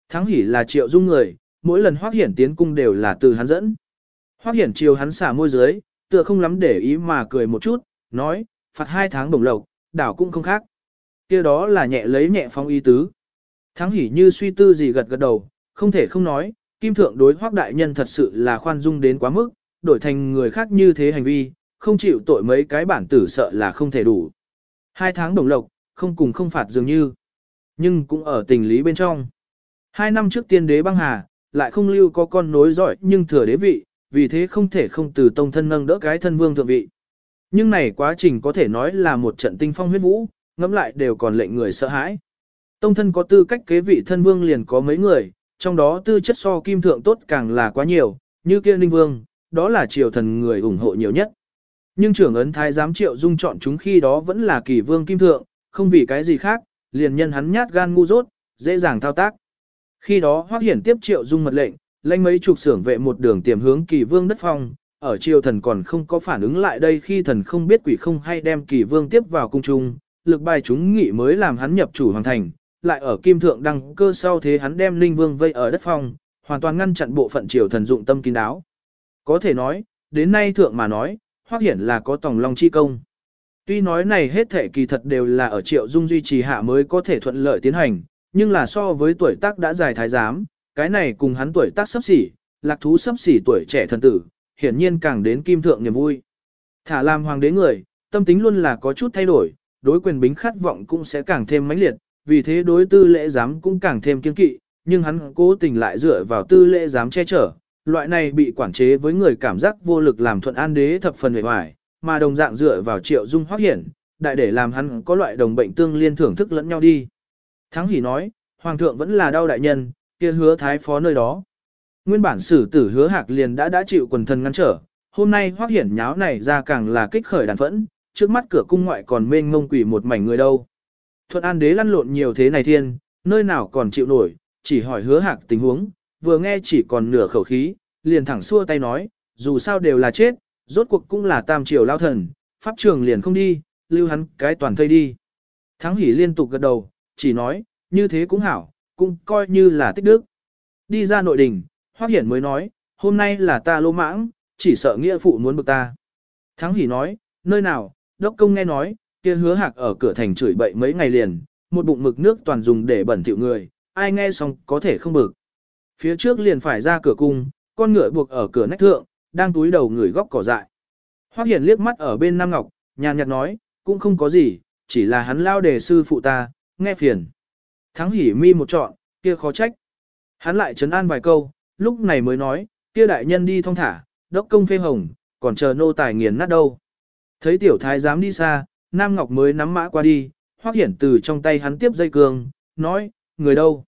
Thắng hỉ là triệu dung người, mỗi lần Hoắc Hiển tiến cung đều là từ hắn dẫn. Hoắc Hiển chiều hắn xả môi dưới, tựa không lắm để ý mà cười một chút, nói, phạt hai tháng đồng lộc, đảo cũng không khác. kia đó là nhẹ lấy nhẹ phong y tứ. Thắng hỉ như suy tư gì gật gật đầu, không thể không nói, kim thượng đối hoác đại nhân thật sự là khoan dung đến quá mức, đổi thành người khác như thế hành vi, không chịu tội mấy cái bản tử sợ là không thể đủ. Hai tháng đồng lộc, không cùng không phạt dường như, nhưng cũng ở tình lý bên trong. Hai năm trước tiên đế băng hà, lại không lưu có con nối giỏi nhưng thừa đế vị, vì thế không thể không từ tông thân nâng đỡ cái thân vương thượng vị. Nhưng này quá trình có thể nói là một trận tinh phong huyết vũ, ngẫm lại đều còn lệnh người sợ hãi. Tông thân có tư cách kế vị thân vương liền có mấy người, trong đó tư chất so kim thượng tốt càng là quá nhiều, như kia ninh vương, đó là triều thần người ủng hộ nhiều nhất. Nhưng trưởng ấn thái giám triệu dung chọn chúng khi đó vẫn là kỳ vương kim thượng, không vì cái gì khác, liền nhân hắn nhát gan ngu dốt, dễ dàng thao tác. Khi đó hoác hiển tiếp triệu dung mật lệnh, lanh mấy chục xưởng vệ một đường tiềm hướng kỳ vương đất phong, ở triều thần còn không có phản ứng lại đây khi thần không biết quỷ không hay đem kỳ vương tiếp vào cung trung, lực bài chúng nghị mới làm hắn nhập chủ hoàng thành, lại ở kim thượng đăng cơ sau thế hắn đem linh vương vây ở đất phong, hoàn toàn ngăn chặn bộ phận triều thần dụng tâm kín đáo. Có thể nói, đến nay thượng mà nói, hoác hiển là có tòng long chi công. Tuy nói này hết thể kỳ thật đều là ở triệu dung duy trì hạ mới có thể thuận lợi tiến hành, nhưng là so với tuổi tác đã dài thái giám, cái này cùng hắn tuổi tác sắp xỉ, lạc thú sắp xỉ tuổi trẻ thần tử, hiển nhiên càng đến kim thượng niềm vui. Thả làm hoàng đế người, tâm tính luôn là có chút thay đổi, đối quyền bính khát vọng cũng sẽ càng thêm mãnh liệt, vì thế đối tư lễ giám cũng càng thêm kiên kỵ, nhưng hắn cố tình lại dựa vào tư lễ giám che chở, loại này bị quản chế với người cảm giác vô lực làm thuận an đế thập phần hề hoài, mà đồng dạng dựa vào triệu dung hoác hiển, đại để làm hắn có loại đồng bệnh tương liên thưởng thức lẫn nhau đi. Thắng hỉ nói, hoàng thượng vẫn là đau đại nhân, kia hứa thái phó nơi đó. Nguyên bản sử tử hứa hạc liền đã đã chịu quần thần ngăn trở, hôm nay hoác hiển nháo này ra càng là kích khởi đàn phẫn, trước mắt cửa cung ngoại còn mênh ngông quỷ một mảnh người đâu. Thuận an đế lăn lộn nhiều thế này thiên, nơi nào còn chịu nổi, chỉ hỏi hứa hạc tình huống, vừa nghe chỉ còn nửa khẩu khí, liền thẳng xua tay nói, dù sao đều là chết, rốt cuộc cũng là tam triều lao thần, pháp trường liền không đi, lưu hắn cái toàn thây đi. Thắng hỉ liên tục gật đầu, chỉ nói, như thế cũng hảo, cũng coi như là tích đức. Đi ra nội đình, Hoắc Hiển mới nói, hôm nay là ta lô mãng, chỉ sợ nghĩa phụ muốn bực ta. Thắng Hỷ nói, nơi nào, đốc công nghe nói, kia hứa hạc ở cửa thành chửi bậy mấy ngày liền, một bụng mực nước toàn dùng để bẩn thỉu người, ai nghe xong có thể không bực. Phía trước liền phải ra cửa cung, con ngựa buộc ở cửa nách thượng, đang túi đầu người góc cỏ dại. Hoắc Hiển liếc mắt ở bên Nam Ngọc, nhàn nhạt nói, cũng không có gì, chỉ là hắn lao đề sư phụ ta, nghe phiền. Thắng hỉ mi một trọn, kia khó trách. Hắn lại trấn an vài câu, lúc này mới nói, kia đại nhân đi thong thả, đốc công phê hồng, còn chờ nô tài nghiền nát đâu. Thấy tiểu thái dám đi xa, Nam Ngọc mới nắm mã qua đi, hoác hiển từ trong tay hắn tiếp dây cương, nói, người đâu?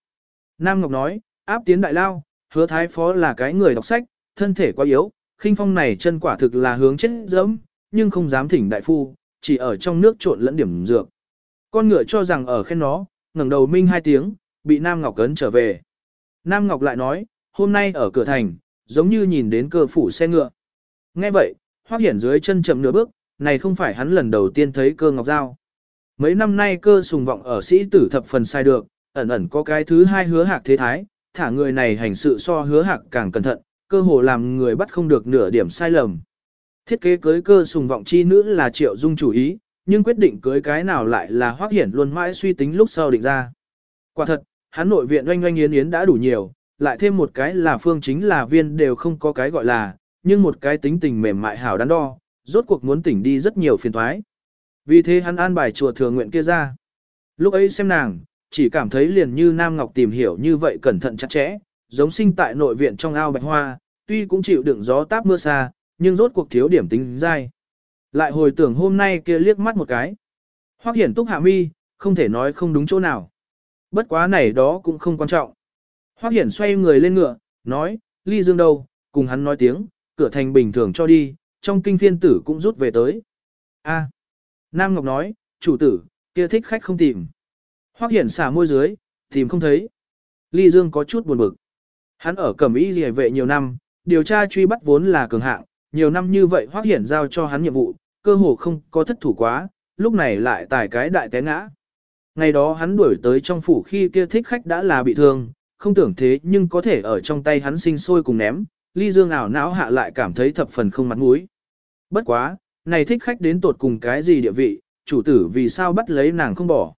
Nam Ngọc nói, áp tiến đại lao, hứa thái phó là cái người đọc sách, thân thể quá yếu, khinh phong này chân quả thực là hướng chết dẫm, nhưng không dám thỉnh đại phu, chỉ ở trong nước trộn lẫn điểm dược. Con ngựa cho rằng ở khen nó, ngẩng đầu minh hai tiếng, bị Nam Ngọc cấn trở về. Nam Ngọc lại nói, hôm nay ở cửa thành, giống như nhìn đến cơ phủ xe ngựa. Nghe vậy, Hoắc Hiển dưới chân chậm nửa bước, này không phải hắn lần đầu tiên thấy cơ ngọc Giao. Mấy năm nay cơ sùng vọng ở sĩ tử thập phần sai được, ẩn ẩn có cái thứ hai hứa hạc thế thái, thả người này hành sự so hứa hạc càng cẩn thận, cơ hồ làm người bắt không được nửa điểm sai lầm. Thiết kế cưới cơ sùng vọng chi nữ là triệu dung chủ ý, nhưng quyết định cưới cái nào lại là Hoắc Hiển luôn mãi suy tính lúc sau định ra. Quả thật, hắn nội viện oanh oanh yến yến đã đủ nhiều, lại thêm một cái là phương chính là viên đều không có cái gọi là, nhưng một cái tính tình mềm mại hảo đắn đo, rốt cuộc muốn tỉnh đi rất nhiều phiền thoái. Vì thế hắn an bài chùa thừa nguyện kia ra. Lúc ấy xem nàng, chỉ cảm thấy liền như Nam Ngọc tìm hiểu như vậy cẩn thận chặt chẽ, giống sinh tại nội viện trong ao bạch hoa, tuy cũng chịu đựng gió táp mưa xa, nhưng rốt cuộc thiếu điểm tính dai. Lại hồi tưởng hôm nay kia liếc mắt một cái. Hoắc hiển túc hạ mi, không thể nói không đúng chỗ nào. Bất quá này đó cũng không quan trọng. Hoắc hiển xoay người lên ngựa, nói, ly dương đâu, cùng hắn nói tiếng, cửa thành bình thường cho đi, trong kinh phiên tử cũng rút về tới. A. Nam Ngọc nói, chủ tử, kia thích khách không tìm. Hoắc hiển xả môi dưới, tìm không thấy. Ly Dương có chút buồn bực. Hắn ở cẩm y rìa vệ nhiều năm, điều tra truy bắt vốn là cường hạng, nhiều năm như vậy Hoắc hiển giao cho hắn nhiệm vụ, cơ hồ không có thất thủ quá, lúc này lại tải cái đại té ngã. Ngày đó hắn đuổi tới trong phủ khi kia thích khách đã là bị thương, không tưởng thế nhưng có thể ở trong tay hắn sinh sôi cùng ném, ly dương ảo não hạ lại cảm thấy thập phần không mặt mũi. Bất quá, này thích khách đến tột cùng cái gì địa vị, chủ tử vì sao bắt lấy nàng không bỏ.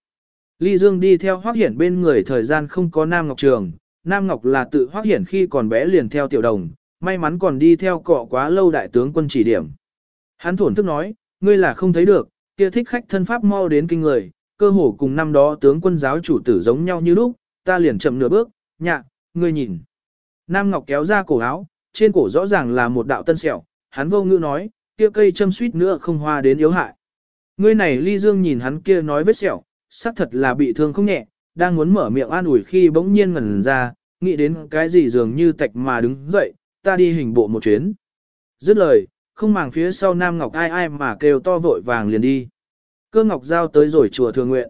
Ly Dương đi theo hoác Hiển bên người thời gian không có Nam Ngọc Trường, Nam Ngọc là tự hoác Hiển khi còn bé liền theo tiểu đồng, may mắn còn đi theo cọ quá lâu đại tướng quân chỉ điểm. Hắn thổn thức nói, ngươi là không thấy được, kia thích khách thân pháp mau đến kinh người, cơ hồ cùng năm đó tướng quân giáo chủ tử giống nhau như lúc, ta liền chậm nửa bước, nhạ, ngươi nhìn. Nam Ngọc kéo ra cổ áo, trên cổ rõ ràng là một đạo tân sẹo, hắn vô ngữ nói, kia cây châm suýt nữa không hoa đến yếu hại. Ngươi này ly dương nhìn hắn kia nói vết sẹo, xác thật là bị thương không nhẹ, đang muốn mở miệng an ủi khi bỗng nhiên ngẩn ra, nghĩ đến cái gì dường như tạch mà đứng dậy, ta đi hình bộ một chuyến. Dứt lời, không màng phía sau Nam Ngọc ai ai mà kêu to vội vàng liền đi. Cơ Ngọc Giao tới rồi chùa Thường Nguyện.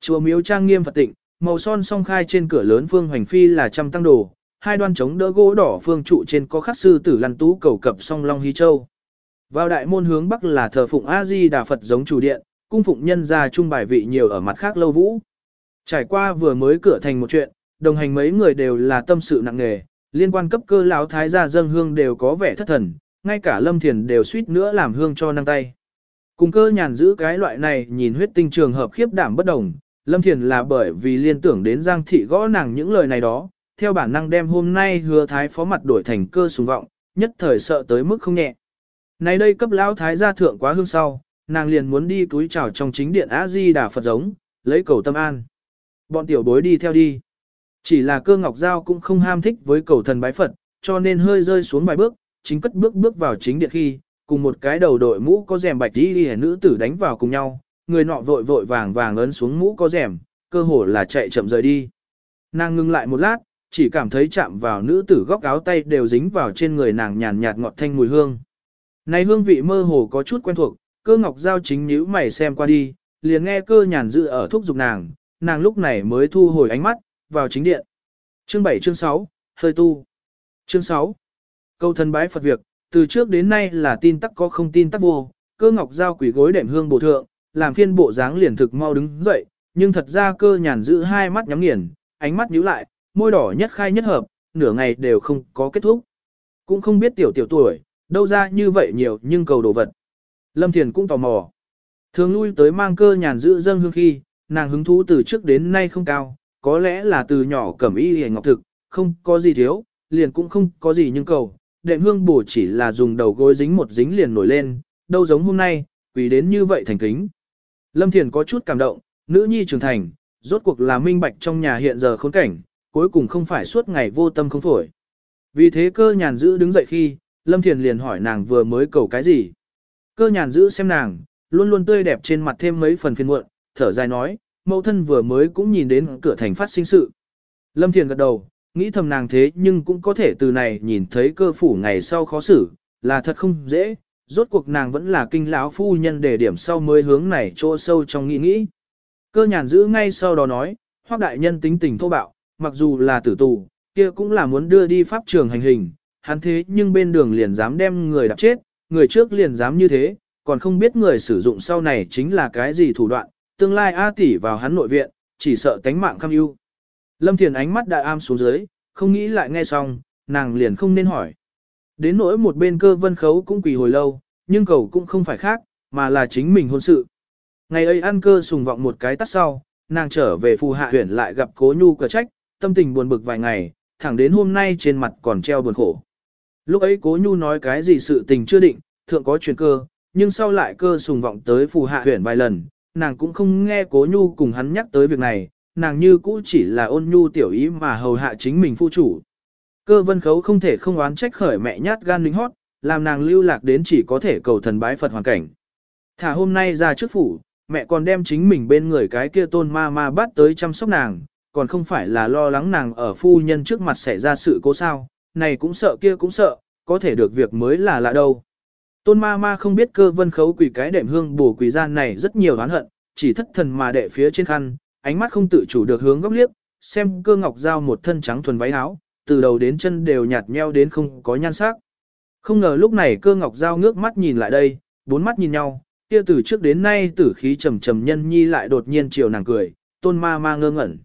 Chùa miếu trang nghiêm Phật tịnh, màu son song khai trên cửa lớn phương hoành phi là trăm tăng đồ, hai đoan chống đỡ gỗ đỏ phương trụ trên có khắc sư tử lăn tú cầu cập song long hí châu. Vào đại môn hướng bắc là thờ phụng A Di Đà Phật giống chủ điện, cung phụng nhân gia trung bài vị nhiều ở mặt khác lâu vũ. Trải qua vừa mới cửa thành một chuyện, đồng hành mấy người đều là tâm sự nặng nề, liên quan cấp cơ lão thái gia dâng hương đều có vẻ thất thần, ngay cả Lâm Thiền đều suýt nữa làm hương cho năng tay. Cùng cơ nhàn giữ cái loại này nhìn huyết tinh trường hợp khiếp đảm bất đồng, Lâm Thiền là bởi vì liên tưởng đến Giang Thị gõ nàng những lời này đó, theo bản năng đem hôm nay hứa thái phó mặt đổi thành cơ sùng vọng, nhất thời sợ tới mức không nhẹ. Này đây cấp lão thái gia thượng quá hương sau, nàng liền muốn đi túi chào trong chính điện A Di Đà Phật giống, lấy cầu tâm an. Bọn tiểu bối đi theo đi. Chỉ là cơ ngọc giao cũng không ham thích với cầu thần bái Phật, cho nên hơi rơi xuống vài bước, chính cất bước bước vào chính điện khi, cùng một cái đầu đội mũ có rèm bạch đi hẻ nữ tử đánh vào cùng nhau, người nọ vội vội vàng vàng ấn xuống mũ có rèm, cơ hồ là chạy chậm rời đi. Nàng ngưng lại một lát, chỉ cảm thấy chạm vào nữ tử góc áo tay đều dính vào trên người nàng nhàn nhạt ngọt thanh mùi hương. Này hương vị mơ hồ có chút quen thuộc, cơ ngọc giao chính nhíu mày xem qua đi, liền nghe cơ nhàn dự ở thúc giục nàng, nàng lúc này mới thu hồi ánh mắt, vào chính điện. Chương 7 chương 6, hơi tu. Chương 6. Câu thân bái Phật việc, từ trước đến nay là tin tắc có không tin tắc vô, cơ ngọc giao quỷ gối đệm hương bổ thượng, làm phiên bộ dáng liền thực mau đứng dậy, nhưng thật ra cơ nhàn giữ hai mắt nhắm nghiền, ánh mắt nhíu lại, môi đỏ nhất khai nhất hợp, nửa ngày đều không có kết thúc. Cũng không biết tiểu tiểu tuổi, đâu ra như vậy nhiều nhưng cầu đồ vật. Lâm Thiền cũng tò mò. Thường lui tới mang cơ nhàn giữ dâng hương khi, nàng hứng thú từ trước đến nay không cao, có lẽ là từ nhỏ cẩm y hề ngọc thực, không có gì thiếu, liền cũng không có gì nhưng cầu. Đệm hương bổ chỉ là dùng đầu gối dính một dính liền nổi lên, đâu giống hôm nay, vì đến như vậy thành kính. Lâm Thiền có chút cảm động, nữ nhi trưởng thành, rốt cuộc là minh bạch trong nhà hiện giờ khốn cảnh, cuối cùng không phải suốt ngày vô tâm không phổi. Vì thế cơ nhàn giữ đứng dậy khi, Lâm Thiền liền hỏi nàng vừa mới cầu cái gì. Cơ nhàn giữ xem nàng, luôn luôn tươi đẹp trên mặt thêm mấy phần phiền muộn, thở dài nói, mẫu thân vừa mới cũng nhìn đến cửa thành phát sinh sự. Lâm Thiền gật đầu, nghĩ thầm nàng thế nhưng cũng có thể từ này nhìn thấy cơ phủ ngày sau khó xử, là thật không dễ, rốt cuộc nàng vẫn là kinh lão phu nhân để điểm sau mới hướng này chỗ sâu trong nghĩ nghĩ. Cơ nhàn giữ ngay sau đó nói, hoác đại nhân tính tình thô bạo, mặc dù là tử tù, kia cũng là muốn đưa đi pháp trường hành hình, hắn thế nhưng bên đường liền dám đem người đạp chết, người trước liền dám như thế, còn không biết người sử dụng sau này chính là cái gì thủ đoạn, tương lai A tỷ vào hắn nội viện, chỉ sợ tánh mạng cam ưu. Lâm Thiền ánh mắt đại am xuống dưới, không nghĩ lại nghe xong, nàng liền không nên hỏi. Đến nỗi một bên cơ vân khấu cũng quỳ hồi lâu, nhưng cầu cũng không phải khác, mà là chính mình hôn sự. Ngày ấy ăn cơ sùng vọng một cái tắt sau, nàng trở về phù hạ huyển lại gặp cố nhu cờ trách, tâm tình buồn bực vài ngày, thẳng đến hôm nay trên mặt còn treo buồn khổ. Lúc ấy cố nhu nói cái gì sự tình chưa định, thượng có chuyển cơ, nhưng sau lại cơ sùng vọng tới phù hạ huyển vài lần, nàng cũng không nghe cố nhu cùng hắn nhắc tới việc này, nàng như cũ chỉ là ôn nhu tiểu ý mà hầu hạ chính mình phu chủ. Cơ vân khấu không thể không oán trách khởi mẹ nhát gan lính hót, làm nàng lưu lạc đến chỉ có thể cầu thần bái Phật hoàn cảnh. Thả hôm nay ra trước phủ, mẹ còn đem chính mình bên người cái kia tôn ma ma bắt tới chăm sóc nàng, còn không phải là lo lắng nàng ở phu nhân trước mặt xảy ra sự cố sao, này cũng sợ kia cũng sợ, có thể được việc mới là lạ đâu. Tôn ma ma không biết cơ vân khấu quỷ cái đệm hương bổ quỷ gian này rất nhiều oán hận, chỉ thất thần mà đệ phía trên khăn, ánh mắt không tự chủ được hướng góc liếc, xem cơ ngọc giao một thân trắng thuần váy áo, từ đầu đến chân đều nhạt nheo đến không có nhan sắc. Không ngờ lúc này cơ ngọc giao ngước mắt nhìn lại đây, bốn mắt nhìn nhau, kia từ trước đến nay tử khí trầm trầm nhân nhi lại đột nhiên chiều nàng cười, tôn ma ma ngơ ngẩn.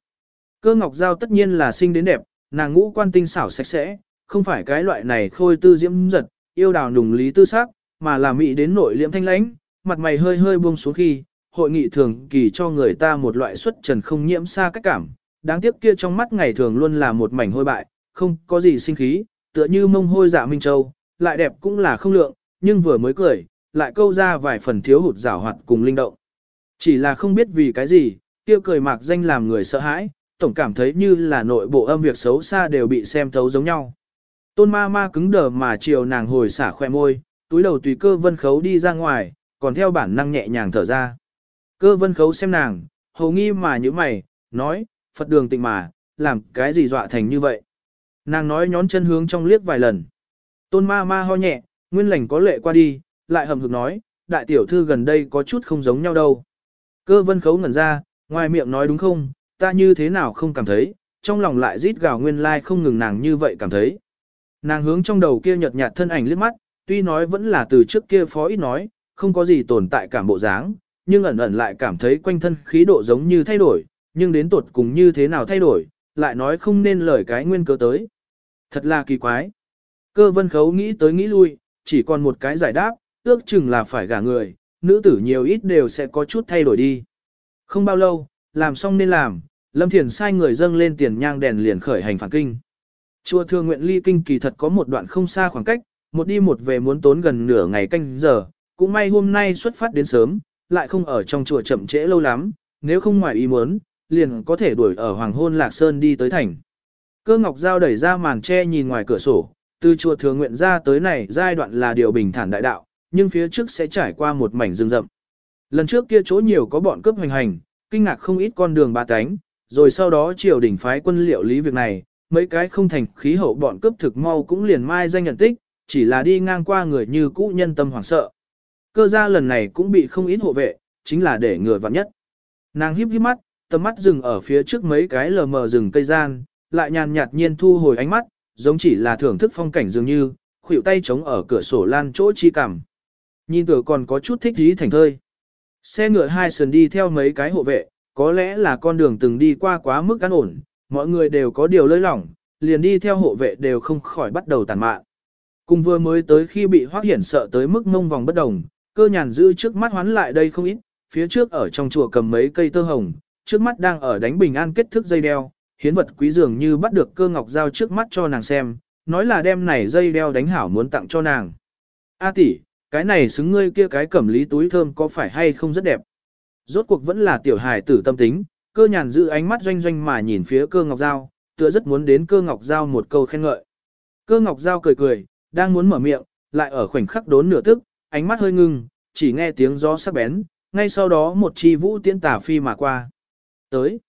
Cơ ngọc giao tất nhiên là xinh đến đẹp, nàng ngũ quan tinh xảo sạch sẽ, không phải cái loại này khôi tư diễm giật, yêu đào nùng lý tư sắc, mà là mỹ đến nội liễm thanh lãnh, mặt mày hơi hơi buông xuống khi, hội nghị thường kỳ cho người ta một loại xuất trần không nhiễm xa cách cảm, đáng tiếc kia trong mắt ngày thường luôn là một mảnh hôi bại, không có gì sinh khí, tựa như mông hôi dạ minh châu, lại đẹp cũng là không lượng, nhưng vừa mới cười, lại câu ra vài phần thiếu hụt rảo hoạt cùng linh động. Chỉ là không biết vì cái gì, kia cười mạc danh làm người sợ hãi, tổng cảm thấy như là nội bộ âm việc xấu xa đều bị xem thấu giống nhau. Tôn ma ma cứng đờ mà chiều nàng hồi xả khoe môi, túi đầu tùy cơ vân khấu đi ra ngoài, còn theo bản năng nhẹ nhàng thở ra. Cơ vân khấu xem nàng, hầu nghi mà như mày, nói, Phật đường tịnh mà, làm cái gì dọa thành như vậy. Nàng nói nhón chân hướng trong liếc vài lần. Tôn ma ma ho nhẹ, nguyên lành có lệ qua đi, lại hầm hực nói, đại tiểu thư gần đây có chút không giống nhau đâu. Cơ vân khấu ngẩn ra, ngoài miệng nói đúng không, ta như thế nào không cảm thấy, trong lòng lại rít gào nguyên lai like không ngừng nàng như vậy cảm thấy. Nàng hướng trong đầu kia nhợt nhạt thân ảnh liếc mắt, tuy nói vẫn là từ trước kia phó ít nói, không có gì tồn tại cảm bộ dáng, nhưng ẩn ẩn lại cảm thấy quanh thân khí độ giống như thay đổi, nhưng đến tuột cùng như thế nào thay đổi, lại nói không nên lời cái nguyên cớ tới. Thật là kỳ quái. Cơ vân khấu nghĩ tới nghĩ lui, chỉ còn một cái giải đáp, ước chừng là phải gả người, nữ tử nhiều ít đều sẽ có chút thay đổi đi. Không bao lâu, làm xong nên làm, Lâm Thiền sai người dâng lên tiền nhang đèn liền khởi hành phản kinh. Chùa Thương Nguyện Ly Kinh kỳ thật có một đoạn không xa khoảng cách, một đi một về muốn tốn gần nửa ngày canh giờ, cũng may hôm nay xuất phát đến sớm, lại không ở trong chùa chậm trễ lâu lắm, nếu không ngoài ý muốn, liền có thể đuổi ở Hoàng Hôn Lạc Sơn đi tới thành. Cơ Ngọc Giao đẩy ra màn che nhìn ngoài cửa sổ, Từ chùa thừa nguyện ra tới này giai đoạn là điều bình thản đại đạo, nhưng phía trước sẽ trải qua một mảnh rừng rậm. Lần trước kia chỗ nhiều có bọn cướp hành hành, kinh ngạc không ít con đường ba cánh, rồi sau đó triều đình phái quân liệu lý việc này, mấy cái không thành khí hậu bọn cướp thực mau cũng liền mai danh nhận tích, chỉ là đi ngang qua người như cũ nhân tâm hoảng sợ. Cơ gia lần này cũng bị không ít hộ vệ, chính là để người vặn nhất. Nàng híp híp mắt, tầm mắt dừng ở phía trước mấy cái lờ mờ rừng cây gian, lại nhàn nhạt nhiên thu hồi ánh mắt, giống chỉ là thưởng thức phong cảnh dường như, khuỷu tay chống ở cửa sổ lan chỗ chi cảm. Nhìn tựa còn có chút thích ý thành thơi. Xe ngựa hai sườn đi theo mấy cái hộ vệ, có lẽ là con đường từng đi qua quá mức an ổn, mọi người đều có điều lơi lỏng, liền đi theo hộ vệ đều không khỏi bắt đầu tàn mạn. Cùng vừa mới tới khi bị hoác hiển sợ tới mức mông vòng bất đồng, cơ nhàn giữ trước mắt hoán lại đây không ít, phía trước ở trong chùa cầm mấy cây tơ hồng, trước mắt đang ở đánh bình an kết thức dây đeo, hiến vật quý dường như bắt được cơ ngọc giao trước mắt cho nàng xem, nói là đem này dây đeo đánh hảo muốn tặng cho nàng. A tỷ, cái này xứng ngươi kia cái cẩm lý túi thơm có phải hay không rất đẹp. Rốt cuộc vẫn là tiểu hài tử tâm tính, cơ nhàn giữ ánh mắt doanh doanh mà nhìn phía cơ ngọc giao, tựa rất muốn đến cơ ngọc giao một câu khen ngợi. Cơ ngọc giao cười cười, đang muốn mở miệng, lại ở khoảnh khắc đốn nửa tức, ánh mắt hơi ngưng, chỉ nghe tiếng gió sắc bén, ngay sau đó một chi vũ tiễn tả phi mà qua. Tới,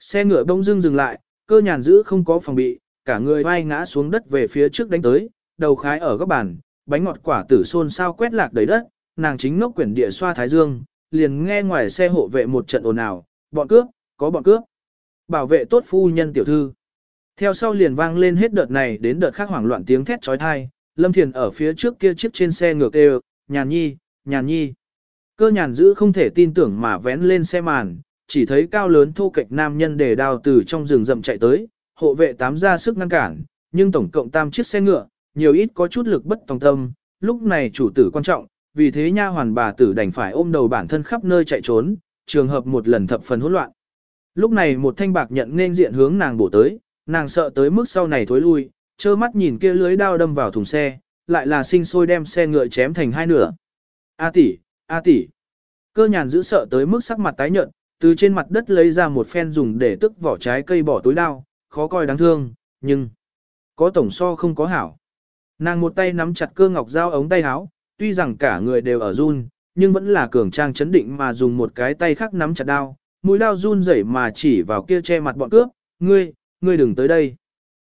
xe ngựa bông dưng dừng lại, cơ nhàn giữ không có phòng bị, cả người vai ngã xuống đất về phía trước đánh tới, đầu khái ở góc bàn, bánh ngọt quả tử xôn sao quét lạc đầy đất, nàng chính ngốc quyển địa xoa thái dương, liền nghe ngoài xe hộ vệ một trận ồn ào, bọn cướp, có bọn cướp. Bảo vệ tốt phu nhân tiểu thư. Theo sau liền vang lên hết đợt này đến đợt khác hoảng loạn tiếng thét trói thai, Lâm Thiền ở phía trước kia chiếc trên xe ngược đều, nhàn nhi, nhàn nhi. Cơ nhàn giữ không thể tin tưởng mà vén lên xe màn, chỉ thấy cao lớn thô kệch nam nhân để đào từ trong rừng rậm chạy tới, hộ vệ tám ra sức ngăn cản, nhưng tổng cộng tam chiếc xe ngựa, nhiều ít có chút lực bất tòng tâm, lúc này chủ tử quan trọng, vì thế nha hoàn bà tử đành phải ôm đầu bản thân khắp nơi chạy trốn, trường hợp một lần thập phần hỗn loạn. Lúc này một thanh bạc nhận nên diện hướng nàng bổ tới, nàng sợ tới mức sau này thối lui, trơ mắt nhìn kia lưới đao đâm vào thùng xe, lại là sinh sôi đem xe ngựa chém thành hai nửa. A tỷ, a tỷ. Cơ nhàn giữ sợ tới mức sắc mặt tái nhợt, từ trên mặt đất lấy ra một phen dùng để tức vỏ trái cây bỏ túi đao, khó coi đáng thương, nhưng có tổng so không có hảo. Nàng một tay nắm chặt cơ ngọc dao ống tay áo, tuy rằng cả người đều ở run, nhưng vẫn là cường trang chấn định mà dùng một cái tay khác nắm chặt đao, mũi đao run rẩy mà chỉ vào kia che mặt bọn cướp, ngươi, ngươi đừng tới đây.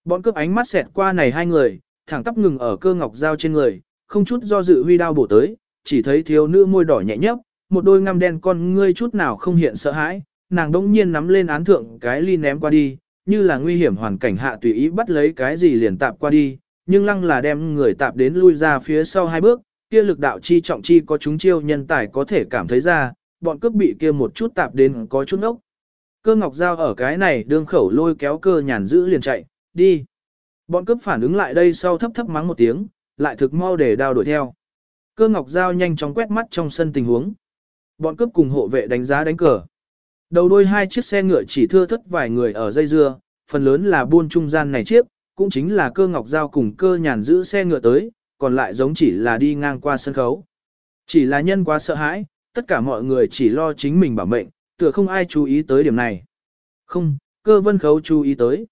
Bọn cướp ánh mắt xẹt qua này hai người, thẳng tắp ngừng ở cơ ngọc dao trên người, không chút do dự huy đao bổ tới, chỉ thấy thiếu nữ môi đỏ nhẹ nhấp, một đôi ngăm đen con ngươi chút nào không hiện sợ hãi, nàng đỗng nhiên nắm lên án thượng cái ly ném qua đi, như là nguy hiểm hoàn cảnh hạ tùy ý bắt lấy cái gì liền tạp qua đi, nhưng lăng là đem người tạp đến lui ra phía sau hai bước, kia lực đạo chi trọng chi có chúng chiêu nhân tài có thể cảm thấy ra, bọn cướp bị kia một chút tạp đến có chút ốc. Cơ ngọc dao ở cái này đương khẩu lôi kéo cơ nhàn giữ liền chạy, đi. Bọn cướp phản ứng lại đây sau thấp thấp mắng một tiếng, lại thực mau để đao đuổi theo. Cơ ngọc dao nhanh chóng quét mắt trong sân tình huống. Bọn cướp cùng hộ vệ đánh giá đánh cờ. Đầu đôi hai chiếc xe ngựa chỉ thưa thất vài người ở dây dưa, phần lớn là buôn trung gian này chiếc, cũng chính là cơ ngọc giao cùng cơ nhàn giữ xe ngựa tới, còn lại giống chỉ là đi ngang qua sân khấu. Chỉ là nhân quá sợ hãi, tất cả mọi người chỉ lo chính mình bảo mệnh, tựa không ai chú ý tới điểm này. Không, cơ vân khấu chú ý tới.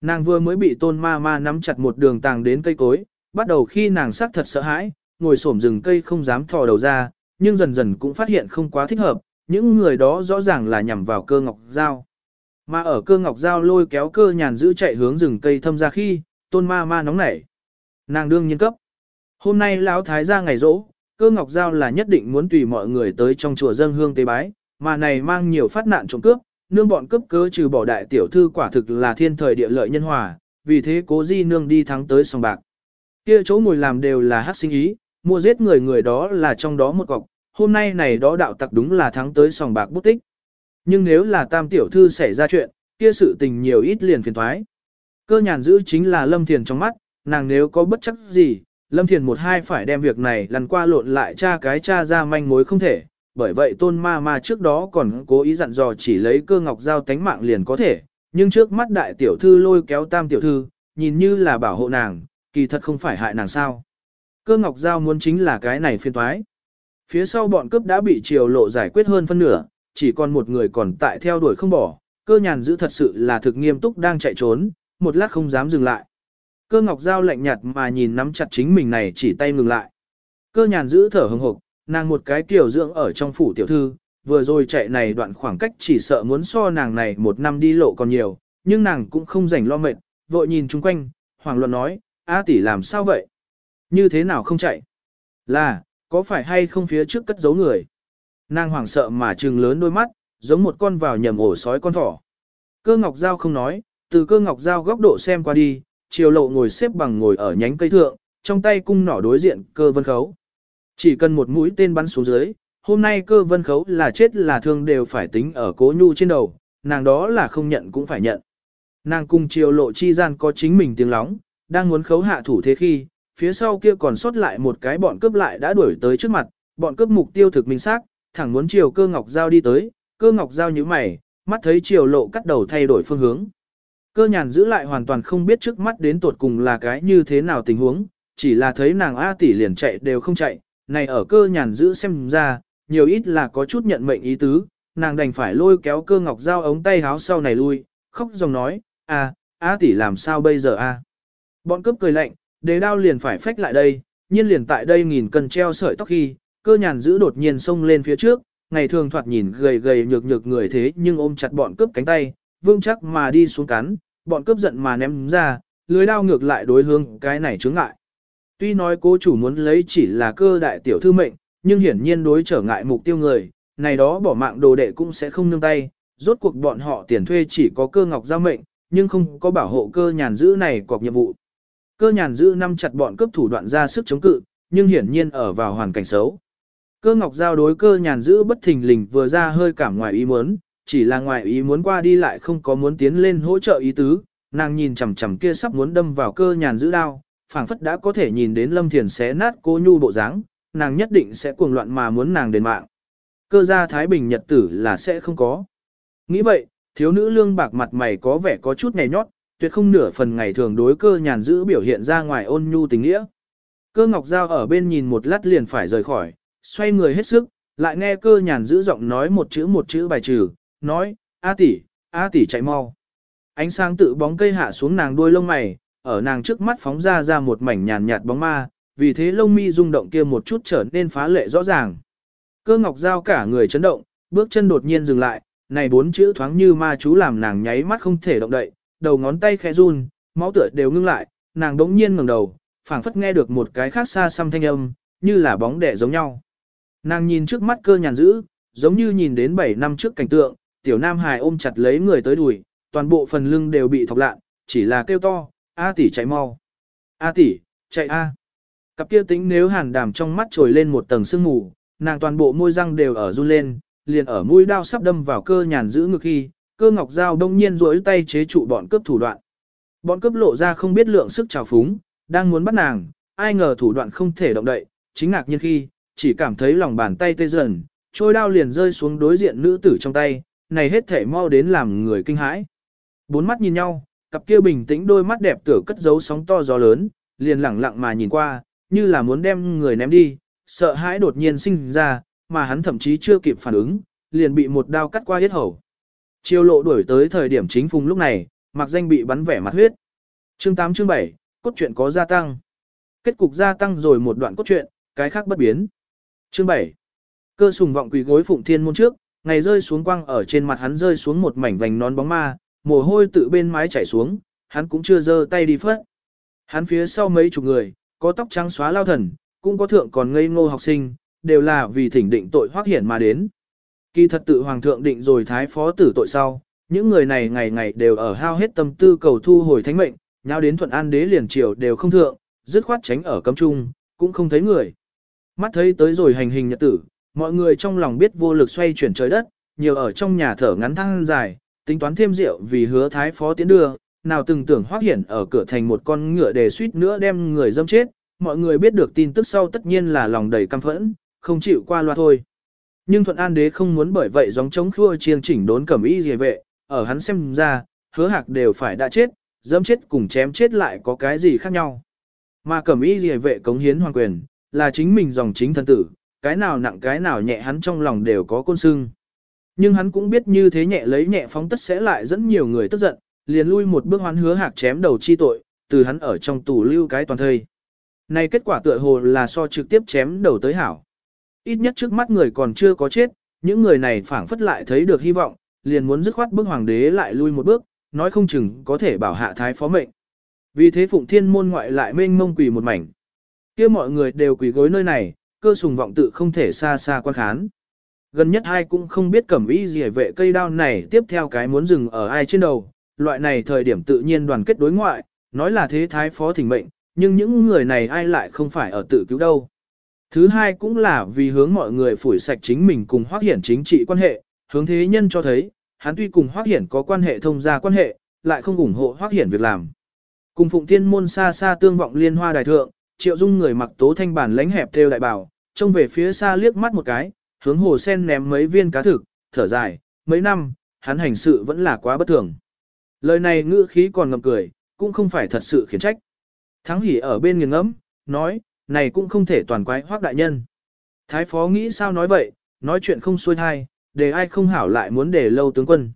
Nàng vừa mới bị tôn ma ma nắm chặt một đường tàng đến cây cối, bắt đầu khi nàng sắc thật sợ hãi, ngồi xổm rừng cây không dám thò đầu ra, nhưng dần dần cũng phát hiện không quá thích hợp, những người đó rõ ràng là nhằm vào cơ ngọc giao. Mà ở cơ ngọc giao lôi kéo cơ nhàn giữ chạy hướng rừng cây thâm ra khi, tôn ma ma nóng nảy. Nàng đương nhiên cấp. Hôm nay lão thái ra ngày rỗ, cơ ngọc giao là nhất định muốn tùy mọi người tới trong chùa dân hương tế bái, mà này mang nhiều phát nạn trộm cướp, nương bọn cướp cớ trừ bỏ đại tiểu thư quả thực là thiên thời địa lợi nhân hòa, vì thế cố di nương đi thắng tới sòng bạc. Kia chỗ ngồi làm đều là hát sinh ý, mua giết người người đó là trong đó một cọc, hôm nay này đó đạo tặc đúng là thắng tới sòng bạc bút tích. Nhưng nếu là tam tiểu thư xảy ra chuyện, kia sự tình nhiều ít liền phiền thoái. Cơ nhàn giữ chính là Lâm Thiền trong mắt, nàng nếu có bất chấp gì, Lâm Thiền một hai phải đem việc này lăn qua lộn lại cha cái cha ra manh mối không thể. Bởi vậy tôn ma ma trước đó còn cố ý dặn dò chỉ lấy cơ ngọc giao tánh mạng liền có thể, nhưng trước mắt đại tiểu thư lôi kéo tam tiểu thư, nhìn như là bảo hộ nàng, kỳ thật không phải hại nàng sao. Cơ ngọc giao muốn chính là cái này phiên thoái. Phía sau bọn cướp đã bị triều lộ giải quyết hơn phân nửa, chỉ còn một người còn tại theo đuổi không bỏ, cơ nhàn giữ thật sự là thực nghiêm túc đang chạy trốn, một lát không dám dừng lại. Cơ ngọc dao lạnh nhạt mà nhìn nắm chặt chính mình này chỉ tay ngừng lại. Cơ nhàn giữ thở hừng hực, nàng một cái tiểu dưỡng ở trong phủ tiểu thư, vừa rồi chạy này đoạn khoảng cách chỉ sợ muốn so nàng này một năm đi lộ còn nhiều, nhưng nàng cũng không rảnh lo mệt, vội nhìn chung quanh, hoàng luận nói, A tỷ làm sao vậy? Như thế nào không chạy? Là, có phải hay không phía trước cất giấu người? Nàng hoảng sợ mà trừng lớn đôi mắt, giống một con vào nhầm ổ sói con thỏ. Cơ ngọc giao không nói, từ cơ ngọc giao góc độ xem qua đi, chiều lộ ngồi xếp bằng ngồi ở nhánh cây thượng, trong tay cung nỏ đối diện cơ vân khấu. Chỉ cần một mũi tên bắn xuống dưới, hôm nay cơ vân khấu là chết là thương đều phải tính ở cố nhu trên đầu, nàng đó là không nhận cũng phải nhận. Nàng cùng chiều lộ chi gian có chính mình tiếng lóng, đang muốn khấu hạ thủ thế khi, phía sau kia còn sót lại một cái bọn cướp lại đã đuổi tới trước mặt, bọn cướp mục tiêu thực minh xác, thẳng muốn chiều cơ ngọc giao đi tới, cơ ngọc giao như mày, mắt thấy chiều lộ cắt đầu thay đổi phương hướng. Cơ nhàn giữ lại hoàn toàn không biết trước mắt đến tột cùng là cái như thế nào tình huống, chỉ là thấy nàng A tỷ liền chạy đều không chạy, này ở cơ nhàn giữ xem ra, nhiều ít là có chút nhận mệnh ý tứ, nàng đành phải lôi kéo cơ ngọc dao ống tay háo sau này lui, khóc dòng nói, a, a tỷ làm sao bây giờ a? Bọn cướp cười lạnh, đề đao liền phải phách lại đây, nhiên liền tại đây nghìn cân treo sợi tóc khi, cơ nhàn giữ đột nhiên xông lên phía trước, ngày thường thoạt nhìn gầy gầy nhược nhược người thế nhưng ôm chặt bọn cướp cánh tay, vương chắc mà đi xuống cắn, bọn cướp giận mà ném ra, lưới đao ngược lại đối hướng cái này chướng ngại. Tuy nói cố chủ muốn lấy chỉ là cơ đại tiểu thư mệnh, nhưng hiển nhiên đối trở ngại mục tiêu người, này đó bỏ mạng đồ đệ cũng sẽ không nương tay, rốt cuộc bọn họ tiền thuê chỉ có cơ ngọc giao mệnh, nhưng không có bảo hộ cơ nhàn giữ này cọc nhiệm vụ. Cơ nhàn giữ năm chặt bọn cấp thủ đoạn ra sức chống cự, nhưng hiển nhiên ở vào hoàn cảnh xấu. Cơ ngọc giao đối cơ nhàn giữ bất thình lình vừa ra hơi cảm ngoài ý muốn, chỉ là ngoài ý muốn qua đi lại không có muốn tiến lên hỗ trợ ý tứ, nàng nhìn chằm chằm kia sắp muốn đâm vào cơ nhàn giữ đao, phảng phất đã có thể nhìn đến lâm thiền xé nát cô nhu bộ dáng, nàng nhất định sẽ cuồng loạn mà muốn nàng đền mạng. Cơ gia Thái Bình nhật tử là sẽ không có. Nghĩ vậy, thiếu nữ lương bạc mặt mày có vẻ có chút nhè nhót, tuyệt không nửa phần ngày thường đối cơ nhàn giữ biểu hiện ra ngoài ôn nhu tình nghĩa. Cơ ngọc giao ở bên nhìn một lát liền phải rời khỏi, xoay người hết sức, lại nghe cơ nhàn giữ giọng nói một chữ một chữ bài trừ, nói, A tỷ, A tỷ chạy mau. Ánh sáng tự bóng cây hạ xuống nàng đuôi lông mày, ở nàng trước mắt phóng ra ra một mảnh nhàn nhạt bóng ma, vì thế lông mi rung động kia một chút trở nên phá lệ rõ ràng. Cơ ngọc giao cả người chấn động, bước chân đột nhiên dừng lại, này bốn chữ thoáng như ma chú làm nàng nháy mắt không thể động đậy, đầu ngón tay khẽ run, máu tựa đều ngưng lại, nàng đống nhiên ngẩng đầu, phảng phất nghe được một cái khác xa xăm thanh âm, như là bóng đẻ giống nhau. Nàng nhìn trước mắt cơ nhàn dữ, giống như nhìn đến 7 năm trước cảnh tượng, tiểu nam hài ôm chặt lấy người tới đùi, toàn bộ phần lưng đều bị thọc lạn, chỉ là kêu to, A tỷ chạy mau. A tỷ, chạy A. Cặp kia tính nếu hàn đàm trong mắt trồi lên một tầng sương mù, nàng toàn bộ môi răng đều ở run lên, liền ở mũi đao sắp đâm vào cơ nhàn giữ ngực khi, cơ ngọc dao đông nhiên rối tay chế trụ bọn cướp thủ đoạn. Bọn cướp lộ ra không biết lượng sức trào phúng, đang muốn bắt nàng, ai ngờ thủ đoạn không thể động đậy, chính ngạc nhiên khi, chỉ cảm thấy lòng bàn tay tê dần, trôi đao liền rơi xuống đối diện nữ tử trong tay, này hết thể mau đến làm người kinh hãi. Bốn mắt nhìn nhau, cặp kia bình tĩnh đôi mắt đẹp tựa cất giấu sóng to gió lớn, liền lẳng lặng mà nhìn qua, như là muốn đem người ném đi, sợ hãi đột nhiên sinh ra, mà hắn thậm chí chưa kịp phản ứng, liền bị một đao cắt qua hết hầu. Chiêu lộ đuổi tới thời điểm chính phùng lúc này, mặc danh bị bắn vẻ mặt huyết. Chương 8 chương 7, cốt truyện có gia tăng. Kết cục gia tăng rồi một đoạn cốt truyện, cái khác bất biến. Chương 7. Cơ sùng vọng quỳ gối phụng thiên môn trước, ngày rơi xuống quăng ở trên mặt hắn rơi xuống một mảnh vành nón bóng ma, mồ hôi tự bên mái chảy xuống, hắn cũng chưa giơ tay đi phất. Hắn phía sau mấy chục người, có tóc trắng xóa lao thần, cũng có thượng còn ngây ngô học sinh, đều là vì thỉnh định tội hoác hiển mà đến. Kỳ thật tự hoàng thượng định rồi thái phó tử tội sau, những người này ngày ngày đều ở hao hết tâm tư cầu thu hồi thánh mệnh, nhau đến thuận an đế liền triều đều không thượng, dứt khoát tránh ở cấm trung, cũng không thấy người. Mắt thấy tới rồi hành hình nhật tử, mọi người trong lòng biết vô lực xoay chuyển trời đất, nhiều ở trong nhà thở ngắn thăng dài, tính toán thêm rượu vì hứa thái phó tiến đưa, nào từng tưởng hoác hiển ở cửa thành một con ngựa đề suýt nữa đem người dâm chết, mọi người biết được tin tức sau tất nhiên là lòng đầy căm phẫn, không chịu qua loa thôi. Nhưng thuận an đế không muốn bởi vậy gióng chống khua chiêng chỉnh đốn cẩm y dề vệ, ở hắn xem ra, hứa hạc đều phải đã chết, dẫm chết cùng chém chết lại có cái gì khác nhau. Mà cẩm y dề vệ cống hiến hoàng quyền, là chính mình dòng chính thân tử, cái nào nặng cái nào nhẹ hắn trong lòng đều có côn sưng. Nhưng hắn cũng biết như thế nhẹ lấy nhẹ phóng tất sẽ lại dẫn nhiều người tức giận, liền lui một bước hoán hứa hạc chém đầu chi tội, từ hắn ở trong tù lưu cái toàn thây. Này kết quả tựa hồ là so trực tiếp chém đầu tới hảo. Ít nhất trước mắt người còn chưa có chết, những người này phảng phất lại thấy được hy vọng, liền muốn dứt khoát bức hoàng đế lại lui một bước, nói không chừng có thể bảo hạ thái phó mệnh. Vì thế phụng thiên môn ngoại lại mênh mông quỳ một mảnh. kia mọi người đều quỳ gối nơi này, cơ sùng vọng tự không thể xa xa quan khán. Gần nhất ai cũng không biết cẩm ý gì vệ cây đao này tiếp theo cái muốn dừng ở ai trên đầu, loại này thời điểm tự nhiên đoàn kết đối ngoại, nói là thế thái phó thỉnh mệnh, nhưng những người này ai lại không phải ở tự cứu đâu. Thứ hai cũng là vì hướng mọi người phủi sạch chính mình cùng hoác hiển chính trị quan hệ, hướng thế nhân cho thấy, hắn tuy cùng hoác hiển có quan hệ thông gia quan hệ, lại không ủng hộ hoác hiển việc làm. Cùng phụng thiên môn xa xa tương vọng liên hoa đài thượng, triệu dung người mặc tố thanh bản lánh hẹp theo đại bảo, trông về phía xa liếc mắt một cái, hướng hồ sen ném mấy viên cá thực, thở dài, mấy năm, hắn hành sự vẫn là quá bất thường. Lời này ngữ khí còn ngầm cười, cũng không phải thật sự khiển trách. Thắng hỉ ở bên nghiền ngẫm, nói, này cũng không thể toàn quái hoác đại nhân. Thái phó nghĩ sao nói vậy, nói chuyện không xuôi thai, để ai không hảo lại muốn để lâu tướng quân.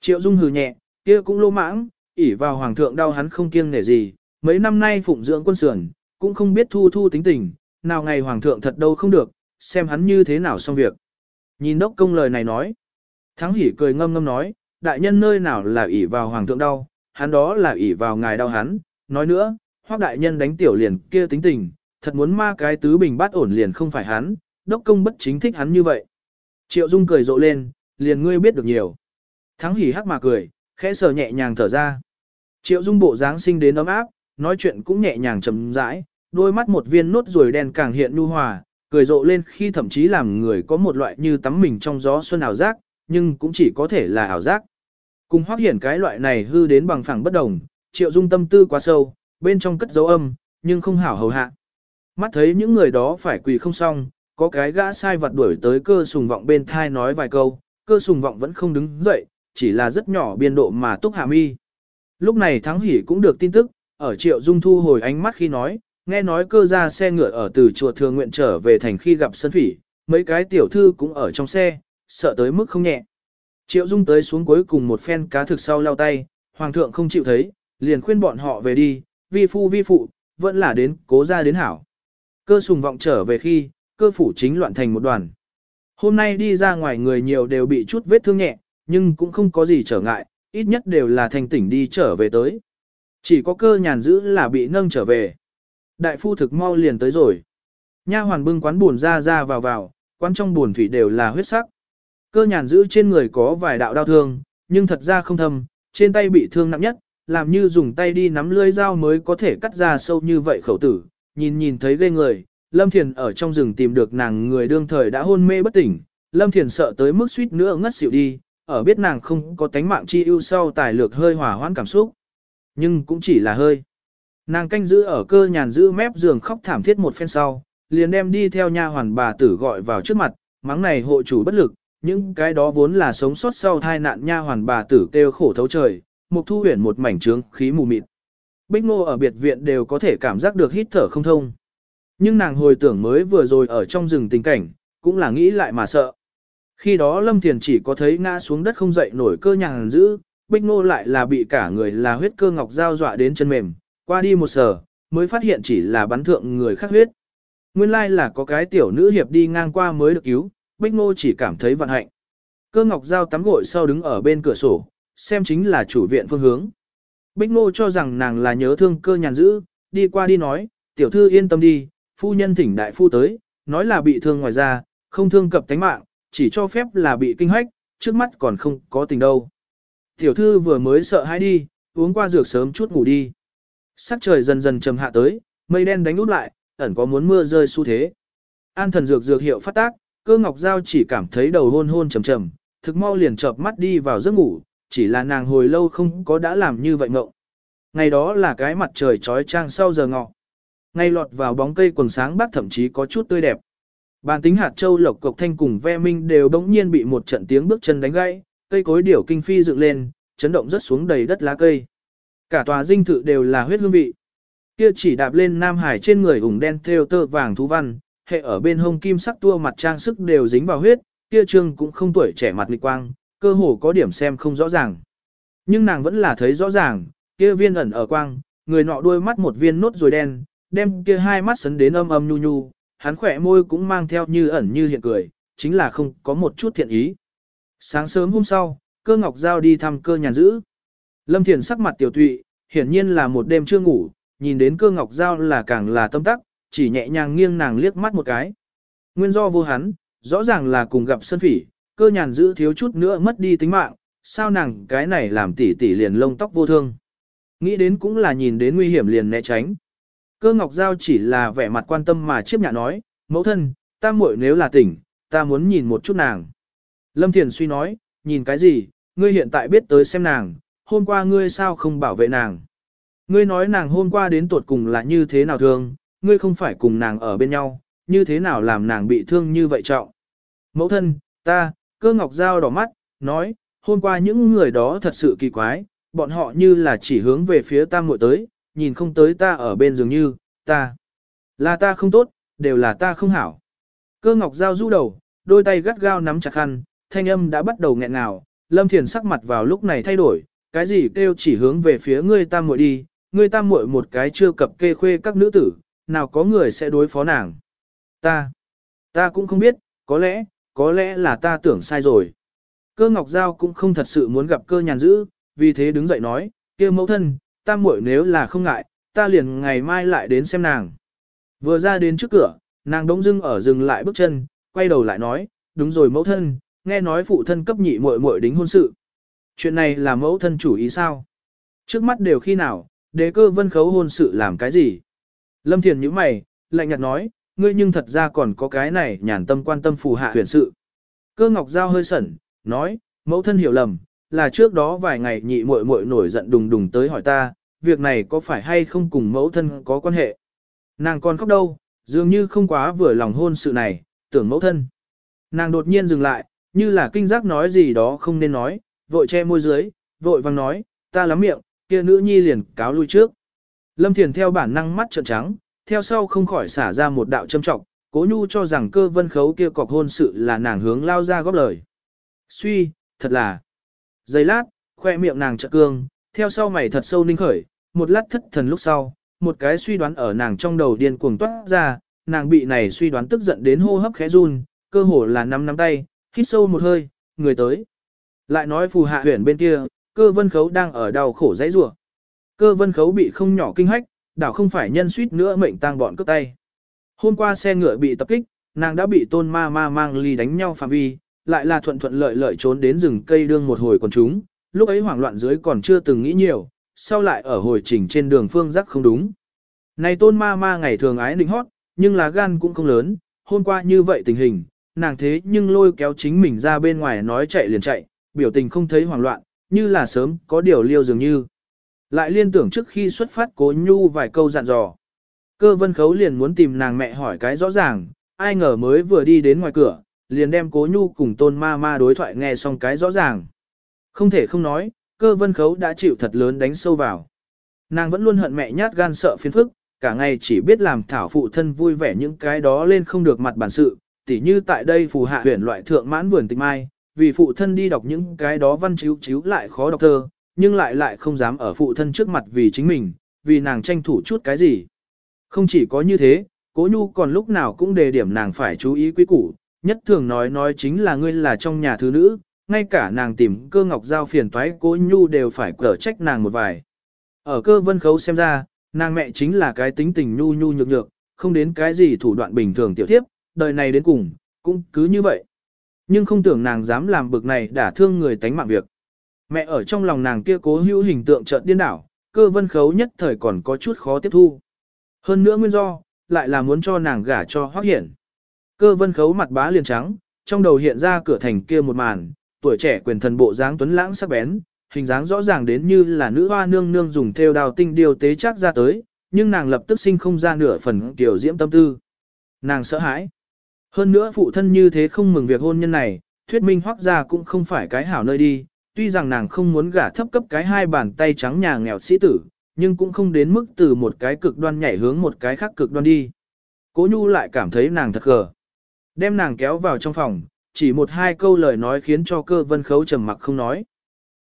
Triệu Dung hừ nhẹ, kia cũng lô mãng, ỉ vào hoàng thượng đau hắn không kiêng nể gì, mấy năm nay phụng dưỡng quân sườn, cũng không biết thu thu tính tình, nào ngày hoàng thượng thật đâu không được, xem hắn như thế nào xong việc. Nhìn đốc công lời này nói, thắng hỉ cười ngâm ngâm nói, đại nhân nơi nào là ỉ vào hoàng thượng đau, hắn đó là ỉ vào ngài đau hắn, nói nữa, hoác đại nhân đánh tiểu liền kia tính tình, thật muốn ma cái tứ bình bát ổn liền không phải hắn, đốc công bất chính thích hắn như vậy. Triệu Dung cười rộ lên, liền ngươi biết được nhiều. Thắng hỉ hắc mà cười, khẽ sờ nhẹ nhàng thở ra. Triệu Dung bộ dáng sinh đến ấm áp, nói chuyện cũng nhẹ nhàng chậm rãi, đôi mắt một viên nốt ruồi đen càng hiện nhu hòa, cười rộ lên khi thậm chí làm người có một loại như tắm mình trong gió xuân ảo giác, nhưng cũng chỉ có thể là ảo giác. Cùng hoác hiển cái loại này hư đến bằng phẳng bất đồng, Triệu Dung tâm tư quá sâu, bên trong cất dấu âm, nhưng không hảo hầu hạ. Mắt thấy những người đó phải quỳ không xong, có cái gã sai vật đuổi tới cơ sùng vọng bên thai nói vài câu, cơ sùng vọng vẫn không đứng dậy, chỉ là rất nhỏ biên độ mà túc hạ mi. Lúc này Thắng Hỷ cũng được tin tức, ở Triệu Dung thu hồi ánh mắt khi nói, nghe nói cơ ra xe ngựa ở từ chùa thường nguyện trở về thành khi gặp sân phỉ, mấy cái tiểu thư cũng ở trong xe, sợ tới mức không nhẹ. Triệu Dung tới xuống cuối cùng một phen cá thực sau lao tay, Hoàng thượng không chịu thấy, liền khuyên bọn họ về đi, vi phu vi phụ, vẫn là đến cố ra đến hảo. Cơ sùng vọng trở về khi, cơ phủ chính loạn thành một đoàn. Hôm nay đi ra ngoài người nhiều đều bị chút vết thương nhẹ, nhưng cũng không có gì trở ngại, ít nhất đều là thành tỉnh đi trở về tới. Chỉ có cơ nhàn giữ là bị nâng trở về. Đại phu thực mau liền tới rồi. Nha hoàn bưng quán buồn ra ra vào vào, quán trong buồn thủy đều là huyết sắc. Cơ nhàn giữ trên người có vài đạo đau thương, nhưng thật ra không thâm, trên tay bị thương nặng nhất, làm như dùng tay đi nắm lưỡi dao mới có thể cắt ra sâu như vậy khẩu tử, nhìn nhìn thấy ghê người, Lâm Thiền ở trong rừng tìm được nàng người đương thời đã hôn mê bất tỉnh, Lâm Thiền sợ tới mức suýt nữa ngất xỉu đi, ở biết nàng không có tánh mạng chi ưu sau tài lược hơi hỏa hoãn cảm xúc. Nhưng cũng chỉ là hơi. Nàng canh giữ ở cơ nhàn giữ mép giường khóc thảm thiết một phen sau, liền đem đi theo nha hoàn bà tử gọi vào trước mặt, mắng này hộ chủ bất lực, những cái đó vốn là sống sót sau thai nạn nha hoàn bà tử kêu khổ thấu trời, mục thu huyền một mảnh trướng khí mù mịt. Bích ngô ở biệt viện đều có thể cảm giác được hít thở không thông. Nhưng nàng hồi tưởng mới vừa rồi ở trong rừng tình cảnh, cũng là nghĩ lại mà sợ. Khi đó Lâm Thiền chỉ có thấy ngã xuống đất không dậy nổi cơ nhàng giữ, Bích Ngô lại là bị cả người là huyết cơ ngọc dao dọa đến chân mềm, qua đi một sở, mới phát hiện chỉ là bắn thượng người khác huyết. Nguyên lai là có cái tiểu nữ hiệp đi ngang qua mới được cứu, Bích Ngô chỉ cảm thấy vận hạnh. Cơ ngọc dao tắm gội sau đứng ở bên cửa sổ, xem chính là chủ viện phương hướng. Bích Ngô cho rằng nàng là nhớ thương cơ nhàn dữ, đi qua đi nói, tiểu thư yên tâm đi, phu nhân thỉnh đại phu tới, nói là bị thương ngoài ra, không thương cập tánh mạng, chỉ cho phép là bị kinh hách, trước mắt còn không có tình đâu. Tiểu thư vừa mới sợ hãi đi, uống qua dược sớm chút ngủ đi. Sắc trời dần dần trầm hạ tới, mây đen đánh út lại, ẩn có muốn mưa rơi xu thế. An thần dược dược hiệu phát tác, cơ ngọc giao chỉ cảm thấy đầu hôn hôn trầm trầm, thực mau liền chợp mắt đi vào giấc ngủ, chỉ là nàng hồi lâu không có đã làm như vậy ngộng. Ngày đó là cái mặt trời trói trang sau giờ ngọ. Ngay lọt vào bóng cây quần sáng bác thậm chí có chút tươi đẹp. Bàn tính hạt châu lộc cộc thanh cùng ve minh đều bỗng nhiên bị một trận tiếng bước chân đánh gãy, cây cối điểu kinh phi dựng lên, chấn động rất xuống đầy đất lá cây. Cả tòa dinh thự đều là huyết hương vị. Kia chỉ đạp lên Nam Hải trên người ủng đen theo tơ vàng thú văn, hệ ở bên hông kim sắc tua mặt trang sức đều dính vào huyết, kia trương cũng không tuổi trẻ mặt lịch quang, cơ hồ có điểm xem không rõ ràng. Nhưng nàng vẫn là thấy rõ ràng, kia viên ẩn ở quang, người nọ đuôi mắt một viên nốt rồi đen, đem kia hai mắt sấn đến âm âm nhu nhu, hắn khỏe môi cũng mang theo như ẩn như hiện cười, chính là không có một chút thiện ý. Sáng sớm hôm sau, cơ ngọc giao đi thăm cơ nhàn giữ. Lâm Thiền sắc mặt tiểu tụy, hiển nhiên là một đêm chưa ngủ, nhìn đến cơ ngọc giao là càng là tâm tắc, chỉ nhẹ nhàng nghiêng nàng liếc mắt một cái. Nguyên do vô hắn, rõ ràng là cùng gặp sân phỉ, cơ nhàn giữ thiếu chút nữa mất đi tính mạng, sao nàng cái này làm tỉ tỉ liền lông tóc vô thương. Nghĩ đến cũng là nhìn đến nguy hiểm liền né tránh. Cơ ngọc giao chỉ là vẻ mặt quan tâm mà chiếp nhạ nói, mẫu thân, ta muội nếu là tỉnh, ta muốn nhìn một chút nàng. Lâm Thiền suy nói, nhìn cái gì, ngươi hiện tại biết tới xem nàng, hôm qua ngươi sao không bảo vệ nàng. Ngươi nói nàng hôm qua đến tuột cùng là như thế nào thương, ngươi không phải cùng nàng ở bên nhau, như thế nào làm nàng bị thương như vậy trọng. Mẫu thân, ta, cơ ngọc dao đỏ mắt, nói, hôm qua những người đó thật sự kỳ quái, bọn họ như là chỉ hướng về phía ta muội tới, nhìn không tới ta ở bên dường như, ta. Là ta không tốt, đều là ta không hảo. Cơ ngọc dao rũ đầu, đôi tay gắt gao nắm chặt khăn, thanh âm đã bắt đầu nghẹn ngào, lâm thiền sắc mặt vào lúc này thay đổi, cái gì kêu chỉ hướng về phía ngươi ta muội đi, ngươi ta muội một cái chưa cập kê khuê các nữ tử, nào có người sẽ đối phó nàng. Ta, ta cũng không biết, có lẽ, có lẽ là ta tưởng sai rồi. Cơ Ngọc Giao cũng không thật sự muốn gặp cơ nhàn dữ, vì thế đứng dậy nói, kia mẫu thân, ta muội nếu là không ngại, ta liền ngày mai lại đến xem nàng. Vừa ra đến trước cửa, nàng đống dưng ở dừng lại bước chân, quay đầu lại nói, đúng rồi mẫu thân, nghe nói phụ thân cấp nhị muội muội đính hôn sự. Chuyện này là mẫu thân chủ ý sao? Trước mắt đều khi nào, đế cơ vân khấu hôn sự làm cái gì? Lâm Thiền như mày, lạnh nhạt nói, ngươi nhưng thật ra còn có cái này nhàn tâm quan tâm phù hạ huyền sự. Cơ ngọc giao hơi sẩn, nói, mẫu thân hiểu lầm, là trước đó vài ngày nhị muội muội nổi giận đùng đùng tới hỏi ta, việc này có phải hay không cùng mẫu thân có quan hệ. Nàng còn khóc đâu, dường như không quá vừa lòng hôn sự này, tưởng mẫu thân. Nàng đột nhiên dừng lại, như là kinh giác nói gì đó không nên nói, vội che môi dưới, vội vang nói, ta lắm miệng, kia nữ nhi liền cáo lui trước. Lâm Thiền theo bản năng mắt trợn trắng, theo sau không khỏi xả ra một đạo châm trọng, cố nhu cho rằng cơ vân khấu kia cọc hôn sự là nàng hướng lao ra góp lời. Suy, thật là. Giây lát, khoe miệng nàng chợt cương, theo sau mày thật sâu ninh khởi, một lát thất thần lúc sau, một cái suy đoán ở nàng trong đầu điên cuồng toát ra, nàng bị này suy đoán tức giận đến hô hấp khẽ run, cơ hồ là nắm nắm tay, hít sâu một hơi, người tới. Lại nói phù hạ huyển bên kia, cơ vân khấu đang ở đau khổ dãy rủa Cơ vân khấu bị không nhỏ kinh hách, đảo không phải nhân suýt nữa mệnh tang bọn cướp tay. Hôm qua xe ngựa bị tập kích, nàng đã bị tôn ma ma mang ly đánh nhau phạm vi, lại là thuận thuận lợi lợi trốn đến rừng cây đương một hồi còn chúng, lúc ấy hoảng loạn dưới còn chưa từng nghĩ nhiều, sau lại ở hồi trình trên đường phương giác không đúng. Này tôn ma ma ngày thường ái định hót, nhưng là gan cũng không lớn, hôm qua như vậy tình hình, nàng thế nhưng lôi kéo chính mình ra bên ngoài nói chạy liền chạy, biểu tình không thấy hoảng loạn, như là sớm có điều liêu dường như. Lại liên tưởng trước khi xuất phát cố nhu vài câu dặn dò. Cơ vân khấu liền muốn tìm nàng mẹ hỏi cái rõ ràng, ai ngờ mới vừa đi đến ngoài cửa, liền đem cố nhu cùng tôn ma ma đối thoại nghe xong cái rõ ràng. Không thể không nói, cơ vân khấu đã chịu thật lớn đánh sâu vào. Nàng vẫn luôn hận mẹ nhát gan sợ phiền phức, cả ngày chỉ biết làm thảo phụ thân vui vẻ những cái đó lên không được mặt bản sự, tỉ như tại đây phù hạ huyền loại thượng mãn vườn tịch mai, vì phụ thân đi đọc những cái đó văn chiếu chiếu lại khó đọc thơ, nhưng lại lại không dám ở phụ thân trước mặt vì chính mình, vì nàng tranh thủ chút cái gì. Không chỉ có như thế, cố nhu còn lúc nào cũng đề điểm nàng phải chú ý quý củ, nhất thường nói nói chính là ngươi là trong nhà thứ nữ, ngay cả nàng tìm cơ ngọc giao phiền toái cố nhu đều phải cở trách nàng một vài. Ở cơ vân khấu xem ra, nàng mẹ chính là cái tính tình nhu nhu nhược nhược, không đến cái gì thủ đoạn bình thường tiểu thiếp, đời này đến cùng, cũng cứ như vậy. Nhưng không tưởng nàng dám làm bực này đả thương người tánh mạng việc. Mẹ ở trong lòng nàng kia cố hữu hình tượng chợt điên đảo, cơ vân khấu nhất thời còn có chút khó tiếp thu. Hơn nữa nguyên do, lại là muốn cho nàng gả cho hoác hiển. Cơ vân khấu mặt bá liền trắng, trong đầu hiện ra cửa thành kia một màn, tuổi trẻ quyền thần bộ dáng tuấn lãng sắc bén, hình dáng rõ ràng đến như là nữ hoa nương nương dùng theo đào tinh điều tế chắc ra tới, nhưng nàng lập tức sinh không ra nửa phần tiểu diễm tâm tư. Nàng sợ hãi. Hơn nữa phụ thân như thế không mừng việc hôn nhân này, thuyết minh hoác ra cũng không phải cái hảo nơi đi, tuy rằng nàng không muốn gả thấp cấp cái hai bàn tay trắng nhà nghèo sĩ tử, nhưng cũng không đến mức từ một cái cực đoan nhảy hướng một cái khác cực đoan đi. Cố Nhu lại cảm thấy nàng thật gờ. Đem nàng kéo vào trong phòng, chỉ một hai câu lời nói khiến cho cơ vân khấu trầm mặc không nói.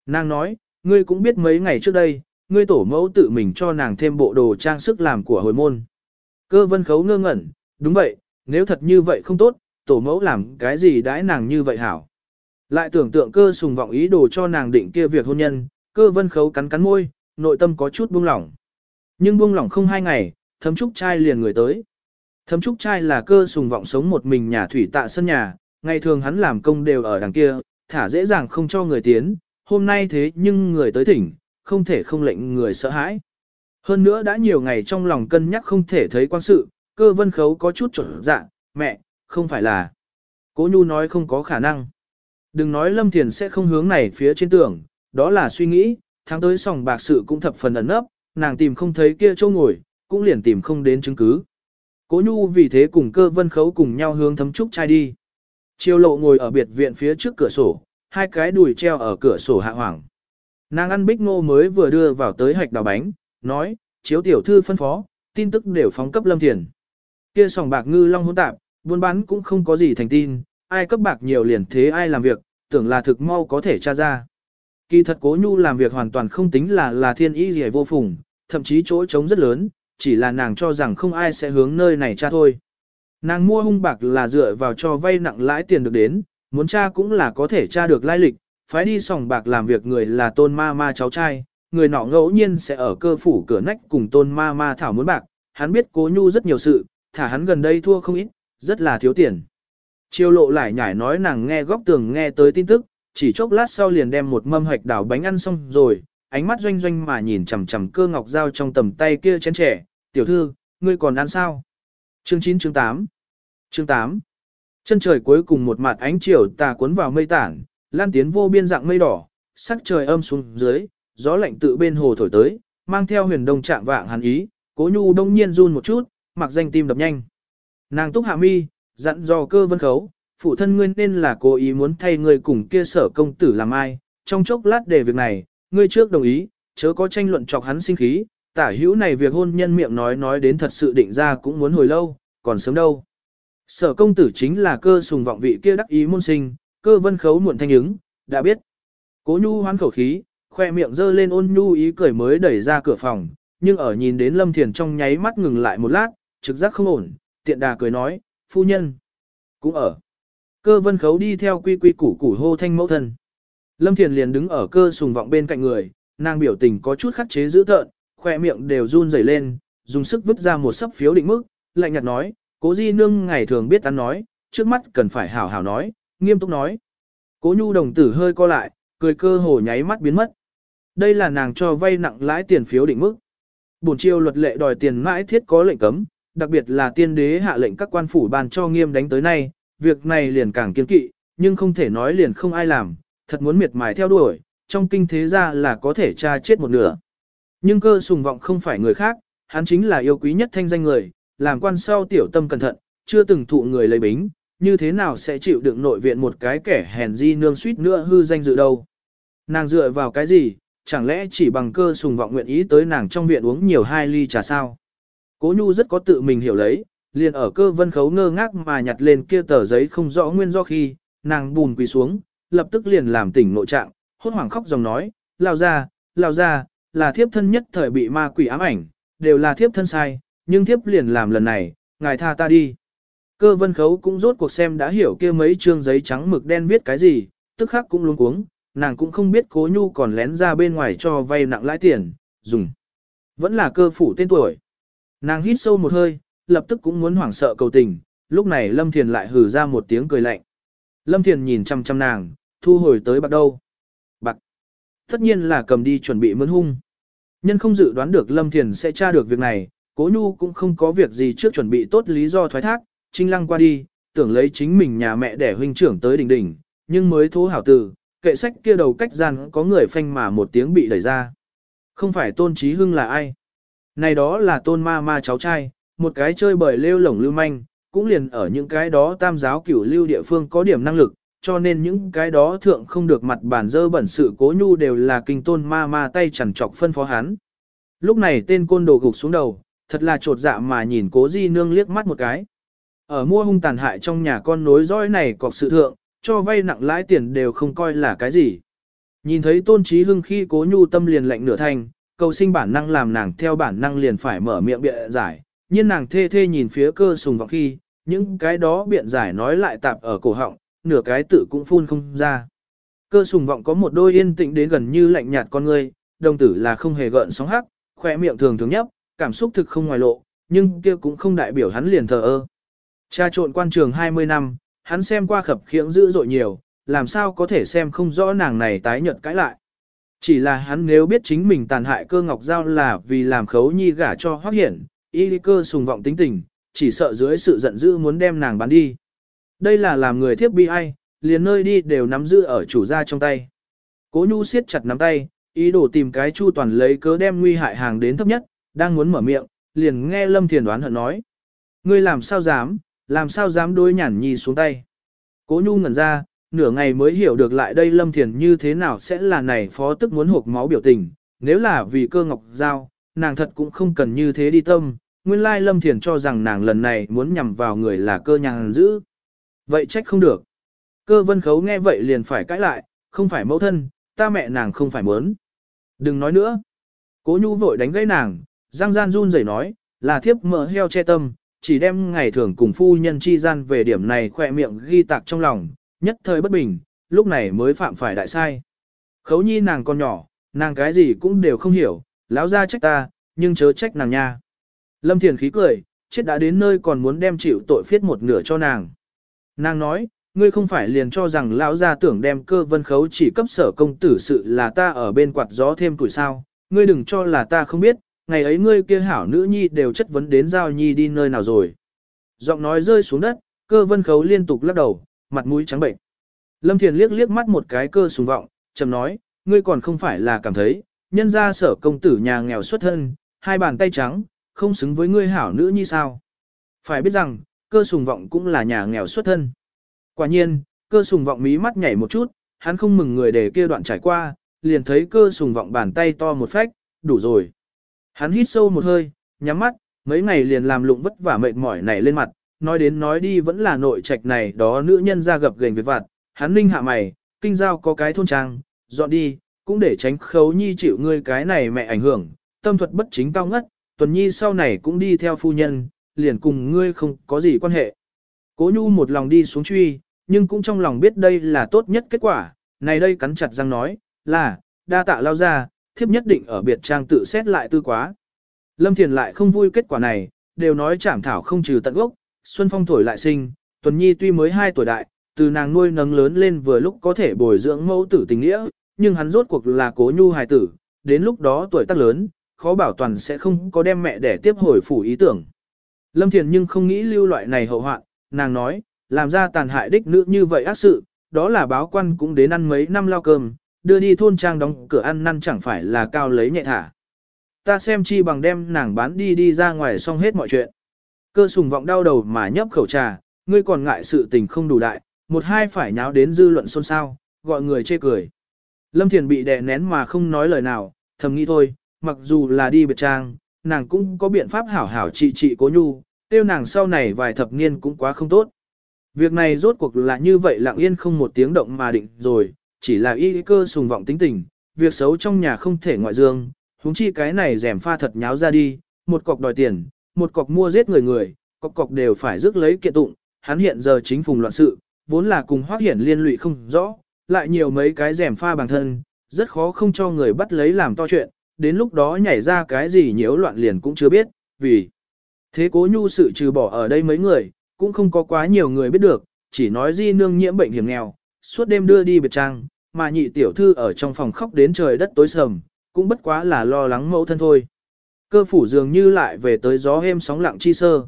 Nàng nói, ngươi cũng biết mấy ngày trước đây, ngươi tổ mẫu tự mình cho nàng thêm bộ đồ trang sức làm của hồi môn. Cơ vân khấu ngơ ngẩn, đúng vậy, nếu thật như vậy không tốt, tổ mẫu làm cái gì đãi nàng như vậy hảo. Lại tưởng tượng cơ sùng vọng ý đồ cho nàng định kia việc hôn nhân, cơ vân khấu cắn cắn môi, nội tâm có chút buông lỏng. Nhưng buông lỏng không hai ngày, thấm trúc trai liền người tới. Thấm trúc trai là cơ sùng vọng sống một mình nhà thủy tạ sân nhà, ngày thường hắn làm công đều ở đằng kia, thả dễ dàng không cho người tiến, hôm nay thế nhưng người tới thỉnh, không thể không lệnh người sợ hãi. Hơn nữa đã nhiều ngày trong lòng cân nhắc không thể thấy quan sự, cơ vân khấu có chút trở dạ, mẹ, không phải là. Cố Nhu nói không có khả năng. Đừng nói Lâm Thiền sẽ không hướng này phía trên tường, đó là suy nghĩ, tháng tới sòng bạc sự cũng thập phần ẩn nấp, nàng tìm không thấy kia châu ngồi, cũng liền tìm không đến chứng cứ. Cố Nhu vì thế cùng cơ vân khấu cùng nhau hướng thấm trúc trai đi. Chiêu lộ ngồi ở biệt viện phía trước cửa sổ, hai cái đùi treo ở cửa sổ hạ hoàng. Nàng ăn bích ngô mới vừa đưa vào tới hạch đào bánh, nói, chiếu tiểu thư phân phó, tin tức đều phóng cấp lâm thiền. Kia sòng bạc ngư long hỗn tạp, buôn bán cũng không có gì thành tin, ai cấp bạc nhiều liền thế ai làm việc, tưởng là thực mau có thể tra ra. Kỳ thật cố nhu làm việc hoàn toàn không tính là là thiên ý gì vô phùng, thậm chí chỗ trống rất lớn, chỉ là nàng cho rằng không ai sẽ hướng nơi này tra thôi. Nàng mua hung bạc là dựa vào cho vay nặng lãi tiền được đến, muốn tra cũng là có thể tra được lai lịch, phái đi sòng bạc làm việc người là tôn ma ma cháu trai, người nọ ngẫu nhiên sẽ ở cơ phủ cửa nách cùng tôn ma ma thảo muốn bạc, hắn biết cố nhu rất nhiều sự, thả hắn gần đây thua không ít, rất là thiếu tiền. Chiêu lộ lại nhải nói nàng nghe góc tường nghe tới tin tức, chỉ chốc lát sau liền đem một mâm hạch đảo bánh ăn xong rồi, ánh mắt doanh doanh mà nhìn chằm chằm cơ ngọc dao trong tầm tay kia chén trẻ, tiểu thư, ngươi còn ăn sao? Chương 9 chương 8 Chương 8 Chân trời cuối cùng một mặt ánh chiều tà cuốn vào mây tản, lan tiến vô biên dạng mây đỏ, sắc trời âm xuống dưới, gió lạnh tự bên hồ thổi tới, mang theo huyền đông trạng vạng hàn ý, cố nhu đông nhiên run một chút, mặc danh tim đập nhanh. Nàng túc hạ mi, dặn dò cơ vân khấu, phụ thân ngươi nên là cố ý muốn thay ngươi cùng kia sở công tử làm ai, trong chốc lát để việc này, ngươi trước đồng ý, chớ có tranh luận chọc hắn sinh khí, tả hữu này việc hôn nhân miệng nói nói đến thật sự định ra cũng muốn hồi lâu, còn sớm đâu. Sở công tử chính là cơ sùng vọng vị kia đắc ý môn sinh, cơ vân khấu muộn thanh ứng, đã biết. Cố nhu hoán khẩu khí, khoe miệng dơ lên ôn nhu ý cười mới đẩy ra cửa phòng, nhưng ở nhìn đến lâm thiền trong nháy mắt ngừng lại một lát, trực giác không ổn, tiện đà cười nói, phu nhân, cũng ở. Cơ vân khấu đi theo quy quy củ củ hô thanh mẫu thân. Lâm thiền liền đứng ở cơ sùng vọng bên cạnh người, nàng biểu tình có chút khắc chế dữ tợn, khoe miệng đều run rẩy lên, dùng sức vứt ra một sấp phiếu định mức, lạnh nhạt nói, cố di nương ngày thường biết ăn nói, trước mắt cần phải hảo hảo nói, nghiêm túc nói. Cố nhu đồng tử hơi co lại, cười cơ hồ nháy mắt biến mất. Đây là nàng cho vay nặng lãi tiền phiếu định mức. Bổn chiêu luật lệ đòi tiền mãi thiết có lệnh cấm, đặc biệt là tiên đế hạ lệnh các quan phủ ban cho nghiêm đánh tới nay, việc này liền càng kiên kỵ, nhưng không thể nói liền không ai làm, thật muốn miệt mài theo đuổi, trong kinh thế ra là có thể tra chết một nửa. Nhưng cơ sùng vọng không phải người khác, hắn chính là yêu quý nhất thanh danh người, làm quan sau tiểu tâm cẩn thận, chưa từng thụ người lấy bính, như thế nào sẽ chịu đựng nội viện một cái kẻ hèn di nương suýt nữa hư danh dự đâu. Nàng dựa vào cái gì, chẳng lẽ chỉ bằng cơ sùng vọng nguyện ý tới nàng trong viện uống nhiều hai ly trà sao? Cố Nhu rất có tự mình hiểu lấy, liền ở cơ vân khấu ngơ ngác mà nhặt lên kia tờ giấy không rõ nguyên do khi, nàng bùn quỳ xuống, lập tức liền làm tỉnh nội trạng, hốt hoảng khóc dòng nói, lao ra, lao ra, là thiếp thân nhất thời bị ma quỷ ám ảnh, đều là thiếp thân sai, nhưng thiếp liền làm lần này, ngài tha ta đi. Cơ vân khấu cũng rốt cuộc xem đã hiểu kia mấy chương giấy trắng mực đen viết cái gì, tức khắc cũng luống cuống, nàng cũng không biết cố nhu còn lén ra bên ngoài cho vay nặng lãi tiền, dùng. Vẫn là cơ phủ tên tuổi. Nàng hít sâu một hơi, lập tức cũng muốn hoảng sợ cầu tình, lúc này Lâm Thiền lại hử ra một tiếng cười lạnh. Lâm Thiền nhìn chăm chăm nàng, thu hồi tới bạc đâu. Bạc. Tất nhiên là cầm đi chuẩn bị mướn hung. Nhân không dự đoán được Lâm Thiền sẽ tra được việc này, Cố Nhu cũng không có việc gì trước chuẩn bị tốt lý do thoái thác, trinh lăng qua đi, tưởng lấy chính mình nhà mẹ để huynh trưởng tới đỉnh đỉnh, nhưng mới thố hảo từ, kệ sách kia đầu cách gian có người phanh mà một tiếng bị đẩy ra. Không phải tôn trí hưng là ai? Này đó là tôn ma ma cháu trai, một cái chơi bời lêu lổng lưu manh, cũng liền ở những cái đó tam giáo cửu lưu địa phương có điểm năng lực, cho nên những cái đó thượng không được mặt bản dơ bẩn sự cố nhu đều là kinh tôn ma ma tay chẳng chọc phân phó hắn. Lúc này tên côn đồ gục xuống đầu, thật là trột dạ mà nhìn cố di nương liếc mắt một cái. Ở mua hung tàn hại trong nhà con nối dõi này cọc sự thượng, cho vay nặng lãi tiền đều không coi là cái gì. Nhìn thấy tôn trí hưng khi cố nhu tâm liền lạnh nửa thành, cầu sinh bản năng làm nàng theo bản năng liền phải mở miệng biện giải, nhưng nàng thê thê nhìn phía cơ sùng vọng khi, những cái đó biện giải nói lại tạp ở cổ họng, nửa cái tự cũng phun không ra. Cơ sùng vọng có một đôi yên tĩnh đến gần như lạnh nhạt con người, đồng tử là không hề gợn sóng hắc, khỏe miệng thường thường nhấp, cảm xúc thực không ngoài lộ, nhưng kia cũng không đại biểu hắn liền thờ ơ. Cha trộn quan trường 20 năm, hắn xem qua khập khiễng dữ dội nhiều, làm sao có thể xem không rõ nàng này tái nhợt cãi lại. Chỉ là hắn nếu biết chính mình tàn hại cơ ngọc giao là vì làm khấu nhi gả cho hoác hiển, y cơ sùng vọng tính tình, chỉ sợ dưới sự giận dữ muốn đem nàng bán đi. Đây là làm người thiếp bi ai, liền nơi đi đều nắm giữ ở chủ gia trong tay. Cố nhu siết chặt nắm tay, ý đồ tìm cái chu toàn lấy cớ đem nguy hại hàng đến thấp nhất, đang muốn mở miệng, liền nghe lâm thiền đoán hận nói. Ngươi làm sao dám, làm sao dám đối nhản nhi xuống tay. Cố nhu ngẩn ra, nửa ngày mới hiểu được lại đây lâm thiền như thế nào sẽ là này phó tức muốn hộp máu biểu tình, nếu là vì cơ ngọc giao, nàng thật cũng không cần như thế đi tâm, nguyên lai lâm thiền cho rằng nàng lần này muốn nhằm vào người là cơ nhàng giữ. Vậy trách không được. Cơ vân khấu nghe vậy liền phải cãi lại, không phải mẫu thân, ta mẹ nàng không phải muốn. Đừng nói nữa. Cố nhu vội đánh gãy nàng, giang gian run rẩy nói, là thiếp mỡ heo che tâm, chỉ đem ngày thường cùng phu nhân chi gian về điểm này khỏe miệng ghi tạc trong lòng, nhất thời bất bình, lúc này mới phạm phải đại sai. Khấu nhi nàng còn nhỏ, nàng cái gì cũng đều không hiểu, lão ra trách ta, nhưng chớ trách nàng nha. Lâm Thiền khí cười, chết đã đến nơi còn muốn đem chịu tội phiết một nửa cho nàng. Nàng nói, ngươi không phải liền cho rằng lão gia tưởng đem cơ vân khấu chỉ cấp sở công tử sự là ta ở bên quạt gió thêm tuổi sao, ngươi đừng cho là ta không biết, ngày ấy ngươi kia hảo nữ nhi đều chất vấn đến giao nhi đi nơi nào rồi. Giọng nói rơi xuống đất, cơ vân khấu liên tục lắc đầu, mặt mũi trắng bệnh. Lâm Thiền liếc liếc mắt một cái cơ sùng vọng, chầm nói, ngươi còn không phải là cảm thấy, nhân ra sở công tử nhà nghèo xuất thân, hai bàn tay trắng, không xứng với ngươi hảo nữ như sao. Phải biết rằng, cơ sùng vọng cũng là nhà nghèo xuất thân. Quả nhiên, cơ sùng vọng mí mắt nhảy một chút, hắn không mừng người để kia đoạn trải qua, liền thấy cơ sùng vọng bàn tay to một phách, đủ rồi. Hắn hít sâu một hơi, nhắm mắt, mấy ngày liền làm lụng vất vả mệt mỏi này lên mặt, nói đến nói đi vẫn là nội trạch này đó nữ nhân ra gặp gành việc vặt, hắn ninh hạ mày, kinh giao có cái thôn trang, dọn đi, cũng để tránh khấu nhi chịu ngươi cái này mẹ ảnh hưởng, tâm thuật bất chính cao ngất, tuần nhi sau này cũng đi theo phu nhân, liền cùng ngươi không có gì quan hệ. Cố nhu một lòng đi xuống truy, nhưng cũng trong lòng biết đây là tốt nhất kết quả, này đây cắn chặt răng nói, là, đa tạ lao ra, thiếp nhất định ở biệt trang tự xét lại tư quá. Lâm Thiền lại không vui kết quả này, đều nói chảm thảo không trừ tận gốc, Xuân Phong thổi lại sinh, Tuần Nhi tuy mới 2 tuổi đại, từ nàng nuôi nấng lớn lên vừa lúc có thể bồi dưỡng mẫu tử tình nghĩa, nhưng hắn rốt cuộc là cố nhu hài tử, đến lúc đó tuổi tác lớn, khó bảo toàn sẽ không có đem mẹ để tiếp hồi phủ ý tưởng. Lâm Thiền nhưng không nghĩ lưu loại này hậu hoạn, nàng nói, làm ra tàn hại đích nữ như vậy ác sự, đó là báo quan cũng đến ăn mấy năm lao cơm, đưa đi thôn trang đóng cửa ăn năn chẳng phải là cao lấy nhẹ thả. Ta xem chi bằng đem nàng bán đi đi ra ngoài xong hết mọi chuyện. Cơ sùng vọng đau đầu mà nhấp khẩu trà, ngươi còn ngại sự tình không đủ đại, một hai phải nháo đến dư luận xôn xao, gọi người chê cười. Lâm Thiền bị đè nén mà không nói lời nào, thầm nghĩ thôi, mặc dù là đi biệt trang, nàng cũng có biện pháp hảo hảo trị trị cố nhu, tiêu nàng sau này vài thập niên cũng quá không tốt. Việc này rốt cuộc là như vậy lặng yên không một tiếng động mà định rồi, chỉ là y cơ sùng vọng tính tình, việc xấu trong nhà không thể ngoại dương, huống chi cái này rèm pha thật nháo ra đi, một cọc đòi tiền, một cọc mua giết người người, cọc cọc đều phải rước lấy kiện tụng, hắn hiện giờ chính phùng loạn sự, vốn là cùng hoác hiển liên lụy không rõ, lại nhiều mấy cái rèm pha bằng thân, rất khó không cho người bắt lấy làm to chuyện, đến lúc đó nhảy ra cái gì nhiễu loạn liền cũng chưa biết, vì thế cố nhu sự trừ bỏ ở đây mấy người, cũng không có quá nhiều người biết được, chỉ nói di nương nhiễm bệnh hiểm nghèo, suốt đêm đưa đi biệt trang, mà nhị tiểu thư ở trong phòng khóc đến trời đất tối sầm, cũng bất quá là lo lắng mẫu thân thôi. Cơ phủ dường như lại về tới gió êm sóng lặng chi sơ.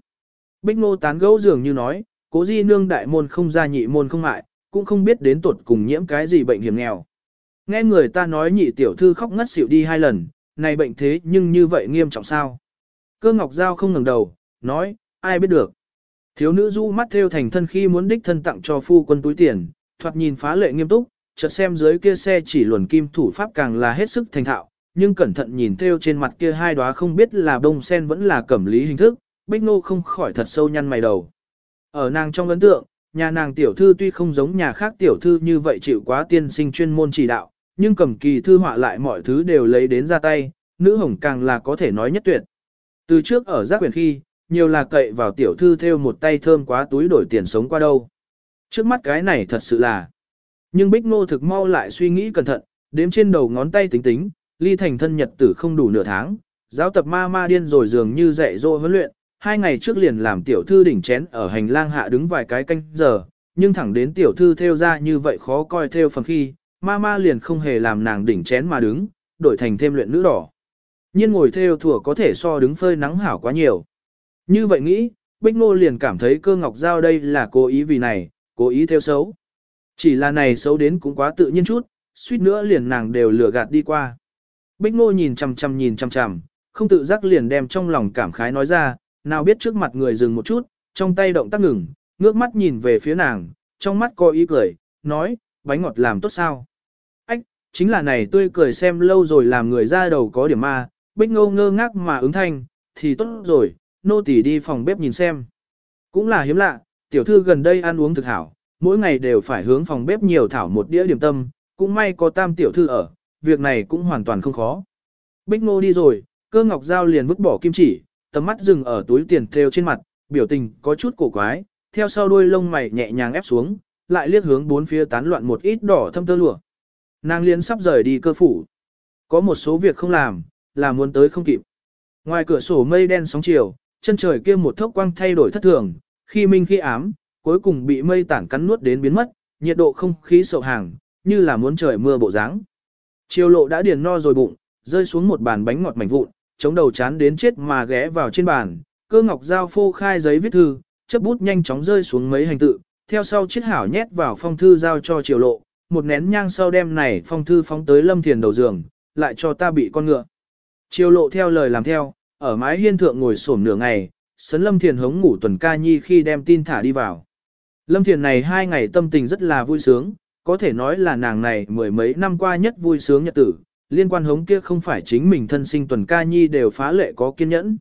Bích ngô tán gẫu dường như nói, cố di nương đại môn không ra nhị môn không mại, cũng không biết đến tuột cùng nhiễm cái gì bệnh hiểm nghèo. Nghe người ta nói nhị tiểu thư khóc ngất xỉu đi hai lần, này bệnh thế nhưng như vậy nghiêm trọng sao? Cơ ngọc giao không ngẩng đầu, nói, ai biết được. Thiếu nữ du mắt theo thành thân khi muốn đích thân tặng cho phu quân túi tiền, thoạt nhìn phá lệ nghiêm túc, chợt xem dưới kia xe chỉ luồn kim thủ pháp càng là hết sức thành thạo, nhưng cẩn thận nhìn theo trên mặt kia hai đóa không biết là bông sen vẫn là cẩm lý hình thức, Bích Nô không khỏi thật sâu nhăn mày đầu. Ở nàng trong ấn tượng, nhà nàng tiểu thư tuy không giống nhà khác tiểu thư như vậy chịu quá tiên sinh chuyên môn chỉ đạo, nhưng cầm kỳ thư họa lại mọi thứ đều lấy đến ra tay, nữ hồng càng là có thể nói nhất tuyệt. Từ trước ở giác quyền khi, nhiều là cậy vào tiểu thư theo một tay thơm quá túi đổi tiền sống qua đâu. Trước mắt cái này thật sự là. Nhưng Bích Ngô thực mau lại suy nghĩ cẩn thận, đếm trên đầu ngón tay tính tính, ly thành thân nhật tử không đủ nửa tháng, giáo tập ma ma điên rồi dường như dạy dỗ huấn luyện, hai ngày trước liền làm tiểu thư đỉnh chén ở hành lang hạ đứng vài cái canh giờ, nhưng thẳng đến tiểu thư theo ra như vậy khó coi theo phần khi, ma ma liền không hề làm nàng đỉnh chén mà đứng, đổi thành thêm luyện nữ đỏ. Nhiên ngồi theo thủa có thể so đứng phơi nắng hảo quá nhiều. Như vậy nghĩ, Bích Ngô liền cảm thấy cơ ngọc giao đây là cố ý vì này, cố ý theo xấu. Chỉ là này xấu đến cũng quá tự nhiên chút, suýt nữa liền nàng đều lừa gạt đi qua. Bích Ngô nhìn chằm chằm nhìn chằm chằm, không tự giác liền đem trong lòng cảm khái nói ra, nào biết trước mặt người dừng một chút, trong tay động tác ngừng, ngước mắt nhìn về phía nàng, trong mắt có ý cười, nói, bánh ngọt làm tốt sao? Ách, chính là này tươi cười xem lâu rồi làm người ra đầu có điểm ma, Bích Ngô ngơ ngác mà ứng thanh, thì tốt rồi, nô tỳ đi phòng bếp nhìn xem. Cũng là hiếm lạ, tiểu thư gần đây ăn uống thực hảo, mỗi ngày đều phải hướng phòng bếp nhiều thảo một đĩa điểm tâm, cũng may có tam tiểu thư ở, việc này cũng hoàn toàn không khó. Bích Ngô đi rồi, cơ ngọc dao liền vứt bỏ kim chỉ, tầm mắt dừng ở túi tiền treo trên mặt, biểu tình có chút cổ quái, theo sau đuôi lông mày nhẹ nhàng ép xuống, lại liếc hướng bốn phía tán loạn một ít đỏ thâm tơ lụa. Nàng liền sắp rời đi cơ phủ. Có một số việc không làm, là muốn tới không kịp. Ngoài cửa sổ mây đen sóng chiều, chân trời kia một thốc quang thay đổi thất thường, khi minh khi ám, cuối cùng bị mây tản cắn nuốt đến biến mất, nhiệt độ không khí sậu hàng, như là muốn trời mưa bộ dáng. Chiều lộ đã điền no rồi bụng, rơi xuống một bàn bánh ngọt mảnh vụn, chống đầu chán đến chết mà ghé vào trên bàn, cơ ngọc dao phô khai giấy viết thư, chấp bút nhanh chóng rơi xuống mấy hành tự, theo sau chiếc hảo nhét vào phong thư giao cho chiều lộ, một nén nhang sau đem này phong thư phóng tới lâm thiền đầu giường, lại cho ta bị con ngựa. Chiều lộ theo lời làm theo, ở mái hiên thượng ngồi xổm nửa ngày, sấn lâm thiền hống ngủ tuần ca nhi khi đem tin thả đi vào. Lâm thiền này hai ngày tâm tình rất là vui sướng, có thể nói là nàng này mười mấy năm qua nhất vui sướng nhật tử, liên quan hống kia không phải chính mình thân sinh tuần ca nhi đều phá lệ có kiên nhẫn.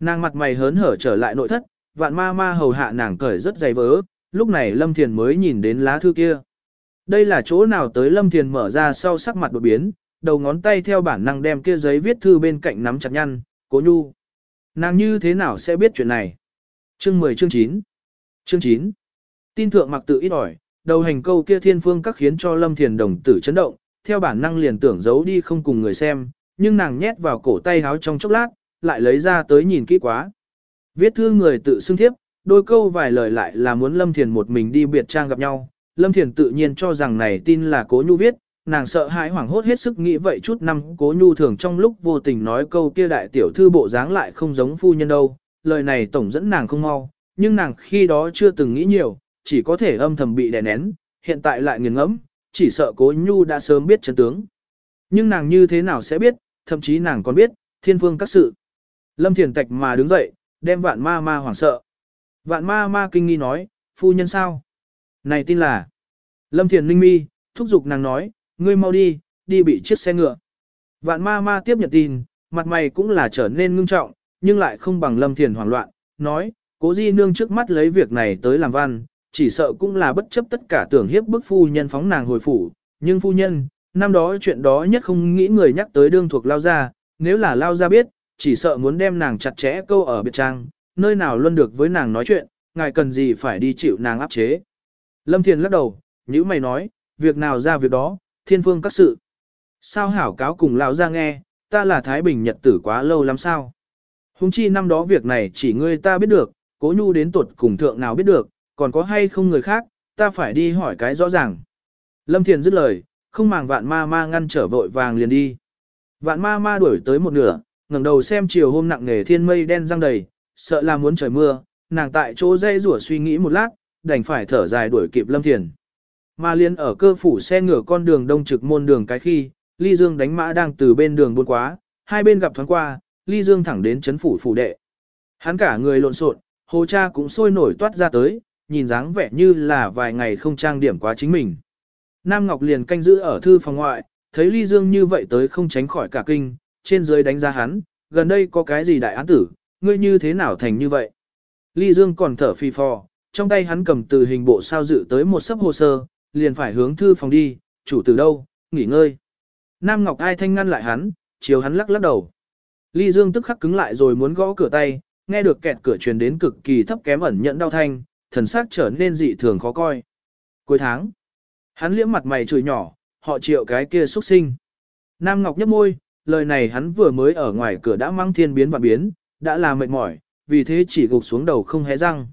Nàng mặt mày hớn hở trở lại nội thất, vạn ma ma hầu hạ nàng cởi rất dày vỡ lúc này Lâm Thiền mới nhìn đến lá thư kia. Đây là chỗ nào tới Lâm Thiền mở ra sau sắc mặt đột biến, đầu ngón tay theo bản năng đem kia giấy viết thư bên cạnh nắm chặt nhăn, cố nhu. Nàng như thế nào sẽ biết chuyện này? Chương 10 chương 9 Chương 9 Tin thượng mặc tự ít ỏi, đầu hành câu kia thiên phương các khiến cho Lâm Thiền đồng tử chấn động, theo bản năng liền tưởng giấu đi không cùng người xem, nhưng nàng nhét vào cổ tay háo trong chốc lát, lại lấy ra tới nhìn kỹ quá. Viết thư người tự xưng thiếp, đôi câu vài lời lại là muốn Lâm Thiền một mình đi biệt trang gặp nhau. Lâm Thiền tự nhiên cho rằng này tin là cố nhu viết, nàng sợ hãi hoảng hốt hết sức nghĩ vậy chút năm cố nhu thường trong lúc vô tình nói câu kia đại tiểu thư bộ dáng lại không giống phu nhân đâu, lời này tổng dẫn nàng không mau, nhưng nàng khi đó chưa từng nghĩ nhiều, chỉ có thể âm thầm bị đè nén, hiện tại lại nghiền ngẫm, chỉ sợ cố nhu đã sớm biết chân tướng. Nhưng nàng như thế nào sẽ biết, thậm chí nàng còn biết, thiên phương các sự. Lâm Thiền Tạch mà đứng dậy, đem vạn ma ma hoảng sợ. Vạn ma ma kinh nghi nói, phu nhân sao? Này tin là. Lâm Thiền Ninh mi, thúc giục nàng nói, ngươi mau đi, đi bị chiếc xe ngựa. Vạn ma ma tiếp nhận tin, mặt mày cũng là trở nên ngưng trọng, nhưng lại không bằng Lâm Thiền hoảng loạn, nói, cố di nương trước mắt lấy việc này tới làm văn, chỉ sợ cũng là bất chấp tất cả tưởng hiếp bức phu nhân phóng nàng hồi phủ, nhưng phu nhân, năm đó chuyện đó nhất không nghĩ người nhắc tới đương thuộc lao gia nếu là lao gia biết, chỉ sợ muốn đem nàng chặt chẽ câu ở biệt trang, nơi nào luôn được với nàng nói chuyện, ngài cần gì phải đi chịu nàng áp chế. Lâm Thiền lắc đầu, như mày nói, việc nào ra việc đó, thiên phương các sự. Sao hảo cáo cùng lão gia nghe, ta là Thái Bình Nhật tử quá lâu lắm sao? Hùng chi năm đó việc này chỉ ngươi ta biết được, cố nhu đến tuột cùng thượng nào biết được, còn có hay không người khác, ta phải đi hỏi cái rõ ràng. Lâm Thiền dứt lời, không màng vạn ma ma ngăn trở vội vàng liền đi. Vạn ma ma đuổi tới một nửa, ngẩng đầu xem chiều hôm nặng nề thiên mây đen răng đầy, sợ là muốn trời mưa, nàng tại chỗ dây rủa suy nghĩ một lát, đành phải thở dài đuổi kịp Lâm Thiền. Ma liên ở cơ phủ xe ngửa con đường đông trực môn đường cái khi, Ly Dương đánh mã đang từ bên đường buôn quá, hai bên gặp thoáng qua, Ly Dương thẳng đến chấn phủ phủ đệ. Hắn cả người lộn xộn, hồ cha cũng sôi nổi toát ra tới, nhìn dáng vẻ như là vài ngày không trang điểm quá chính mình. Nam Ngọc liền canh giữ ở thư phòng ngoại, thấy Ly Dương như vậy tới không tránh khỏi cả kinh, trên dưới đánh giá hắn, gần đây có cái gì đại án tử, ngươi như thế nào thành như vậy. Ly Dương còn thở phi phò, trong tay hắn cầm từ hình bộ sao dự tới một sấp hồ sơ, liền phải hướng thư phòng đi, chủ từ đâu, nghỉ ngơi. Nam Ngọc ai thanh ngăn lại hắn, chiều hắn lắc lắc đầu. Ly Dương tức khắc cứng lại rồi muốn gõ cửa tay, nghe được kẹt cửa truyền đến cực kỳ thấp kém ẩn nhận đau thanh, thần sắc trở nên dị thường khó coi. Cuối tháng, hắn liễm mặt mày chửi nhỏ, họ triệu cái kia xuất sinh. Nam Ngọc nhấp môi, lời này hắn vừa mới ở ngoài cửa đã mang thiên biến và biến, đã là mệt mỏi, vì thế chỉ gục xuống đầu không hé răng.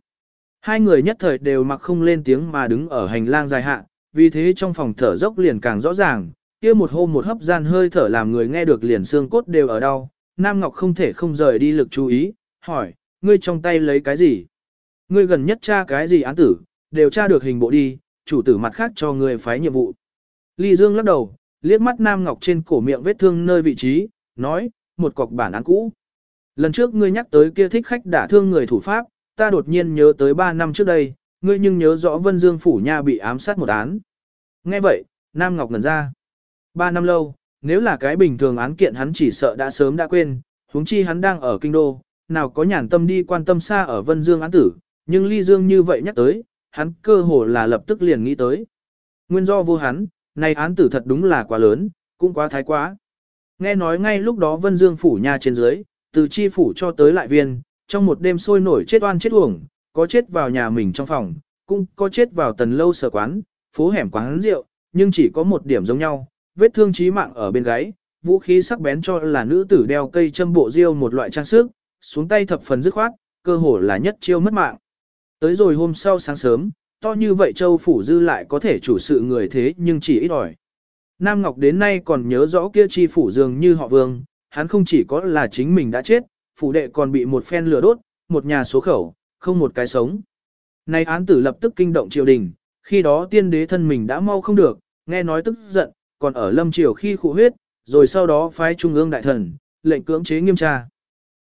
Hai người nhất thời đều mặc không lên tiếng mà đứng ở hành lang dài hạ, vì thế trong phòng thở dốc liền càng rõ ràng, kia một hôm một hấp gian hơi thở làm người nghe được liền xương cốt đều ở đau. Nam Ngọc không thể không rời đi lực chú ý, hỏi, ngươi trong tay lấy cái gì? Ngươi gần nhất tra cái gì án tử, đều tra được hình bộ đi, chủ tử mặt khác cho ngươi phái nhiệm vụ. Ly Dương lắc đầu, liếc mắt Nam Ngọc trên cổ miệng vết thương nơi vị trí, nói, một cọc bản án cũ. Lần trước ngươi nhắc tới kia thích khách đả thương người thủ pháp, ta đột nhiên nhớ tới 3 năm trước đây, ngươi nhưng nhớ rõ Vân Dương Phủ Nha bị ám sát một án. Nghe vậy, Nam Ngọc ngẩn ra. 3 năm lâu, nếu là cái bình thường án kiện hắn chỉ sợ đã sớm đã quên, huống chi hắn đang ở kinh đô, nào có nhàn tâm đi quan tâm xa ở Vân Dương án tử, nhưng Ly Dương như vậy nhắc tới, hắn cơ hồ là lập tức liền nghĩ tới. Nguyên do vô hắn, này án tử thật đúng là quá lớn, cũng quá thái quá. Nghe nói ngay lúc đó Vân Dương phủ nhà trên dưới, từ chi phủ cho tới lại viên, trong một đêm sôi nổi chết oan chết uổng, có chết vào nhà mình trong phòng, cũng có chết vào tần lâu sở quán, phố hẻm quán rượu, nhưng chỉ có một điểm giống nhau, vết thương chí mạng ở bên gáy, vũ khí sắc bén cho là nữ tử đeo cây châm bộ diêu một loại trang sức, xuống tay thập phần dứt khoát, cơ hồ là nhất chiêu mất mạng. Tới rồi hôm sau sáng sớm, to như vậy châu phủ dư lại có thể chủ sự người thế nhưng chỉ ít ỏi. Nam Ngọc đến nay còn nhớ rõ kia chi phủ dường như họ vương, hắn không chỉ có là chính mình đã chết, phủ đệ còn bị một phen lửa đốt, một nhà số khẩu, không một cái sống. Nay án tử lập tức kinh động triều đình, khi đó tiên đế thân mình đã mau không được, nghe nói tức giận, còn ở lâm triều khi khụ huyết, rồi sau đó phái trung ương đại thần, lệnh cưỡng chế nghiêm tra.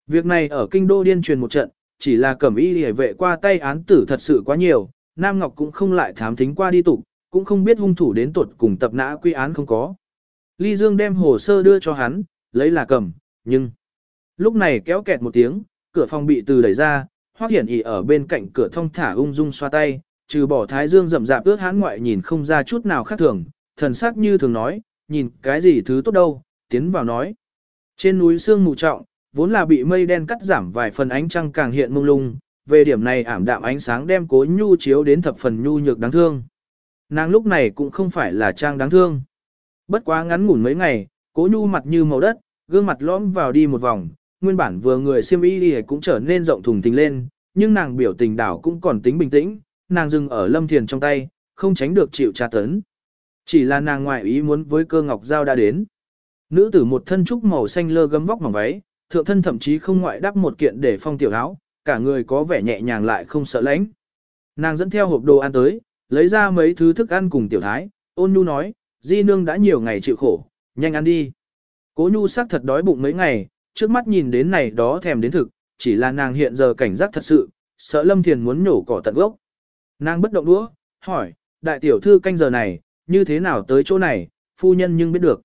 Việc này ở kinh đô điên truyền một trận, chỉ là cẩm y hề vệ qua tay án tử thật sự quá nhiều, Nam Ngọc cũng không lại thám thính qua đi tục, cũng không biết hung thủ đến tuột cùng tập nã quy án không có. Ly Dương đem hồ sơ đưa cho hắn, lấy là cầm, nhưng... Lúc này kéo kẹt một tiếng, cửa phòng bị từ đẩy ra, Hoắc Hiển ỉ ở bên cạnh cửa thông thả ung dung xoa tay, trừ bỏ thái dương rậm rạp ướt hắn ngoại nhìn không ra chút nào khác thường, thần sắc như thường nói, nhìn cái gì thứ tốt đâu, tiến vào nói. Trên núi sương mù trọng, vốn là bị mây đen cắt giảm vài phần ánh trăng càng hiện mông lung, về điểm này ảm đạm ánh sáng đem cố nhu chiếu đến thập phần nhu nhược đáng thương. Nàng lúc này cũng không phải là trang đáng thương. Bất quá ngắn ngủn mấy ngày, cố nhu mặt như màu đất, gương mặt lõm vào đi một vòng, nguyên bản vừa người xiêm y đi cũng trở nên rộng thùng thình lên, nhưng nàng biểu tình đảo cũng còn tính bình tĩnh, nàng dừng ở lâm thiền trong tay, không tránh được chịu tra tấn. Chỉ là nàng ngoại ý muốn với cơ ngọc giao đã đến. Nữ tử một thân trúc màu xanh lơ gấm vóc mỏng váy, thượng thân thậm chí không ngoại đắp một kiện để phong tiểu áo, cả người có vẻ nhẹ nhàng lại không sợ lãnh. Nàng dẫn theo hộp đồ ăn tới, lấy ra mấy thứ thức ăn cùng tiểu thái, ôn nhu nói, di nương đã nhiều ngày chịu khổ, nhanh ăn đi. Cố nhu sắc thật đói bụng mấy ngày, trước mắt nhìn đến này đó thèm đến thực, chỉ là nàng hiện giờ cảnh giác thật sự, sợ lâm thiền muốn nhổ cỏ tận gốc. Nàng bất động đũa, hỏi, đại tiểu thư canh giờ này, như thế nào tới chỗ này, phu nhân nhưng biết được.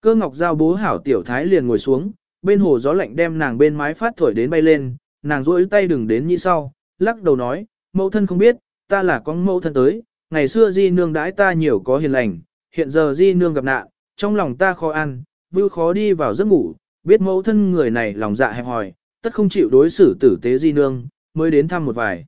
Cơ ngọc giao bố hảo tiểu thái liền ngồi xuống, bên hồ gió lạnh đem nàng bên mái phát thổi đến bay lên, nàng rỗi tay đừng đến như sau, lắc đầu nói, mẫu thân không biết, ta là con mẫu thân tới, ngày xưa di nương đãi ta nhiều có hiền lành, hiện giờ di nương gặp nạn, trong lòng ta khó ăn, vưu khó đi vào giấc ngủ, biết mẫu thân người này lòng dạ hẹp hòi, tất không chịu đối xử tử tế di nương, mới đến thăm một vài.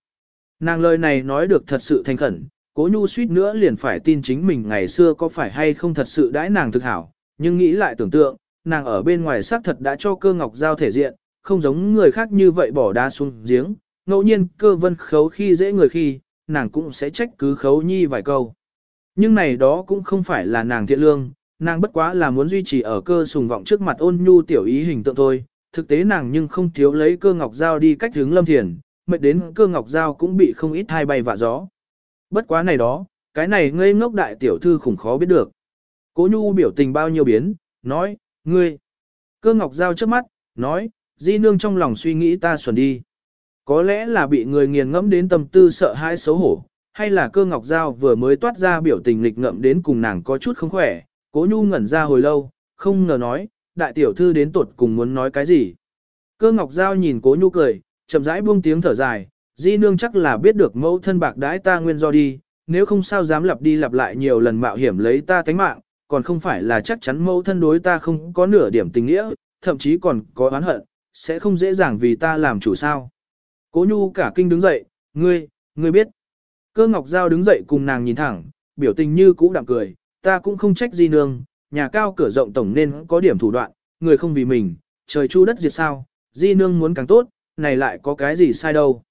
Nàng lời này nói được thật sự thành khẩn, cố nhu suýt nữa liền phải tin chính mình ngày xưa có phải hay không thật sự đãi nàng thực hảo, nhưng nghĩ lại tưởng tượng, nàng ở bên ngoài xác thật đã cho cơ ngọc giao thể diện, không giống người khác như vậy bỏ đá xuống giếng, ngẫu nhiên cơ vân khấu khi dễ người khi, nàng cũng sẽ trách cứ khấu nhi vài câu. Nhưng này đó cũng không phải là nàng thiện lương, nàng bất quá là muốn duy trì ở cơ sùng vọng trước mặt ôn nhu tiểu ý hình tượng thôi, thực tế nàng nhưng không thiếu lấy cơ ngọc giao đi cách hướng lâm thiền, mệt đến cơ ngọc giao cũng bị không ít hai bay vạ gió. Bất quá này đó, cái này ngây ngốc đại tiểu thư khủng khó biết được. Cố nhu biểu tình bao nhiêu biến, nói, ngươi. Cơ ngọc giao trước mắt, nói, di nương trong lòng suy nghĩ ta xuẩn đi. Có lẽ là bị người nghiền ngẫm đến tâm tư sợ hãi xấu hổ, hay là cơ ngọc giao vừa mới toát ra biểu tình lịch ngậm đến cùng nàng có chút không khỏe, cố nhu ngẩn ra hồi lâu, không ngờ nói, đại tiểu thư đến tột cùng muốn nói cái gì. Cơ ngọc giao nhìn cố nhu cười, chậm rãi buông tiếng thở dài, di nương chắc là biết được mẫu thân bạc đãi ta nguyên do đi, nếu không sao dám lặp đi lặp lại nhiều lần mạo hiểm lấy ta tánh mạng, còn không phải là chắc chắn mẫu thân đối ta không có nửa điểm tình nghĩa, thậm chí còn có oán hận, sẽ không dễ dàng vì ta làm chủ sao. Cố nhu cả kinh đứng dậy, ngươi, ngươi biết. Cơ ngọc giao đứng dậy cùng nàng nhìn thẳng, biểu tình như cũ đạm cười, ta cũng không trách di nương, nhà cao cửa rộng tổng nên có điểm thủ đoạn, người không vì mình, trời chu đất diệt sao, di nương muốn càng tốt, này lại có cái gì sai đâu.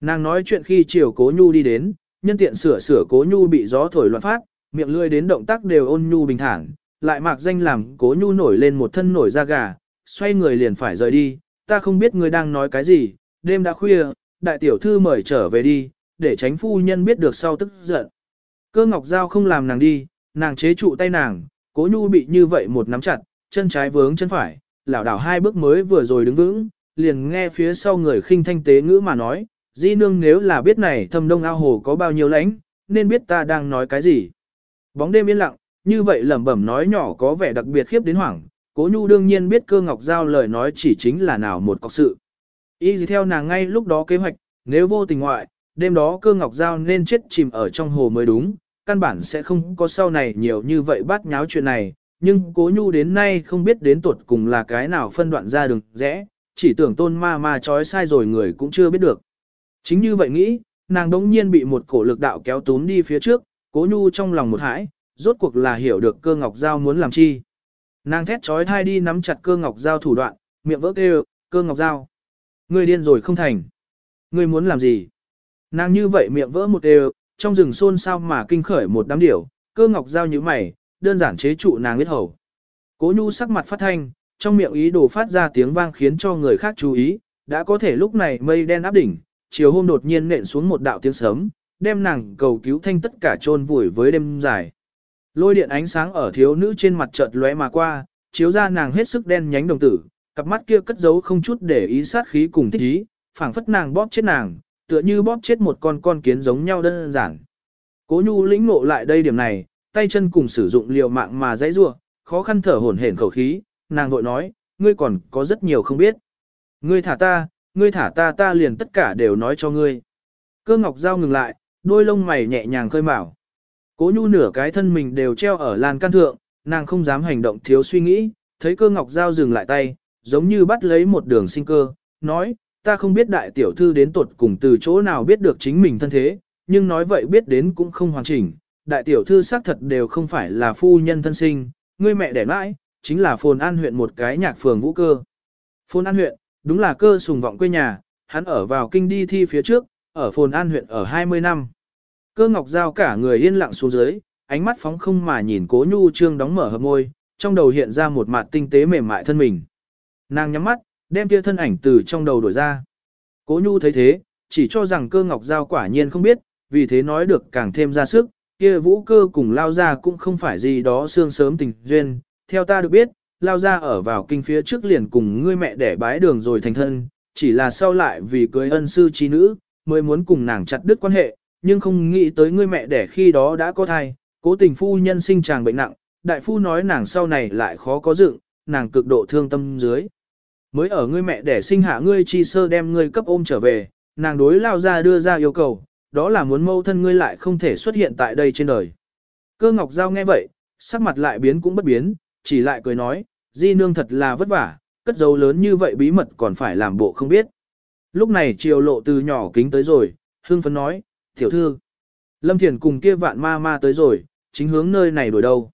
Nàng nói chuyện khi chiều cố nhu đi đến, nhân tiện sửa sửa cố nhu bị gió thổi loạn phát, miệng lươi đến động tác đều ôn nhu bình thản, lại mạc danh làm cố nhu nổi lên một thân nổi da gà, xoay người liền phải rời đi, ta không biết người đang nói cái gì, đêm đã khuya, đại tiểu thư mời trở về đi, để tránh phu nhân biết được sau tức giận. Cơ ngọc giao không làm nàng đi, nàng chế trụ tay nàng, cố nhu bị như vậy một nắm chặt, chân trái vướng chân phải, lảo đảo hai bước mới vừa rồi đứng vững, liền nghe phía sau người khinh thanh tế ngữ mà nói, di nương nếu là biết này thâm đông ao hồ có bao nhiêu lãnh, nên biết ta đang nói cái gì. Bóng đêm yên lặng, như vậy lẩm bẩm nói nhỏ có vẻ đặc biệt khiếp đến hoảng, cố nhu đương nhiên biết cơ ngọc giao lời nói chỉ chính là nào một cọc sự. Y gì theo nàng ngay lúc đó kế hoạch, nếu vô tình ngoại, đêm đó cơ ngọc giao nên chết chìm ở trong hồ mới đúng, căn bản sẽ không có sau này nhiều như vậy bắt nháo chuyện này, nhưng cố nhu đến nay không biết đến tuột cùng là cái nào phân đoạn ra đường rẽ, chỉ tưởng tôn ma ma trói sai rồi người cũng chưa biết được. Chính như vậy nghĩ, nàng đống nhiên bị một cổ lực đạo kéo túm đi phía trước, cố nhu trong lòng một hãi, rốt cuộc là hiểu được cơ ngọc giao muốn làm chi. Nàng thét trói thai đi nắm chặt cơ ngọc giao thủ đoạn, miệng vỡ kêu, cơ ngọc giao. Ngươi điên rồi không thành. Ngươi muốn làm gì? Nàng như vậy miệng vỡ một đều, trong rừng xôn xao mà kinh khởi một đám điểu, cơ ngọc giao như mày, đơn giản chế trụ nàng biết hầu. Cố nhu sắc mặt phát thanh, trong miệng ý đồ phát ra tiếng vang khiến cho người khác chú ý, đã có thể lúc này mây đen áp đỉnh, chiều hôm đột nhiên nện xuống một đạo tiếng sấm đem nàng cầu cứu thanh tất cả chôn vùi với đêm dài. Lôi điện ánh sáng ở thiếu nữ trên mặt chợt lóe mà qua, chiếu ra nàng hết sức đen nhánh đồng tử, cặp mắt kia cất giấu không chút để ý sát khí cùng thích ý, phảng phất nàng bóp chết nàng, tựa như bóp chết một con con kiến giống nhau đơn giản. Cố Nhu lĩnh ngộ lại đây điểm này, tay chân cùng sử dụng liều mạng mà dãy rủa, khó khăn thở hổn hển khẩu khí, nàng vội nói, ngươi còn có rất nhiều không biết. Ngươi thả ta, ngươi thả ta ta liền tất cả đều nói cho ngươi. Cơ ngọc giao ngừng lại, đôi lông mày nhẹ nhàng khơi mào. Cố nhu nửa cái thân mình đều treo ở lan can thượng, nàng không dám hành động thiếu suy nghĩ, thấy cơ ngọc giao dừng lại tay, giống như bắt lấy một đường sinh cơ, nói, ta không biết đại tiểu thư đến tuột cùng từ chỗ nào biết được chính mình thân thế, nhưng nói vậy biết đến cũng không hoàn chỉnh, đại tiểu thư xác thật đều không phải là phu nhân thân sinh, ngươi mẹ đẻ mãi, chính là phồn an huyện một cái nhạc phường vũ cơ. Phồn an huyện, đúng là cơ sùng vọng quê nhà, hắn ở vào kinh đi thi phía trước, ở phồn an huyện ở 20 năm. Cơ ngọc giao cả người yên lặng xuống dưới, ánh mắt phóng không mà nhìn cố nhu trương đóng mở hợp môi, trong đầu hiện ra một mặt tinh tế mềm mại thân mình. Nàng nhắm mắt, đem kia thân ảnh từ trong đầu đổi ra. Cố nhu thấy thế, chỉ cho rằng cơ ngọc giao quả nhiên không biết, vì thế nói được càng thêm ra sức, kia vũ cơ cùng lao ra cũng không phải gì đó xương sớm tình duyên. Theo ta được biết, lao ra ở vào kinh phía trước liền cùng ngươi mẹ để bái đường rồi thành thân, chỉ là sau lại vì cưới ân sư trí nữ, mới muốn cùng nàng chặt đứt quan hệ, nhưng không nghĩ tới ngươi mẹ đẻ khi đó đã có thai, cố tình phu nhân sinh chàng bệnh nặng, đại phu nói nàng sau này lại khó có dựng, nàng cực độ thương tâm dưới. Mới ở ngươi mẹ đẻ sinh hạ ngươi chi sơ đem ngươi cấp ôm trở về, nàng đối lao ra đưa ra yêu cầu, đó là muốn mâu thân ngươi lại không thể xuất hiện tại đây trên đời. Cơ ngọc giao nghe vậy, sắc mặt lại biến cũng bất biến, chỉ lại cười nói, di nương thật là vất vả, cất dấu lớn như vậy bí mật còn phải làm bộ không biết. Lúc này triều lộ từ nhỏ kính tới rồi, hương phấn nói, tiểu thư. Lâm Thiền cùng kia vạn ma ma tới rồi, chính hướng nơi này đổi đâu.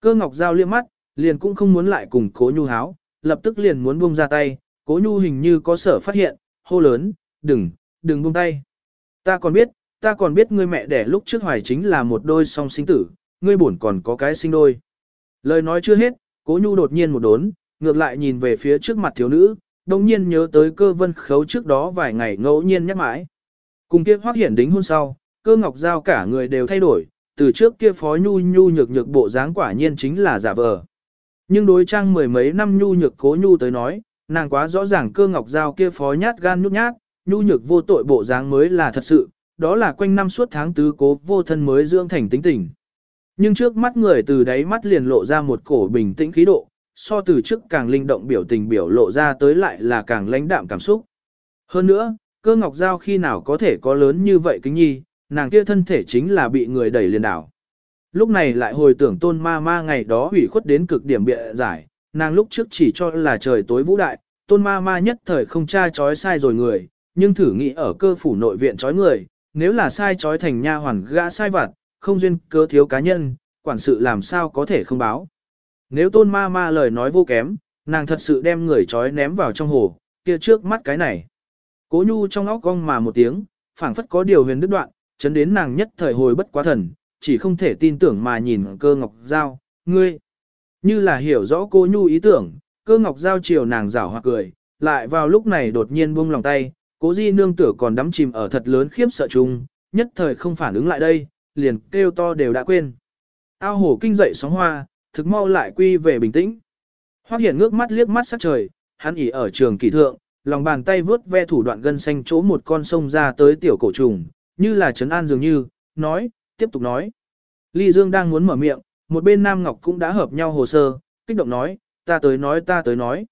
Cơ ngọc giao liếc mắt, liền cũng không muốn lại cùng cố nhu háo, lập tức liền muốn buông ra tay, cố nhu hình như có sở phát hiện, hô lớn, đừng, đừng buông tay. Ta còn biết, ta còn biết ngươi mẹ đẻ lúc trước hoài chính là một đôi song sinh tử, ngươi bổn còn có cái sinh đôi. Lời nói chưa hết, cố nhu đột nhiên một đốn, ngược lại nhìn về phía trước mặt thiếu nữ, đồng nhiên nhớ tới cơ vân khấu trước đó vài ngày ngẫu nhiên nhắc mãi. Cùng kia hoác hiển đính hôn sau, cơ ngọc giao cả người đều thay đổi, từ trước kia phó nhu nhu nhược nhược bộ dáng quả nhiên chính là giả vờ. Nhưng đối trang mười mấy năm nhu nhược cố nhu tới nói, nàng quá rõ ràng cơ ngọc giao kia phó nhát gan nhút nhát, nhu nhược vô tội bộ dáng mới là thật sự, đó là quanh năm suốt tháng tứ cố vô thân mới dưỡng thành tính tình. Nhưng trước mắt người từ đáy mắt liền lộ ra một cổ bình tĩnh khí độ, so từ trước càng linh động biểu tình biểu lộ ra tới lại là càng lãnh đạm cảm xúc. Hơn nữa, cơ ngọc giao khi nào có thể có lớn như vậy kính nhi, nàng kia thân thể chính là bị người đẩy liền đảo. Lúc này lại hồi tưởng tôn ma ma ngày đó hủy khuất đến cực điểm bịa giải, nàng lúc trước chỉ cho là trời tối vũ đại, tôn ma ma nhất thời không tra trói sai rồi người, nhưng thử nghĩ ở cơ phủ nội viện trói người, nếu là sai trói thành nha hoàn gã sai vặt, không duyên cớ thiếu cá nhân, quản sự làm sao có thể không báo. Nếu tôn ma ma lời nói vô kém, nàng thật sự đem người trói ném vào trong hồ, kia trước mắt cái này. Cố nhu trong óc cong mà một tiếng, phảng phất có điều huyền đứt đoạn, chấn đến nàng nhất thời hồi bất quá thần, chỉ không thể tin tưởng mà nhìn cơ ngọc giao, ngươi. Như là hiểu rõ cô nhu ý tưởng, cơ ngọc giao chiều nàng rảo hoặc cười, lại vào lúc này đột nhiên buông lòng tay, cố di nương tử còn đắm chìm ở thật lớn khiếp sợ chung, nhất thời không phản ứng lại đây, liền kêu to đều đã quên. Ao hồ kinh dậy sóng hoa, thực mau lại quy về bình tĩnh. Hoác Hiển ngước mắt liếc mắt sắc trời, hắn ỉ ở trường kỳ thượng, lòng bàn tay vướt ve thủ đoạn gân xanh chỗ một con sông ra tới tiểu cổ trùng, như là trấn an dường như, nói, tiếp tục nói. Ly Dương đang muốn mở miệng, một bên Nam Ngọc cũng đã hợp nhau hồ sơ, kích động nói, ta tới nói ta tới nói.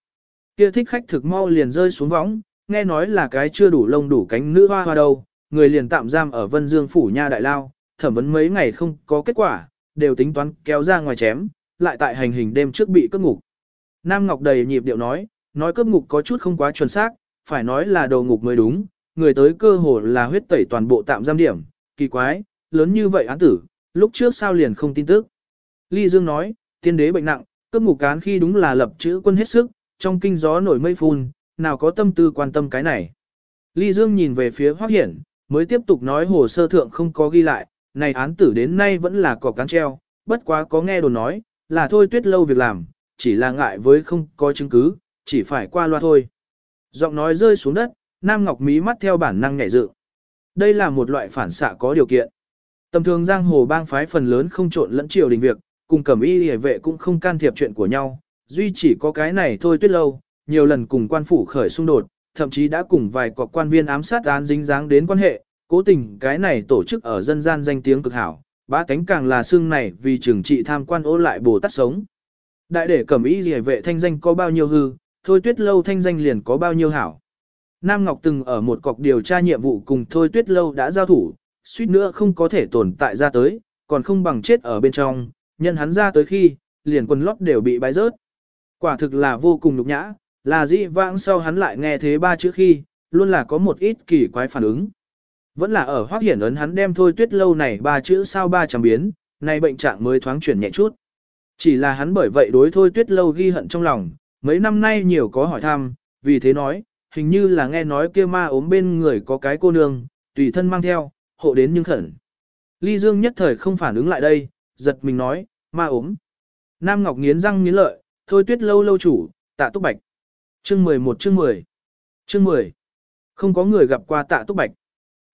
Kia thích khách thực mau liền rơi xuống võng, nghe nói là cái chưa đủ lông đủ cánh nữ hoa hoa đâu, người liền tạm giam ở Vân Dương phủ nha đại lao, thẩm vấn mấy ngày không có kết quả, đều tính toán kéo ra ngoài chém, lại tại hành hình đêm trước bị cất ngục. Nam Ngọc đầy nhịp điệu nói, nói cướp ngục có chút không quá chuẩn xác, phải nói là đầu ngục mới đúng, người tới cơ hồ là huyết tẩy toàn bộ tạm giam điểm, kỳ quái, lớn như vậy án tử, lúc trước sao liền không tin tức. Ly Dương nói, tiên đế bệnh nặng, cướp ngục cán khi đúng là lập chữ quân hết sức, trong kinh gió nổi mây phun, nào có tâm tư quan tâm cái này. Ly Dương nhìn về phía Hoắc Hiển, mới tiếp tục nói hồ sơ thượng không có ghi lại, này án tử đến nay vẫn là cọc cán treo, bất quá có nghe đồn nói, là thôi tuyết lâu việc làm, chỉ là ngại với không có chứng cứ, chỉ phải qua loa thôi. Giọng nói rơi xuống đất, Nam Ngọc mí mắt theo bản năng nhảy dự. Đây là một loại phản xạ có điều kiện. Tầm thường giang hồ bang phái phần lớn không trộn lẫn triều đình việc, cùng cẩm y hề vệ cũng không can thiệp chuyện của nhau, duy chỉ có cái này thôi tuyết lâu, nhiều lần cùng quan phủ khởi xung đột, thậm chí đã cùng vài cọc quan viên ám sát án dính dáng đến quan hệ, cố tình cái này tổ chức ở dân gian danh tiếng cực hảo, ba cánh càng là xương này vì trừng trị tham quan ô lại bồ tát sống. Đại để cẩm y hề vệ thanh danh có bao nhiêu hư, thôi tuyết lâu thanh danh liền có bao nhiêu hảo. Nam Ngọc từng ở một cọc điều tra nhiệm vụ cùng thôi tuyết lâu đã giao thủ, suýt nữa không có thể tồn tại ra tới, còn không bằng chết ở bên trong, nhân hắn ra tới khi, liền quần lót đều bị bái rớt. Quả thực là vô cùng nhục nhã, là dĩ vãng sau hắn lại nghe thế ba chữ khi, luôn là có một ít kỳ quái phản ứng. Vẫn là ở hoác hiển ấn hắn đem thôi tuyết lâu này ba chữ sao ba chẳng biến, nay bệnh trạng mới thoáng chuyển nhẹ chút. Chỉ là hắn bởi vậy đối thôi tuyết lâu ghi hận trong lòng, mấy năm nay nhiều có hỏi thăm, vì thế nói, hình như là nghe nói kia ma ốm bên người có cái cô nương, tùy thân mang theo, hộ đến nhưng khẩn. Ly Dương nhất thời không phản ứng lại đây, giật mình nói, ma ốm. Nam Ngọc nghiến răng nghiến lợi, thôi tuyết lâu lâu chủ, tạ túc bạch. Chương 11 chương 10 Chương 10 Không có người gặp qua tạ túc bạch.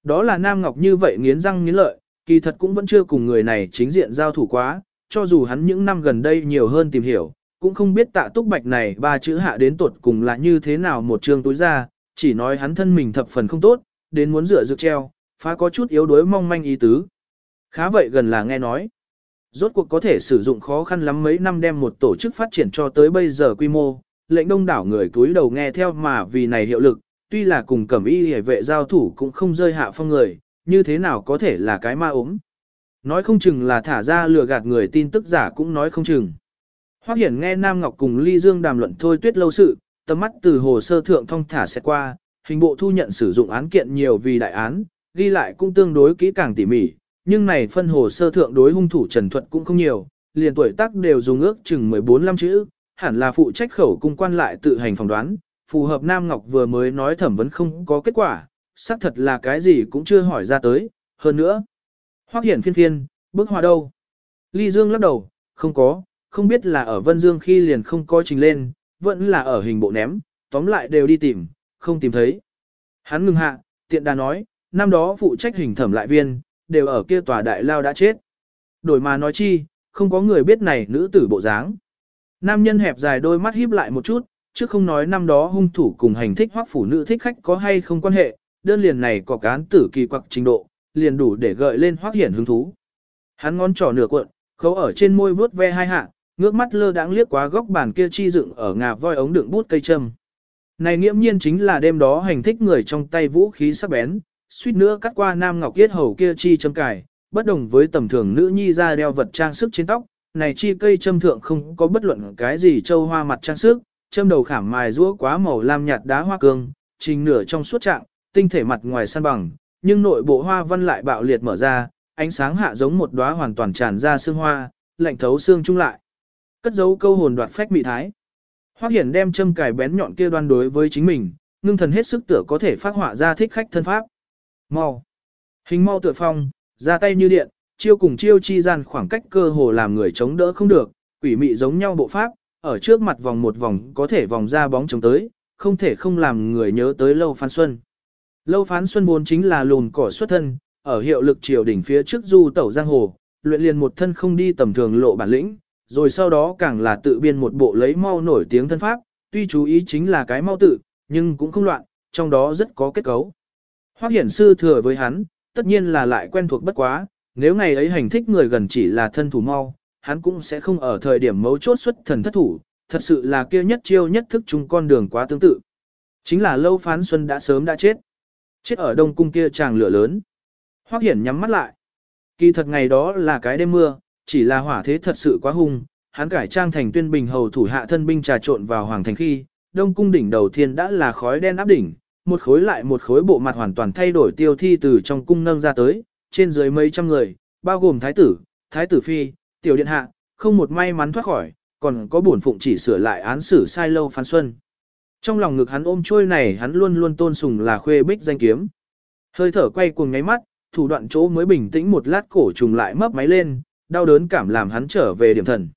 Đó là Nam Ngọc như vậy nghiến răng nghiến lợi, kỳ thật cũng vẫn chưa cùng người này chính diện giao thủ quá, cho dù hắn những năm gần đây nhiều hơn tìm hiểu, cũng không biết tạ túc bạch này ba chữ hạ đến tuột cùng là như thế nào một chương túi ra, chỉ nói hắn thân mình thập phần không tốt, đến muốn rửa dược treo, phá có chút yếu đuối mong manh ý tứ. Khá vậy gần là nghe nói. Rốt cuộc có thể sử dụng khó khăn lắm mấy năm đem một tổ chức phát triển cho tới bây giờ quy mô, lệnh đông đảo người túi đầu nghe theo mà vì này hiệu lực, tuy là cùng cẩm y hề vệ giao thủ cũng không rơi hạ phong người, như thế nào có thể là cái ma ốm. Nói không chừng là thả ra lừa gạt người tin tức giả cũng nói không chừng. Hoắc Hiển nghe Nam Ngọc cùng Ly Dương đàm luận thôi tuyết lâu sự, tầm mắt từ hồ sơ thượng thông thả sẽ qua, hình bộ thu nhận sử dụng án kiện nhiều vì đại án, ghi lại cũng tương đối kỹ càng tỉ mỉ, nhưng này phân hồ sơ thượng đối hung thủ Trần Thuận cũng không nhiều, liền tuổi tác đều dùng ước chừng 14 năm chữ, hẳn là phụ trách khẩu cung quan lại tự hành phỏng đoán, phù hợp Nam Ngọc vừa mới nói thẩm vấn không có kết quả, xác thật là cái gì cũng chưa hỏi ra tới, hơn nữa. Hoắc hiển phiên phiên, bức hòa đâu? Ly Dương lắc đầu, không có, không biết là ở Vân Dương khi liền không coi trình lên, vẫn là ở hình bộ ném, tóm lại đều đi tìm, không tìm thấy. Hắn ngừng hạ, tiện đà nói, năm đó phụ trách hình thẩm lại viên, đều ở kia tòa đại lao đã chết. Đổi mà nói chi, không có người biết này nữ tử bộ dáng. Nam nhân hẹp dài đôi mắt híp lại một chút, chứ không nói năm đó hung thủ cùng hành thích hoặc phụ nữ thích khách có hay không quan hệ, đơn liền này có cán tử kỳ quặc trình độ, liền đủ để gợi lên hoác hiển hứng thú. Hắn ngón trỏ nửa cuộn, khấu ở trên môi vướt ve hai hạ, ngước mắt lơ đãng liếc quá góc bàn kia chi dựng ở ngà voi ống đựng bút cây châm. Này nghiễm nhiên chính là đêm đó hành thích người trong tay vũ khí sắc bén, suýt nữa cắt qua nam ngọc yết hầu kia chi châm cài, bất đồng với tầm thường nữ nhi ra đeo vật trang sức trên tóc, này chi cây châm thượng không có bất luận cái gì châu hoa mặt trang sức, châm đầu khảm mài rũa quá màu lam nhạt đá hoa cương, trình nửa trong suốt trạng, tinh thể mặt ngoài san bằng, nhưng nội bộ hoa văn lại bạo liệt mở ra, ánh sáng hạ giống một đóa hoàn toàn tràn ra xương hoa, lạnh thấu xương chung lại. Cất dấu câu hồn đoạt phách mị thái. Hoắc Hiển đem châm cài bén nhọn kia đoan đối với chính mình, ngưng thần hết sức tựa có thể phát họa ra thích khách thân pháp. Mau. Hình mau tựa phong, ra tay như điện, chiêu cùng chiêu chi gian khoảng cách cơ hồ làm người chống đỡ không được, quỷ mị giống nhau bộ pháp, ở trước mặt vòng một vòng có thể vòng ra bóng chống tới, không thể không làm người nhớ tới Lâu Phán Xuân. Lâu Phán Xuân vốn chính là lùn cỏ xuất thân, ở hiệu lực triều đỉnh phía trước du tẩu giang hồ, luyện liền một thân không đi tầm thường lộ bản lĩnh, rồi sau đó càng là tự biên một bộ lấy mau nổi tiếng thân pháp, tuy chú ý chính là cái mau tự, nhưng cũng không loạn, trong đó rất có kết cấu. Hoắc hiển sư thừa với hắn, tất nhiên là lại quen thuộc bất quá, nếu ngày ấy hành thích người gần chỉ là thân thủ mau, hắn cũng sẽ không ở thời điểm mấu chốt xuất thần thất thủ, thật sự là kia nhất chiêu nhất thức chung con đường quá tương tự. Chính là lâu phán xuân đã sớm đã chết. Chết ở đông cung kia chàng lửa lớn. Hoắc hiển nhắm mắt lại. Kỳ thật ngày đó là cái đêm mưa, chỉ là hỏa thế thật sự quá hung, hắn cải trang thành tuyên bình hầu thủ hạ thân binh trà trộn vào hoàng thành khi, đông cung đỉnh đầu thiên đã là khói đen áp đỉnh, một khối lại một khối bộ mặt hoàn toàn thay đổi tiêu thi từ trong cung nâng ra tới, trên dưới mấy trăm người, bao gồm thái tử, thái tử phi, tiểu điện hạ, không một may mắn thoát khỏi, còn có bổn phụng chỉ sửa lại án xử sai lâu phán xuân. Trong lòng ngực hắn ôm trôi này hắn luôn luôn tôn sùng là khuê bích danh kiếm. Hơi thở quay cuồng ngáy mắt, thủ đoạn chỗ mới bình tĩnh một lát cổ trùng lại mấp máy lên, đau đớn cảm làm hắn trở về điểm thần.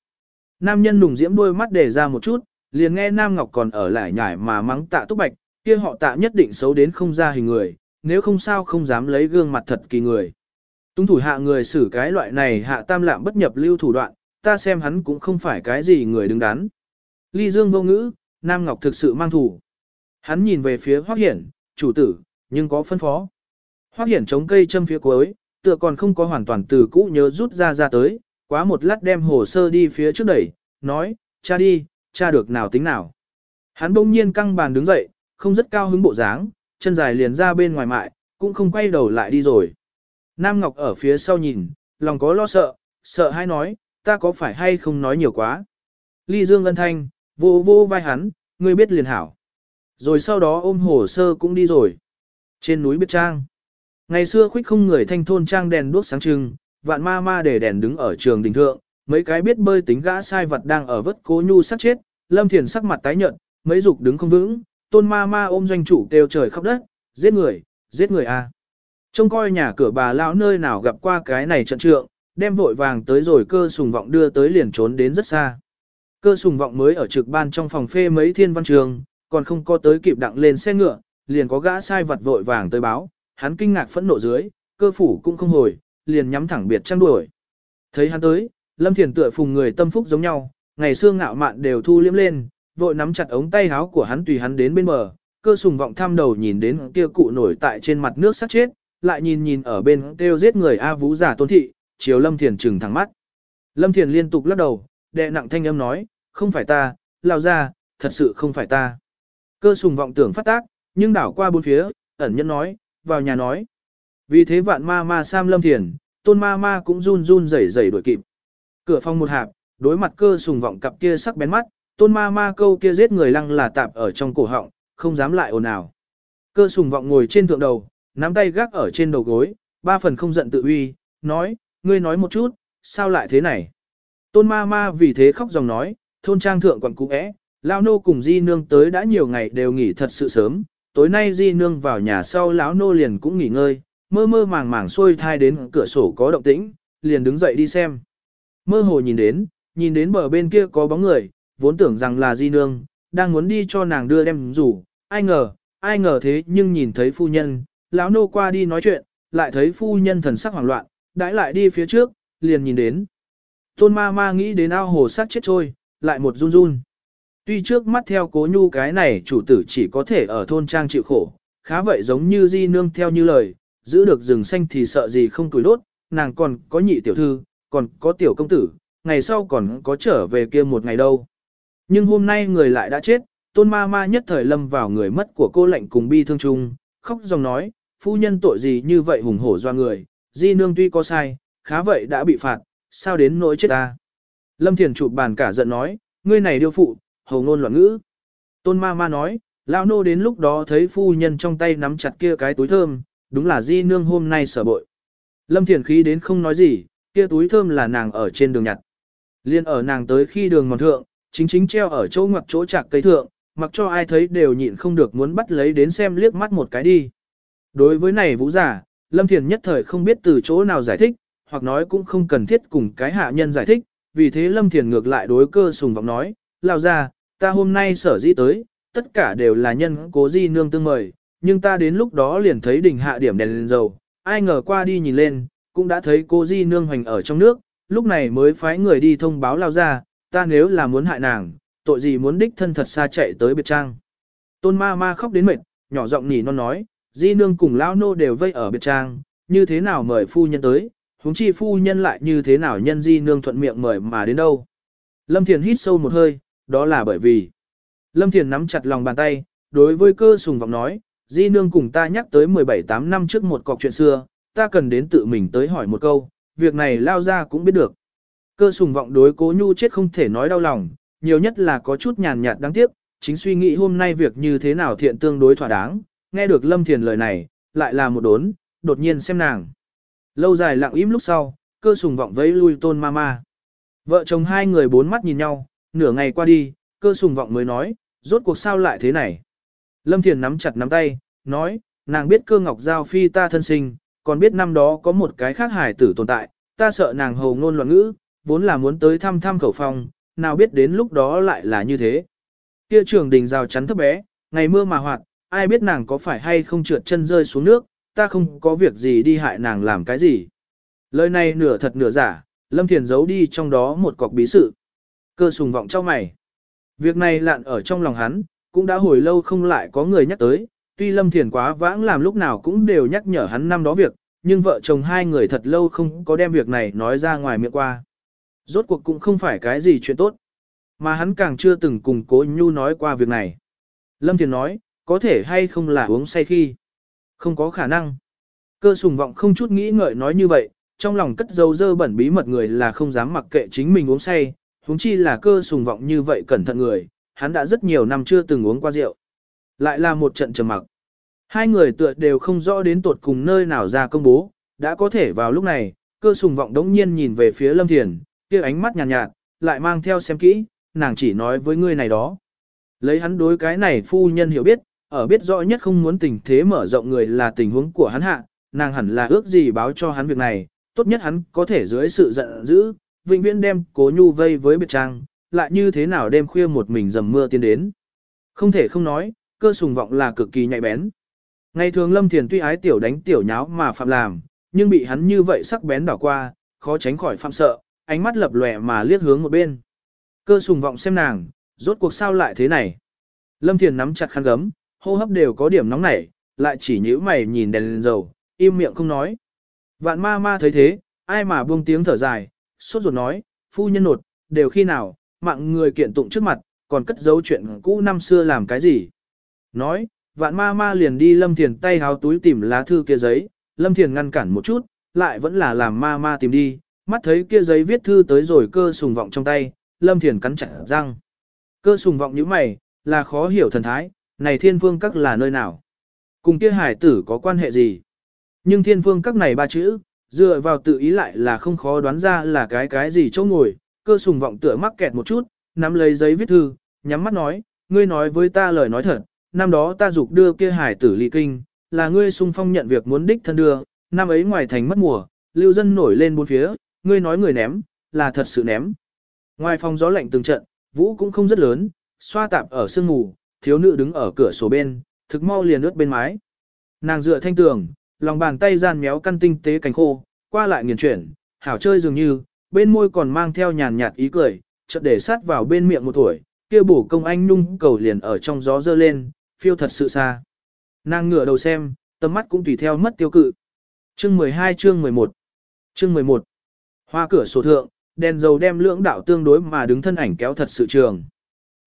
Nam nhân nùng diễm đôi mắt để ra một chút, liền nghe Nam Ngọc còn ở lại nhải mà mắng tạ túc bạch, kia họ tạ nhất định xấu đến không ra hình người, nếu không sao không dám lấy gương mặt thật kỳ người. Tung thủ hạ người xử cái loại này hạ tam lạm bất nhập lưu thủ đoạn, ta xem hắn cũng không phải cái gì người đứng đắn. Ly Dương vô ngữ, Nam Ngọc thực sự mang thủ. Hắn nhìn về phía Hoắc Hiển, chủ tử, nhưng có phân phó. Hoắc Hiển chống cây châm phía cuối, tựa còn không có hoàn toàn từ cũ nhớ rút ra ra tới, quá một lát đem hồ sơ đi phía trước đẩy, nói, cha đi, cha được nào tính nào. Hắn bỗng nhiên căng bàn đứng dậy, không rất cao hứng bộ dáng, chân dài liền ra bên ngoài mại, cũng không quay đầu lại đi rồi. Nam Ngọc ở phía sau nhìn, lòng có lo sợ, sợ hay nói, ta có phải hay không nói nhiều quá. Ly Dương ân thanh, vô vô vai hắn, ngươi biết liền hảo. Rồi sau đó ôm hồ sơ cũng đi rồi. Trên núi Biết Trang. Ngày xưa khuyết không người thanh thôn trang đèn đuốc sáng trưng, vạn ma ma để đèn đứng ở trường đình thượng, mấy cái biết bơi tính gã sai vật đang ở vất cố nhu sắc chết, lâm thiền sắc mặt tái nhợt, mấy dục đứng không vững, tôn ma ma ôm doanh chủ kêu trời khóc đất, giết người, giết người a. Trông coi nhà cửa bà lão nơi nào gặp qua cái này trận trượng, đem vội vàng tới rồi cơ sùng vọng đưa tới liền trốn đến rất xa. Cơ sùng vọng mới ở trực ban trong phòng phê mấy thiên văn trường, còn không có tới kịp đặng lên xe ngựa, liền có gã sai vật vội vàng tới báo, hắn kinh ngạc phẫn nộ dưới, cơ phủ cũng không hồi, liền nhắm thẳng biệt trang đuổi. Thấy hắn tới, Lâm Thiền tựa phùng người tâm phúc giống nhau, ngày xưa ngạo mạn đều thu liếm lên, vội nắm chặt ống tay áo của hắn tùy hắn đến bên bờ, cơ sùng vọng thăm đầu nhìn đến kia cụ nổi tại trên mặt nước sắc chết, lại nhìn nhìn ở bên kêu giết người A Vũ giả tôn thị, chiều Lâm Thiền trừng thẳng mắt. Lâm Thiền liên tục lắc đầu, đệ nặng thanh âm nói, không phải ta, lao ra, thật sự không phải ta. Cơ sùng vọng tưởng phát tác, nhưng đảo qua bốn phía, ẩn nhân nói, vào nhà nói. Vì thế vạn ma ma sam Lâm Thiền, tôn ma ma cũng run run rẩy rẩy đuổi kịp. Cửa phòng một hạp, đối mặt cơ sùng vọng cặp kia sắc bén mắt, tôn ma ma câu kia giết người lăng là tạp ở trong cổ họng, không dám lại ồn ào. Cơ sùng vọng ngồi trên thượng đầu, nắm tay gác ở trên đầu gối, ba phần không giận tự uy, nói, ngươi nói một chút, sao lại thế này? Tôn ma ma vì thế khóc dòng nói, thôn trang thượng quận cũ é, lao nô cùng di nương tới đã nhiều ngày đều nghỉ thật sự sớm, tối nay di nương vào nhà sau lão nô liền cũng nghỉ ngơi, mơ mơ màng màng xuôi thai đến cửa sổ có động tĩnh, liền đứng dậy đi xem. Mơ hồ nhìn đến, nhìn đến bờ bên kia có bóng người, vốn tưởng rằng là di nương, đang muốn đi cho nàng đưa đem rủ, ai ngờ, ai ngờ thế nhưng nhìn thấy phu nhân, lão nô qua đi nói chuyện, lại thấy phu nhân thần sắc hoảng loạn, đãi lại đi phía trước, liền nhìn đến. Tôn ma ma nghĩ đến ao hồ sắc chết trôi, lại một run run. Tuy trước mắt theo cố nhu cái này chủ tử chỉ có thể ở thôn trang chịu khổ, khá vậy giống như di nương theo như lời, giữ được rừng xanh thì sợ gì không tuổi đốt, nàng còn có nhị tiểu thư, còn có tiểu công tử, ngày sau còn có trở về kia một ngày đâu. Nhưng hôm nay người lại đã chết, tôn ma ma nhất thời lâm vào người mất của cô lệnh cùng bi thương chung, khóc dòng nói, phu nhân tội gì như vậy hùng hổ doa người, di nương tuy có sai, khá vậy đã bị phạt, sao đến nỗi chết ta. Lâm Thiền chụp bàn cả giận nói, ngươi này điêu phụ, hầu ngôn loạn ngữ. Tôn ma ma nói, lão nô đến lúc đó thấy phu nhân trong tay nắm chặt kia cái túi thơm, đúng là di nương hôm nay sở bội. Lâm Thiền khí đến không nói gì, kia túi thơm là nàng ở trên đường nhặt. Liên ở nàng tới khi đường mòn thượng, chính chính treo ở chỗ ngoặc chỗ chạc cây thượng, mặc cho ai thấy đều nhịn không được muốn bắt lấy đến xem liếc mắt một cái đi. Đối với này vũ giả, Lâm Thiền nhất thời không biết từ chỗ nào giải thích, hoặc nói cũng không cần thiết cùng cái hạ nhân giải thích, vì thế Lâm Thiền ngược lại đối cơ sùng vọng nói, lao ra, ta hôm nay sở dĩ tới, tất cả đều là nhân cố di nương tương mời, nhưng ta đến lúc đó liền thấy đỉnh hạ điểm đèn lên dầu, ai ngờ qua đi nhìn lên, cũng đã thấy cô di nương hoành ở trong nước, lúc này mới phái người đi thông báo lao ra, ta nếu là muốn hại nàng, tội gì muốn đích thân thật xa chạy tới biệt trang. Tôn ma ma khóc đến mệt, nhỏ giọng nỉ non nói, di nương cùng lao nô đều vây ở biệt trang, như thế nào mời phu nhân tới, huống chi phu nhân lại như thế nào nhân di nương thuận miệng mời mà đến đâu. Lâm Thiền hít sâu một hơi, đó là bởi vì. Lâm Thiền nắm chặt lòng bàn tay, đối với cơ sùng vọng nói, di nương cùng ta nhắc tới 17-8 năm trước một cọc chuyện xưa, ta cần đến tự mình tới hỏi một câu, việc này lao ra cũng biết được. Cơ sùng vọng đối cố nhu chết không thể nói đau lòng, nhiều nhất là có chút nhàn nhạt đáng tiếc, chính suy nghĩ hôm nay việc như thế nào thiện tương đối thỏa đáng, nghe được Lâm Thiền lời này, lại là một đốn, đột nhiên xem nàng. Lâu dài lặng im lúc sau, cơ sùng vọng vẫy lui tôn ma ma. Vợ chồng hai người bốn mắt nhìn nhau, nửa ngày qua đi, cơ sùng vọng mới nói, rốt cuộc sao lại thế này. Lâm Thiền nắm chặt nắm tay, nói, nàng biết cơ ngọc giao phi ta thân sinh, còn biết năm đó có một cái khác hải tử tồn tại, ta sợ nàng hầu ngôn loạn ngữ, vốn là muốn tới thăm thăm khẩu phong, nào biết đến lúc đó lại là như thế. Kia trường đình rào chắn thấp bé, ngày mưa mà hoạt, ai biết nàng có phải hay không trượt chân rơi xuống nước, ta không có việc gì đi hại nàng làm cái gì. Lời này nửa thật nửa giả, Lâm Thiền giấu đi trong đó một cọc bí sự. Cơ sùng vọng cho mày. Việc này lạn ở trong lòng hắn, cũng đã hồi lâu không lại có người nhắc tới, tuy Lâm Thiền quá vãng làm lúc nào cũng đều nhắc nhở hắn năm đó việc, nhưng vợ chồng hai người thật lâu không có đem việc này nói ra ngoài miệng qua. Rốt cuộc cũng không phải cái gì chuyện tốt, mà hắn càng chưa từng cùng cố nhu nói qua việc này. Lâm Thiền nói, có thể hay không là uống say khi. Không có khả năng. Cơ sùng vọng không chút nghĩ ngợi nói như vậy, trong lòng cất dấu dơ bẩn bí mật người là không dám mặc kệ chính mình uống say, huống chi là cơ sùng vọng như vậy cẩn thận người, hắn đã rất nhiều năm chưa từng uống qua rượu. Lại là một trận trầm mặc. Hai người tựa đều không rõ đến tột cùng nơi nào ra công bố, đã có thể vào lúc này, cơ sùng vọng đống nhiên nhìn về phía Lâm Thiền, kia ánh mắt nhàn nhạt, nhạt, lại mang theo xem kỹ, nàng chỉ nói với ngươi này đó. Lấy hắn đối cái này phu nhân hiểu biết, ở biết rõ nhất không muốn tình thế mở rộng người là tình huống của hắn hạ, nàng hẳn là ước gì báo cho hắn việc này, tốt nhất hắn có thể dưới sự giận dữ, vĩnh viễn đem cố nhu vây với biệt trang, lại như thế nào đêm khuya một mình dầm mưa tiến đến. Không thể không nói, cơ sùng vọng là cực kỳ nhạy bén. Ngày thường Lâm Thiền tuy ái tiểu đánh tiểu nháo mà phạm làm, nhưng bị hắn như vậy sắc bén đảo qua, khó tránh khỏi phạm sợ, ánh mắt lập lòe mà liếc hướng một bên. Cơ sùng vọng xem nàng, rốt cuộc sao lại thế này. Lâm Thiền nắm chặt khăn gấm, hô hấp đều có điểm nóng nảy, lại chỉ nhíu mày nhìn đèn lên dầu, im miệng không nói. Vạn ma ma thấy thế, ai mà buông tiếng thở dài, sốt ruột nói, phu nhân nột, đều khi nào, mạng người kiện tụng trước mặt, còn cất giấu chuyện cũ năm xưa làm cái gì. Nói, vạn ma ma liền đi lâm thiền tay háo túi tìm lá thư kia giấy, lâm thiền ngăn cản một chút, lại vẫn là làm ma ma tìm đi, mắt thấy kia giấy viết thư tới rồi cơ sùng vọng trong tay, lâm thiền cắn chặt răng. Cơ sùng vọng như mày, là khó hiểu thần thái, này thiên Vương các là nơi nào? Cùng kia hải tử có quan hệ gì? Nhưng thiên Vương các này ba chữ, dựa vào tự ý lại là không khó đoán ra là cái cái gì chỗ ngồi, cơ sùng vọng tựa mắc kẹt một chút, nắm lấy giấy viết thư, nhắm mắt nói, ngươi nói với ta lời nói thật, năm đó ta dục đưa kia hải tử ly kinh, là ngươi sung phong nhận việc muốn đích thân đưa, năm ấy ngoài thành mất mùa, lưu dân nổi lên bốn phía, ngươi nói người ném, là thật sự ném. Ngoài phòng gió lạnh từng trận, vũ cũng không rất lớn, xoa tạp ở sương mù, thiếu nữ đứng ở cửa sổ bên, thực mau liền ướt bên mái. Nàng dựa thanh tường, lòng bàn tay gian méo căn tinh tế cánh khô, qua lại nghiền chuyển, hảo chơi dường như, bên môi còn mang theo nhàn nhạt ý cười, chợt để sát vào bên miệng một tuổi, kia bổ công anh nung cầu liền ở trong gió dơ lên, phiêu thật sự xa. Nàng ngửa đầu xem, tầm mắt cũng tùy theo mất tiêu cự. Chương 12 chương 11 Chương 11 Hoa cửa sổ thượng, đèn dầu đem lưỡng đạo tương đối mà đứng thân ảnh kéo thật sự trường.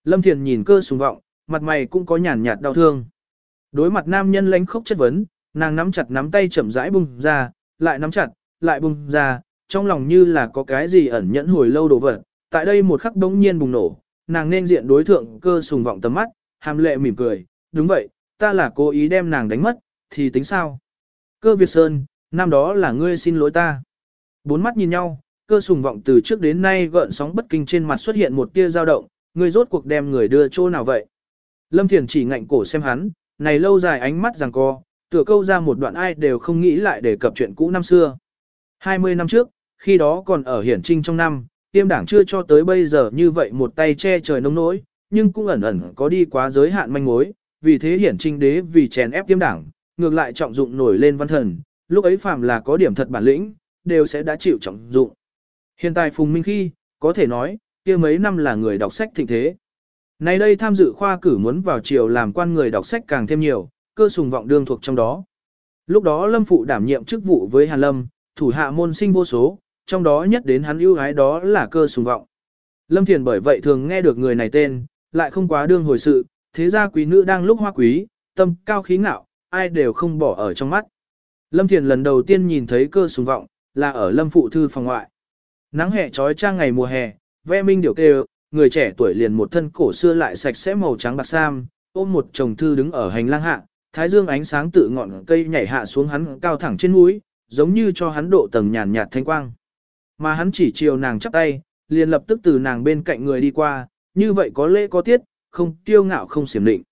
Lâm Thiền nhìn cơ sùng vọng, mặt mày cũng có nhàn nhạt đau thương. Đối mặt nam nhân lánh khốc chất vấn, nàng nắm chặt nắm tay chậm rãi bung ra, lại nắm chặt, lại bung ra, trong lòng như là có cái gì ẩn nhẫn hồi lâu đồ vật, tại đây một khắc đống nhiên bùng nổ, nàng nên diện đối thượng cơ sùng vọng tầm mắt, hàm lệ mỉm cười, đúng vậy, ta là cố ý đem nàng đánh mất, thì tính sao? Cơ Việt Sơn, năm đó là ngươi xin lỗi ta. Bốn mắt nhìn nhau, cơ sùng vọng từ trước đến nay gợn sóng bất kinh trên mặt xuất hiện một tia dao động, ngươi rốt cuộc đem người đưa chỗ nào vậy? Lâm Thiền chỉ ngạnh cổ xem hắn, này lâu dài ánh mắt rằng co, tựa câu ra một đoạn ai đều không nghĩ lại để cập chuyện cũ năm xưa. 20 năm trước, khi đó còn ở hiển trinh trong năm, tiêm đảng chưa cho tới bây giờ như vậy một tay che trời nông nỗi, nhưng cũng ẩn ẩn có đi quá giới hạn manh mối, vì thế hiển trinh đế vì chèn ép tiêm đảng, ngược lại trọng dụng nổi lên văn thần, lúc ấy phàm là có điểm thật bản lĩnh, đều sẽ đã chịu trọng dụng. Hiện tại Phùng Minh khi, có thể nói, kia mấy năm là người đọc sách thịnh thế. Nay đây tham dự khoa cử muốn vào triều làm quan người đọc sách càng thêm nhiều, cơ sùng vọng đương thuộc trong đó. Lúc đó Lâm Phụ đảm nhiệm chức vụ với Hàn Lâm, thủ hạ môn sinh vô số, trong đó nhất đến hắn ưu ái đó là cơ sùng vọng. Lâm Thiền bởi vậy thường nghe được người này tên, lại không quá đương hồi sự, thế ra quý nữ đang lúc hoa quý, tâm cao khí ngạo, ai đều không bỏ ở trong mắt. Lâm Thiền lần đầu tiên nhìn thấy cơ sùng vọng, là ở Lâm Phụ Thư phòng ngoại. Nắng hè trói trang ngày mùa hè, ve minh điều kêu, người trẻ tuổi liền một thân cổ xưa lại sạch sẽ màu trắng bạc sam, ôm một chồng thư đứng ở hành lang hạ, thái dương ánh sáng tự ngọn cây nhảy hạ xuống hắn cao thẳng trên mũi, giống như cho hắn độ tầng nhàn nhạt thanh quang. Mà hắn chỉ chiều nàng chắp tay, liền lập tức từ nàng bên cạnh người đi qua, như vậy có lễ có tiết, không tiêu ngạo không xiểm định.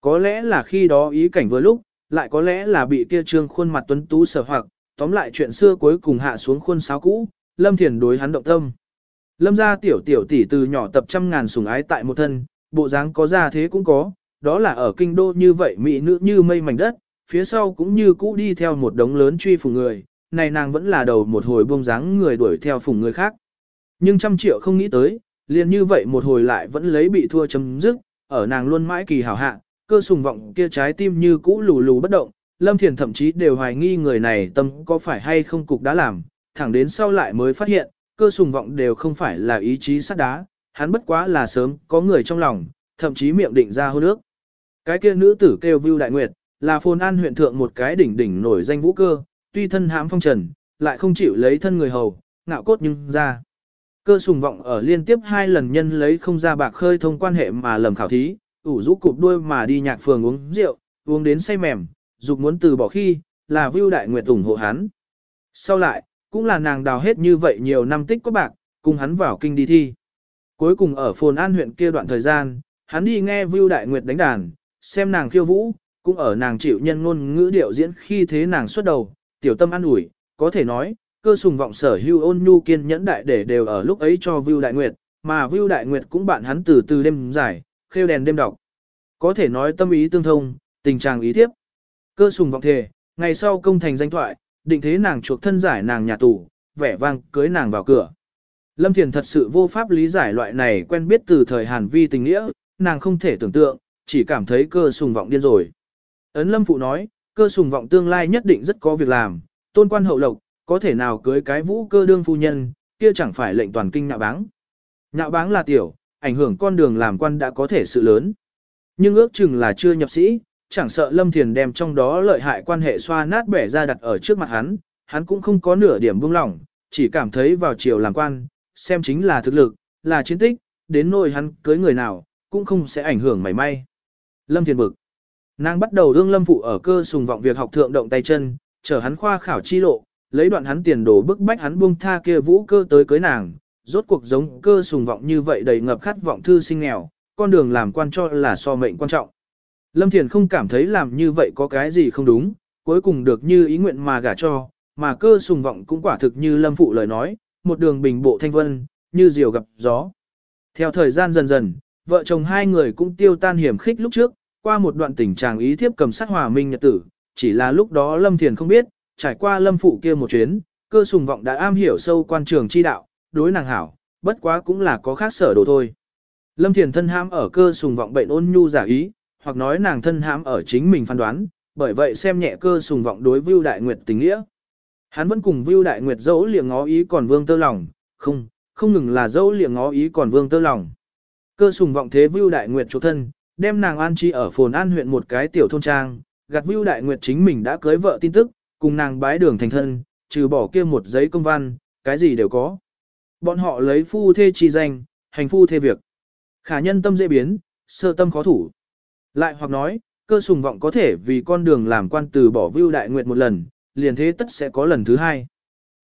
Có lẽ là khi đó ý cảnh vừa lúc, lại có lẽ là bị kia trương khuôn mặt tuấn tú sở hoặc, tóm lại chuyện xưa cuối cùng hạ xuống khuôn sáo cũ, Lâm Thiền đối hắn động tâm. Lâm gia tiểu tiểu tỷ từ nhỏ tập trăm ngàn sủng ái tại một thân, bộ dáng có ra thế cũng có, đó là ở kinh đô như vậy mỹ nữ như mây mảnh đất, phía sau cũng như cũ đi theo một đống lớn truy phùng người, này nàng vẫn là đầu một hồi buông dáng người đuổi theo phùng người khác. Nhưng trăm triệu không nghĩ tới, liền như vậy một hồi lại vẫn lấy bị thua chấm dứt, ở nàng luôn mãi kỳ hảo hạ, cơ sùng vọng kia trái tim như cũ lù lù bất động, Lâm Thiền thậm chí đều hoài nghi người này tâm có phải hay không cục đã làm, thẳng đến sau lại mới phát hiện, cơ sùng vọng đều không phải là ý chí sắt đá, hắn bất quá là sớm có người trong lòng, thậm chí miệng định ra hôn nước. Cái kia nữ tử kêu Vưu Đại Nguyệt, là phồn an huyện thượng một cái đỉnh đỉnh nổi danh vũ cơ, tuy thân hãm phong trần, lại không chịu lấy thân người hầu, ngạo cốt nhưng ra. Cơ sùng vọng ở liên tiếp hai lần nhân lấy không ra bạc khơi thông quan hệ mà lầm khảo thí, ủ rũ cụp đuôi mà đi nhạc phường uống rượu, uống đến say mềm, dục muốn từ bỏ khi, là Vưu Đại Nguyệt ủng hộ hắn. Sau lại, cũng là nàng đào hết như vậy nhiều năm tích có bạc, cùng hắn vào kinh đi thi. Cuối cùng ở Phồn An huyện kia đoạn thời gian, hắn đi nghe Vưu Đại Nguyệt đánh đàn, xem nàng khiêu vũ, cũng ở nàng chịu nhân ngôn ngữ điệu diễn khi thế nàng xuất đầu, tiểu tâm an ủi, có thể nói, cơ sùng vọng sở hưu ôn nhu kiên nhẫn đại để đều ở lúc ấy cho Vưu Đại Nguyệt, mà Vưu Đại Nguyệt cũng bạn hắn từ từ đêm giải, khêu đèn đêm đọc. Có thể nói tâm ý tương thông, tình trạng ý tiếp. Cơ sùng vọng thề, ngày sau công thành danh thoại, định thế nàng chuộc thân giải nàng nhà tù, vẻ vang cưới nàng vào cửa. Lâm Thiền thật sự vô pháp lý giải loại này quen biết từ thời Hàn Vi tình nghĩa, nàng không thể tưởng tượng, chỉ cảm thấy cơ sùng vọng điên rồi. Ấn Lâm Phụ nói, cơ sùng vọng tương lai nhất định rất có việc làm, tôn quan hậu lộc, có thể nào cưới cái vũ cơ đương phu nhân, kia chẳng phải lệnh toàn kinh nhạo báng. Nhạo báng là tiểu, ảnh hưởng con đường làm quan đã có thể sự lớn. Nhưng ước chừng là chưa nhập sĩ, chẳng sợ Lâm Thiền đem trong đó lợi hại quan hệ xoa nát bẻ ra đặt ở trước mặt hắn, hắn cũng không có nửa điểm buông lỏng, chỉ cảm thấy vào chiều làm quan, xem chính là thực lực, là chiến tích, đến nỗi hắn cưới người nào, cũng không sẽ ảnh hưởng mảy may. Lâm Thiền bực. Nàng bắt đầu đương Lâm Phụ ở cơ sùng vọng việc học thượng động tay chân, chờ hắn khoa khảo chi lộ, lấy đoạn hắn tiền đồ bức bách hắn buông tha kia vũ cơ tới cưới nàng, rốt cuộc giống cơ sùng vọng như vậy đầy ngập khát vọng thư sinh nghèo, con đường làm quan cho là so mệnh quan trọng. Lâm Thiền không cảm thấy làm như vậy có cái gì không đúng, cuối cùng được như ý nguyện mà gả cho, mà cơ sùng vọng cũng quả thực như Lâm Phụ lời nói, một đường bình bộ thanh vân, như diều gặp gió. Theo thời gian dần dần, vợ chồng hai người cũng tiêu tan hiểm khích lúc trước, qua một đoạn tình trạng ý thiếp cầm sát hòa minh nhật tử, chỉ là lúc đó Lâm Thiền không biết, trải qua Lâm Phụ kia một chuyến, cơ sùng vọng đã am hiểu sâu quan trường chi đạo, đối nàng hảo, bất quá cũng là có khác sở đồ thôi. Lâm Thiền thân hãm ở cơ sùng vọng bệnh ôn nhu giả ý, hoặc nói nàng thân hãm ở chính mình phán đoán, bởi vậy xem nhẹ cơ sùng vọng đối Vưu Đại Nguyệt tình nghĩa. Hắn vẫn cùng Vưu Đại Nguyệt dẫu liệng ngó ý còn vương tơ lòng, không, không ngừng là dẫu liệng ngó ý còn vương tơ lòng. Cơ sùng vọng thế Vưu Đại Nguyệt chỗ thân, đem nàng an chi ở phồn an huyện một cái tiểu thôn trang, gạt Vưu Đại Nguyệt chính mình đã cưới vợ tin tức, cùng nàng bái đường thành thân, trừ bỏ kia một giấy công văn, cái gì đều có. Bọn họ lấy phu thê chi danh, hành phu thê việc. Khả nhân tâm dễ biến, sơ tâm khó thủ. Lại hoặc nói, cơ sùng vọng có thể vì con đường làm quan từ bỏ vưu đại nguyệt một lần, liền thế tất sẽ có lần thứ hai.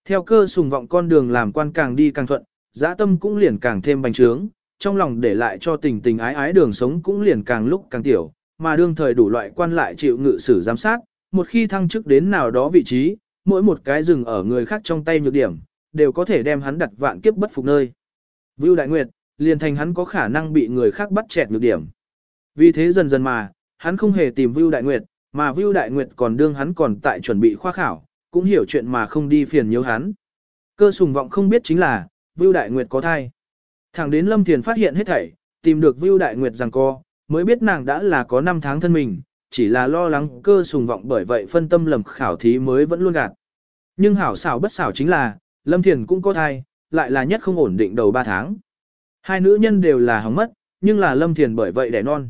Theo cơ sùng vọng con đường làm quan càng đi càng thuận, giã tâm cũng liền càng thêm bành trướng, trong lòng để lại cho tình tình ái ái đường sống cũng liền càng lúc càng tiểu, mà đương thời đủ loại quan lại chịu ngự sử giám sát, một khi thăng chức đến nào đó vị trí, mỗi một cái rừng ở người khác trong tay nhược điểm, đều có thể đem hắn đặt vạn kiếp bất phục nơi. Vưu Đại Nguyệt, liền thành hắn có khả năng bị người khác bắt chẹt nhược điểm. Vì thế dần dần mà, hắn không hề tìm Vưu Đại Nguyệt, mà Vưu Đại Nguyệt còn đương hắn còn tại chuẩn bị khoa khảo, cũng hiểu chuyện mà không đi phiền nhiều hắn. Cơ sùng vọng không biết chính là, Vưu Đại Nguyệt có thai. Thẳng đến Lâm Thiền phát hiện hết thảy, tìm được Vưu Đại Nguyệt rằng co, mới biết nàng đã là có 5 tháng thân mình, chỉ là lo lắng cơ sùng vọng bởi vậy phân tâm lầm khảo thí mới vẫn luôn gạt. Nhưng hảo xảo bất xảo chính là, Lâm Thiền cũng có thai, lại là nhất không ổn định đầu 3 tháng. Hai nữ nhân đều là hóng mất, nhưng là Lâm Thiền bởi vậy đẻ non.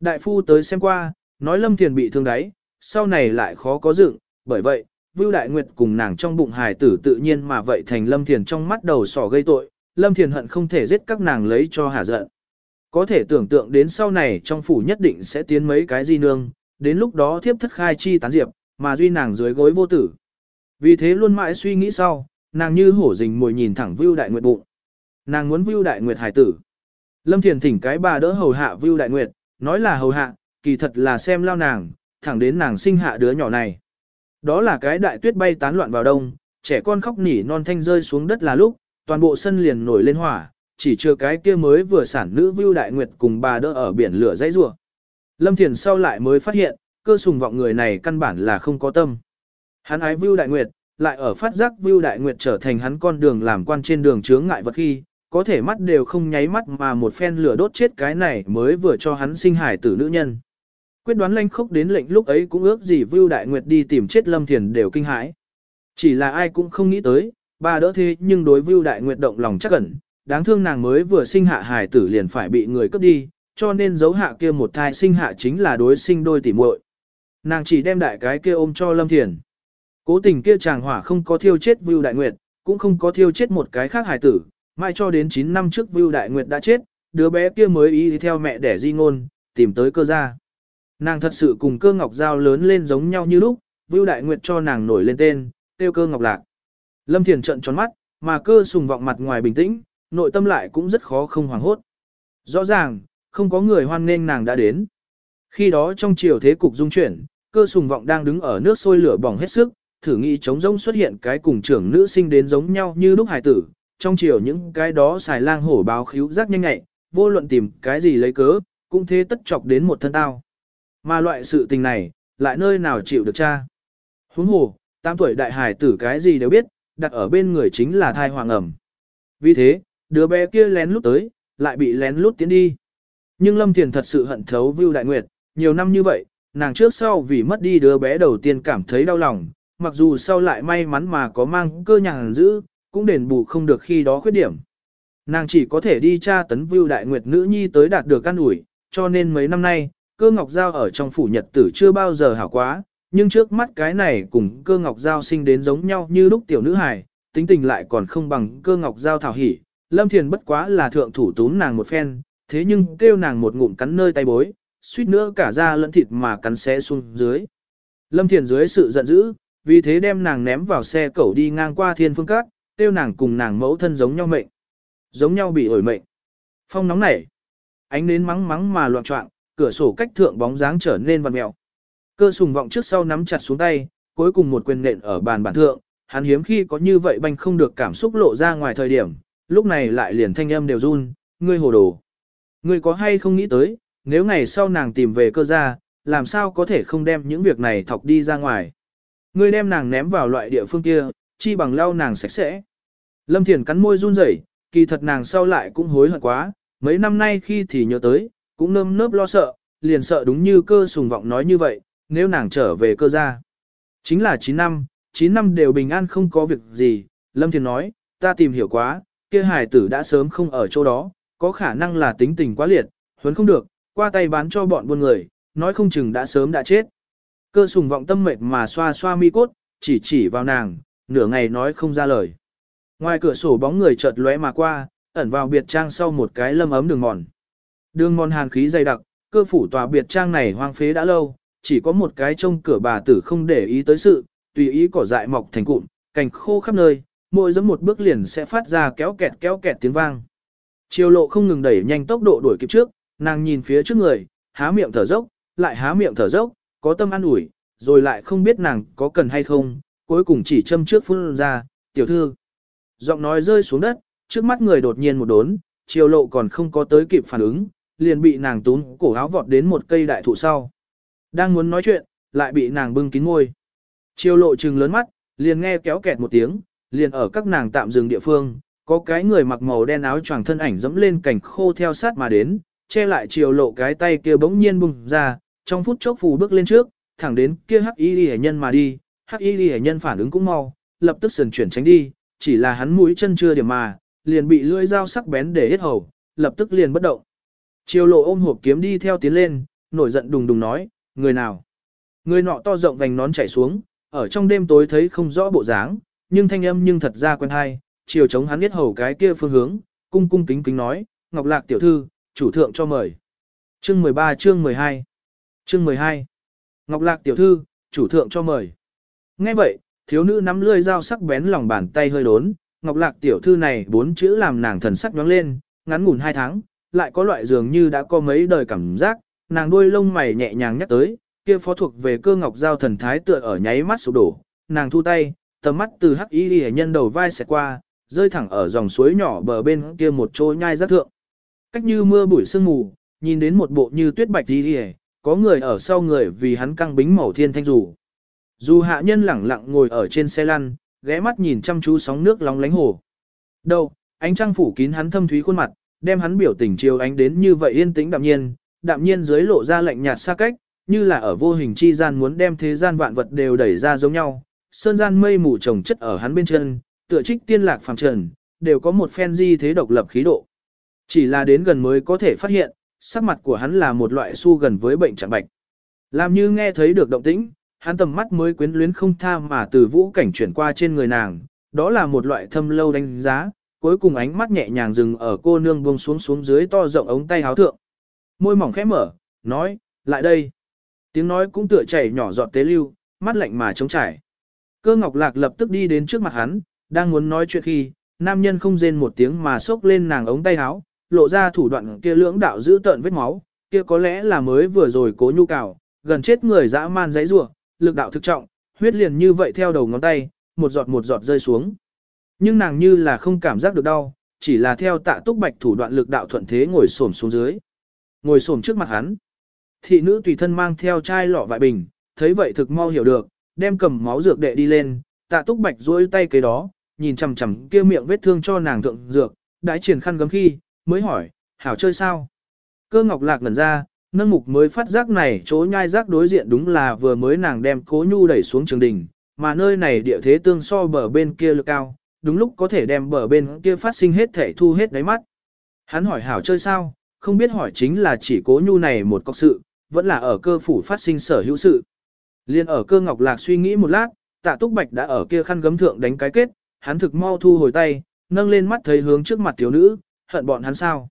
Đại phu tới xem qua, nói Lâm Thiền bị thương đáy, sau này lại khó có dựng, bởi vậy, Vưu Đại Nguyệt cùng nàng trong bụng hài tử tự nhiên mà vậy thành Lâm Thiền trong mắt đầu sỏ gây tội, Lâm Thiền hận không thể giết các nàng lấy cho hả giận. Có thể tưởng tượng đến sau này trong phủ nhất định sẽ tiến mấy cái di nương, đến lúc đó thiếp thất khai chi tán diệp, mà duy nàng dưới gối vô tử. Vì thế luôn mãi suy nghĩ sau, nàng như hổ rình mồi nhìn thẳng Vưu Đại Nguyệt bụng. Nàng muốn Vưu Đại Nguyệt hải tử. Lâm Thiền thỉnh cái bà đỡ hầu hạ Vưu Đại Nguyệt, nói là hầu hạ, kỳ thật là xem lao nàng, thẳng đến nàng sinh hạ đứa nhỏ này. Đó là cái đại tuyết bay tán loạn vào đông, trẻ con khóc nỉ non thanh rơi xuống đất là lúc, toàn bộ sân liền nổi lên hỏa, chỉ chưa cái kia mới vừa sản nữ Vưu Đại Nguyệt cùng bà đỡ ở biển lửa dãy rủa. Lâm Thiền sau lại mới phát hiện, cơ sùng vọng người này căn bản là không có tâm. Hắn ái Vưu Đại Nguyệt, lại ở phát giác Vưu Đại Nguyệt trở thành hắn con đường làm quan trên đường chướng ngại vật khi, có thể mắt đều không nháy mắt mà một phen lửa đốt chết cái này mới vừa cho hắn sinh hải tử nữ nhân. Quyết đoán lanh khốc đến lệnh lúc ấy cũng ước gì Vưu Đại Nguyệt đi tìm chết Lâm Thiền đều kinh hãi. Chỉ là ai cũng không nghĩ tới, bà đỡ thế nhưng đối Vưu Đại Nguyệt động lòng chắc ẩn, đáng thương nàng mới vừa sinh hạ hài tử liền phải bị người cướp đi, cho nên giấu hạ kia một thai sinh hạ chính là đối sinh đôi tỉ muội. Nàng chỉ đem đại cái kia ôm cho Lâm Thiền. Cố tình kia chàng hỏa không có thiêu chết Vưu Đại Nguyệt, cũng không có thiêu chết một cái khác hài tử, mai cho đến 9 năm trước Vưu Đại Nguyệt đã chết, đứa bé kia mới ý theo mẹ đẻ di ngôn, tìm tới cơ gia. Nàng thật sự cùng cơ ngọc giao lớn lên giống nhau như lúc, Vưu Đại Nguyệt cho nàng nổi lên tên, tiêu cơ ngọc lạc. Lâm Thiền trận tròn mắt, mà cơ sùng vọng mặt ngoài bình tĩnh, nội tâm lại cũng rất khó không hoảng hốt. Rõ ràng, không có người hoan nghênh nàng đã đến. Khi đó trong chiều thế cục dung chuyển, cơ sùng vọng đang đứng ở nước sôi lửa bỏng hết sức, thử nghĩ chống rông xuất hiện cái cùng trưởng nữ sinh đến giống nhau như lúc hải tử, trong chiều những cái đó xài lang hổ báo khíu giác nhanh nhẹ, vô luận tìm cái gì lấy cớ, cũng thế tất chọc đến một thân tao. Mà loại sự tình này, lại nơi nào chịu được cha. Huống hồ, tam tuổi đại hải tử cái gì đều biết, đặt ở bên người chính là thai hoàng ẩm. Vì thế, đứa bé kia lén lút tới, lại bị lén lút tiến đi. Nhưng Lâm Thiền thật sự hận thấu Vưu Đại Nguyệt, nhiều năm như vậy, nàng trước sau vì mất đi đứa bé đầu tiên cảm thấy đau lòng, mặc dù sau lại may mắn mà có mang cơ nhàng giữ, cũng đền bù không được khi đó khuyết điểm. Nàng chỉ có thể đi tra tấn Vưu Đại Nguyệt nữ nhi tới đạt được căn ủi, cho nên mấy năm nay, cơ ngọc giao ở trong phủ nhật tử chưa bao giờ hảo quá, nhưng trước mắt cái này cùng cơ ngọc giao sinh đến giống nhau như lúc tiểu nữ hài, tính tình lại còn không bằng cơ ngọc giao thảo hỉ. Lâm Thiền bất quá là thượng thủ tún nàng một phen, thế nhưng kêu nàng một ngụm cắn nơi tay bối, suýt nữa cả da lẫn thịt mà cắn xé xuống dưới. Lâm Thiền dưới sự giận dữ, vì thế đem nàng ném vào xe cẩu đi ngang qua thiên phương cát, kêu nàng cùng nàng mẫu thân giống nhau mệnh. Giống nhau bị ổi mệnh. Phong nóng nảy. Ánh nến mắng mắng mà loạn trọng, cửa sổ cách thượng bóng dáng trở nên vằn mẹo. Cơ sùng vọng trước sau nắm chặt xuống tay, cuối cùng một quyền nện ở bàn bản thượng, hắn hiếm khi có như vậy banh không được cảm xúc lộ ra ngoài thời điểm, lúc này lại liền thanh âm đều run, ngươi hồ đồ. Ngươi có hay không nghĩ tới, nếu ngày sau nàng tìm về cơ gia, làm sao có thể không đem những việc này thọc đi ra ngoài. Ngươi đem nàng ném vào loại địa phương kia, chi bằng lau nàng sạch sẽ. Lâm Thiền cắn môi run rẩy, kỳ thật nàng sau lại cũng hối hận quá, mấy năm nay khi thì nhớ tới, cũng nơm nớp lo sợ, liền sợ đúng như cơ sùng vọng nói như vậy, nếu nàng trở về cơ gia. Chính là 9 năm, 9 năm đều bình an không có việc gì, Lâm Thiền nói, ta tìm hiểu quá, kia hải tử đã sớm không ở chỗ đó, có khả năng là tính tình quá liệt, huấn không được, qua tay bán cho bọn buôn người, nói không chừng đã sớm đã chết. Cơ sùng vọng tâm mệt mà xoa xoa mi cốt, chỉ chỉ vào nàng, nửa ngày nói không ra lời. Ngoài cửa sổ bóng người chợt lóe mà qua, ẩn vào biệt trang sau một cái lâm ấm đường mòn. Đường mòn hàn khí dày đặc, cơ phủ tòa biệt trang này hoang phế đã lâu, chỉ có một cái trông cửa bà tử không để ý tới sự, tùy ý cỏ dại mọc thành cụm, cành khô khắp nơi, mỗi giẫm một bước liền sẽ phát ra kéo kẹt kéo kẹt tiếng vang. Chiều lộ không ngừng đẩy nhanh tốc độ đuổi kịp trước, nàng nhìn phía trước người, há miệng thở dốc, lại há miệng thở dốc, có tâm an ủi, rồi lại không biết nàng có cần hay không, cuối cùng chỉ châm trước phun ra, tiểu thư. Giọng nói rơi xuống đất, trước mắt người đột nhiên một đốn, chiều lộ còn không có tới kịp phản ứng, liền bị nàng túm cổ áo vọt đến một cây đại thụ sau. Đang muốn nói chuyện, lại bị nàng bưng kín môi. Chiêu lộ trừng lớn mắt, liền nghe kéo kẹt một tiếng, liền ở các nàng tạm dừng địa phương, có cái người mặc màu đen áo choàng thân ảnh dẫm lên cảnh khô theo sát mà đến, che lại chiều lộ cái tay kia bỗng nhiên bùng ra, trong phút chốc phù bước lên trước, thẳng đến kia hắc y hệ nhân mà đi, hắc y hệ nhân phản ứng cũng mau, lập tức sườn chuyển tránh đi, chỉ là hắn mũi chân chưa điểm mà, liền bị lưỡi dao sắc bén để hết hầu, lập tức liền bất động. Chiều lộ ôm hộp kiếm đi theo tiến lên, nổi giận đùng đùng nói, người nào? Người nọ to rộng vành nón chảy xuống, ở trong đêm tối thấy không rõ bộ dáng, nhưng thanh âm nhưng thật ra quen hay, chiều chống hắn biết hầu cái kia phương hướng, cung cung kính kính nói, Ngọc Lạc tiểu thư, chủ thượng cho mời. Chương 13 chương 12 Chương 12 Ngọc Lạc tiểu thư, chủ thượng cho mời. Nghe vậy, thiếu nữ nắm lươi dao sắc bén lòng bàn tay hơi đốn, Ngọc Lạc tiểu thư này bốn chữ làm nàng thần sắc nhoáng lên, ngắn ngủn hai tháng, lại có loại dường như đã có mấy đời cảm giác, nàng đuôi lông mày nhẹ nhàng nhắc tới, kia phó thuộc về cơ ngọc giao thần thái tựa ở nháy mắt sụp đổ, nàng thu tay, tầm mắt từ hắc y liễu nhân đầu vai xẹt qua, rơi thẳng ở dòng suối nhỏ bờ bên kia một chỗ nhai rất thượng. Cách như mưa bụi sương mù, nhìn đến một bộ như tuyết bạch y liễu, có người ở sau người vì hắn căng bính màu thiên thanh dù. Dù hạ nhân lẳng lặng ngồi ở trên xe lăn, ghé mắt nhìn chăm chú sóng nước long lánh hồ. Đâu, ánh trăng phủ kín hắn thâm thúy khuôn mặt, đem hắn biểu tình chiều ánh đến như vậy yên tĩnh đạm nhiên, đạm nhiên dưới lộ ra lạnh nhạt xa cách, như là ở vô hình chi gian muốn đem thế gian vạn vật đều đẩy ra giống nhau. Sơn gian mây mù trồng chất ở hắn bên chân, tựa trích tiên lạc phàm trần, đều có một phen di thế độc lập khí độ. Chỉ là đến gần mới có thể phát hiện, sắc mặt của hắn là một loại su gần với bệnh trạng bạch. Làm như nghe thấy được động tĩnh, hắn tầm mắt mới quyến luyến không tha mà từ vũ cảnh chuyển qua trên người nàng, đó là một loại thâm lâu đánh giá, cuối cùng ánh mắt nhẹ nhàng dừng ở cô nương buông xuống xuống dưới to rộng ống tay háo thượng. Môi mỏng khẽ mở, nói, lại đây. Tiếng nói cũng tựa chảy nhỏ giọt tế lưu, mắt lạnh mà trống trải. Cơ ngọc lạc lập tức đi đến trước mặt hắn, đang muốn nói chuyện khi, nam nhân không rên một tiếng mà xốc lên nàng ống tay áo, lộ ra thủ đoạn kia lưỡng đạo giữ tợn vết máu, kia có lẽ là mới vừa rồi cố nhu cào, gần chết người dã man giấy rủa, lực đạo thực trọng, huyết liền như vậy theo đầu ngón tay, một giọt một giọt rơi xuống. Nhưng nàng như là không cảm giác được đau, chỉ là theo tạ túc bạch thủ đoạn lực đạo thuận thế ngồi xổm xuống dưới. Ngồi xổm trước mặt hắn. Thị nữ tùy thân mang theo chai lọ vại bình, thấy vậy thực mau hiểu được, đem cầm máu dược đệ đi lên, tạ túc bạch duỗi tay kế đó, nhìn chằm chằm kia miệng vết thương cho nàng thượng dược, đãi triển khăn gấm khi, mới hỏi, hảo chơi sao? Cơ ngọc lạc ngẩn ra, nâng mục mới phát giác này chỗ nhai giác đối diện đúng là vừa mới nàng đem cố nhu đẩy xuống trường đình, mà nơi này địa thế tương so bờ bên kia lực cao, đúng lúc có thể đem bờ bên kia phát sinh hết thể thu hết đáy mắt. Hắn hỏi hảo chơi sao, không biết hỏi chính là chỉ cố nhu này một cọc sự, vẫn là ở cơ phủ phát sinh sở hữu sự. Liên ở cơ ngọc lạc suy nghĩ một lát, tạ túc bạch đã ở kia khăn gấm thượng đánh cái kết, hắn thực mau thu hồi tay, nâng lên mắt thấy hướng trước mặt thiếu nữ, hận bọn hắn sao.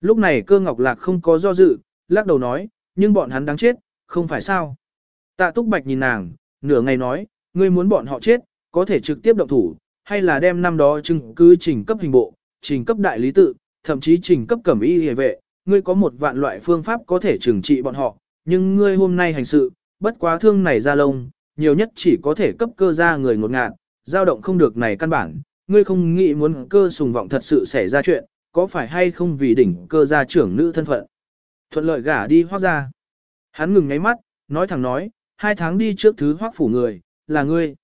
Lúc này cơ ngọc lạc không có do dự, lắc đầu nói, nhưng bọn hắn đáng chết, không phải sao. Tạ túc bạch nhìn nàng, nửa ngày nói, ngươi muốn bọn họ chết, có thể trực tiếp động thủ, hay là đem năm đó chứng cứ trình cấp hình bộ, trình cấp đại lý tự, thậm chí trình cấp cẩm y hề vệ, ngươi có một vạn loại phương pháp có thể trừng trị bọn họ, nhưng ngươi hôm nay hành sự, bất quá thương này ra lông, nhiều nhất chỉ có thể cấp cơ ra người ngột ngạt, dao động không được này căn bản, ngươi không nghĩ muốn cơ sùng vọng thật sự xảy ra chuyện, có phải hay không vì đỉnh cơ gia trưởng nữ thân phận. Thuận lợi gả đi hoác ra. Hắn ngừng ngáy mắt, nói thẳng nói, hai tháng đi trước thứ hoác phủ người, là ngươi.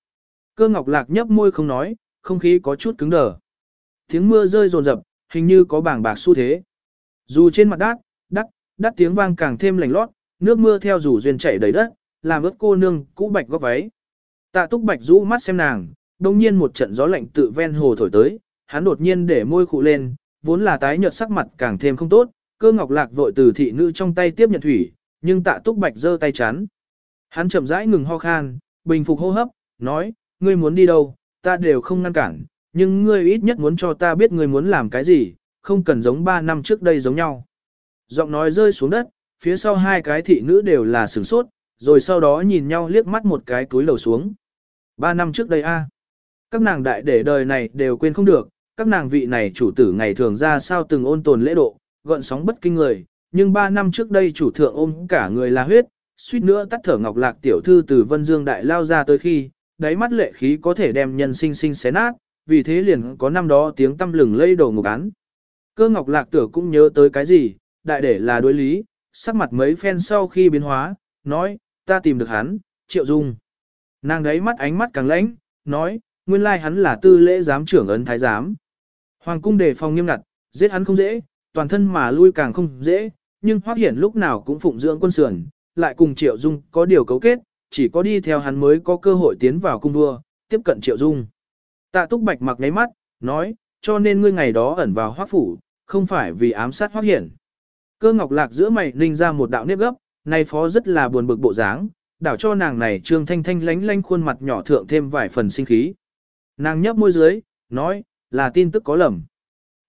Cơ ngọc lạc nhấp môi không nói, không khí có chút cứng đờ. Tiếng mưa rơi rồn rập, hình như có bảng bạc xu thế. Dù trên mặt đát, đắt, đắt tiếng vang càng thêm lành lót, nước mưa theo rủ duyên chảy đầy đất, làm ướt cô nương cũ bạch góc váy. Tạ túc bạch rũ mắt xem nàng, đông nhiên một trận gió lạnh tự ven hồ thổi tới, hắn đột nhiên để môi khụ lên, vốn là tái nhợt sắc mặt càng thêm không tốt, cơ ngọc lạc vội từ thị nữ trong tay tiếp nhận thủy, nhưng tạ túc bạch giơ tay chắn. Hắn chậm rãi ngừng ho khan, bình phục hô hấp, nói, ngươi muốn đi đâu, ta đều không ngăn cản, nhưng ngươi ít nhất muốn cho ta biết ngươi muốn làm cái gì, không cần giống 3 năm trước đây giống nhau. Giọng nói rơi xuống đất, phía sau hai cái thị nữ đều là sửng sốt, rồi sau đó nhìn nhau liếc mắt một cái túi lầu xuống. 3 năm trước đây a, Các nàng đại để đời này đều quên không được, các nàng vị này chủ tử ngày thường ra sao từng ôn tồn lễ độ, gợn sóng bất kinh người, nhưng 3 năm trước đây chủ thượng ôm cả người là huyết, suýt nữa tắt thở ngọc lạc tiểu thư từ Vân Dương Đại lao ra tới khi, đáy mắt lệ khí có thể đem nhân sinh sinh xé nát, vì thế liền có năm đó tiếng tâm lừng lây đầu ngục án. Cơ ngọc lạc tử cũng nhớ tới cái gì, đại để là đối lý, sắc mặt mấy phen sau khi biến hóa, nói, ta tìm được hắn, triệu dung. Nàng đấy mắt ánh mắt càng lãnh, nói, nguyên lai hắn là tư lễ giám trưởng ấn thái giám. Hoàng cung đề phòng nghiêm ngặt, giết hắn không dễ, toàn thân mà lui càng không dễ, nhưng hoác hiển lúc nào cũng phụng dưỡng quân sườn, lại cùng triệu dung có điều cấu kết, chỉ có đi theo hắn mới có cơ hội tiến vào cung vua, tiếp cận triệu dung. Tạ túc bạch mặc ngáy mắt, nói, cho nên ngươi ngày đó ẩn vào hoác phủ, không phải vì ám sát hoác hiển. Cơ ngọc lạc giữa mày ninh ra một đạo nếp gấp, nay phó rất là buồn bực bộ dáng, đảo cho nàng này trương thanh thanh lánh lánh khuôn mặt nhỏ thượng thêm vài phần sinh khí. Nàng nhấp môi dưới, nói, là tin tức có lầm.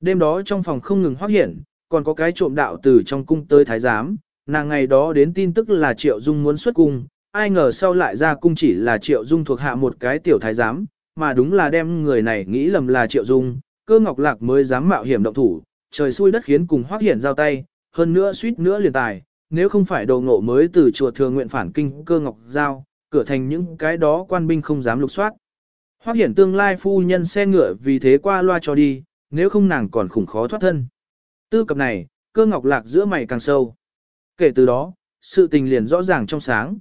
Đêm đó trong phòng không ngừng hoác hiển, còn có cái trộm đạo từ trong cung tới thái giám, nàng ngày đó đến tin tức là Triệu Dung muốn xuất cung, ai ngờ sau lại ra cung chỉ là Triệu Dung thuộc hạ một cái tiểu thái giám, mà đúng là đem người này nghĩ lầm là Triệu Dung, cơ ngọc lạc mới dám mạo hiểm động thủ, trời xui đất khiến cùng hoác hiển giao tay, hơn nữa suýt nữa liền tài, nếu không phải đầu ngộ mới từ chùa thường nguyện phản kinh cơ ngọc giao, cửa thành những cái đó quan binh không dám lục soát. Hoác hiển tương lai phu nhân xe ngựa vì thế qua loa cho đi, nếu không nàng còn khủng khó thoát thân. Tư cập này, cơ ngọc lạc giữa mày càng sâu. Kể từ đó, sự tình liền rõ ràng trong sáng.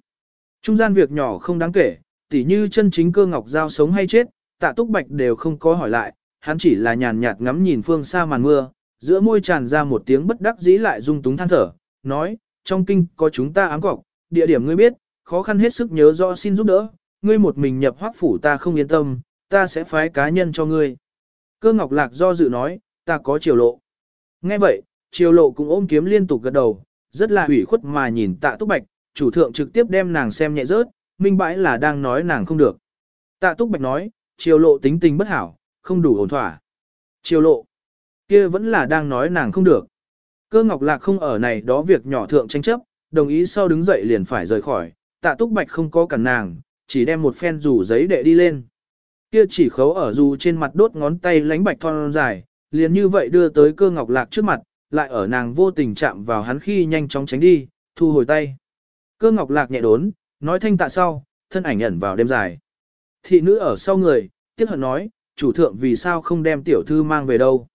Trung gian việc nhỏ không đáng kể, tỉ như chân chính cơ ngọc giao sống hay chết, tạ túc bạch đều không có hỏi lại, hắn chỉ là nhàn nhạt ngắm nhìn phương xa màn mưa, giữa môi tràn ra một tiếng bất đắc dĩ lại rung túng than thở, nói, trong kinh có chúng ta ám cọc, địa điểm ngươi biết, khó khăn hết sức nhớ rõ xin giúp đỡ, ngươi một mình nhập hoác phủ ta không yên tâm, ta sẽ phái cá nhân cho ngươi. Cơ ngọc lạc do dự nói, ta có chiều lộ. Nghe vậy, chiều lộ cũng ôm kiếm liên tục gật đầu, rất là ủy khuất mà nhìn tạ túc bạch, chủ thượng trực tiếp đem nàng xem nhẹ rớt, minh bãi là đang nói nàng không được. Tạ túc bạch nói, chiều lộ tính tình bất hảo, không đủ ổn thỏa. Chiều lộ, kia vẫn là đang nói nàng không được. Cơ ngọc lạc không ở này đó việc nhỏ thượng tranh chấp, đồng ý sau đứng dậy liền phải rời khỏi, tạ túc bạch không có cản nàng, chỉ đem một phen rủ giấy để đi lên. Kia chỉ khấu ở dù trên mặt đốt ngón tay lánh bạch thon dài, liền như vậy đưa tới cơ ngọc lạc trước mặt, lại ở nàng vô tình chạm vào hắn khi nhanh chóng tránh đi, thu hồi tay. Cơ ngọc lạc nhẹ đốn, nói thanh tạ sau, thân ảnh ẩn vào đêm dài. Thị nữ ở sau người, tiếc hận nói, chủ thượng vì sao không đem tiểu thư mang về đâu.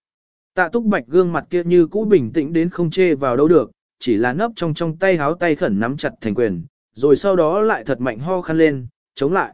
Tạ túc bạch gương mặt kia như cũ bình tĩnh đến không chê vào đâu được, chỉ là nấp trong trong tay háo tay khẩn nắm chặt thành quyền, rồi sau đó lại thật mạnh ho khăn lên, chống lại.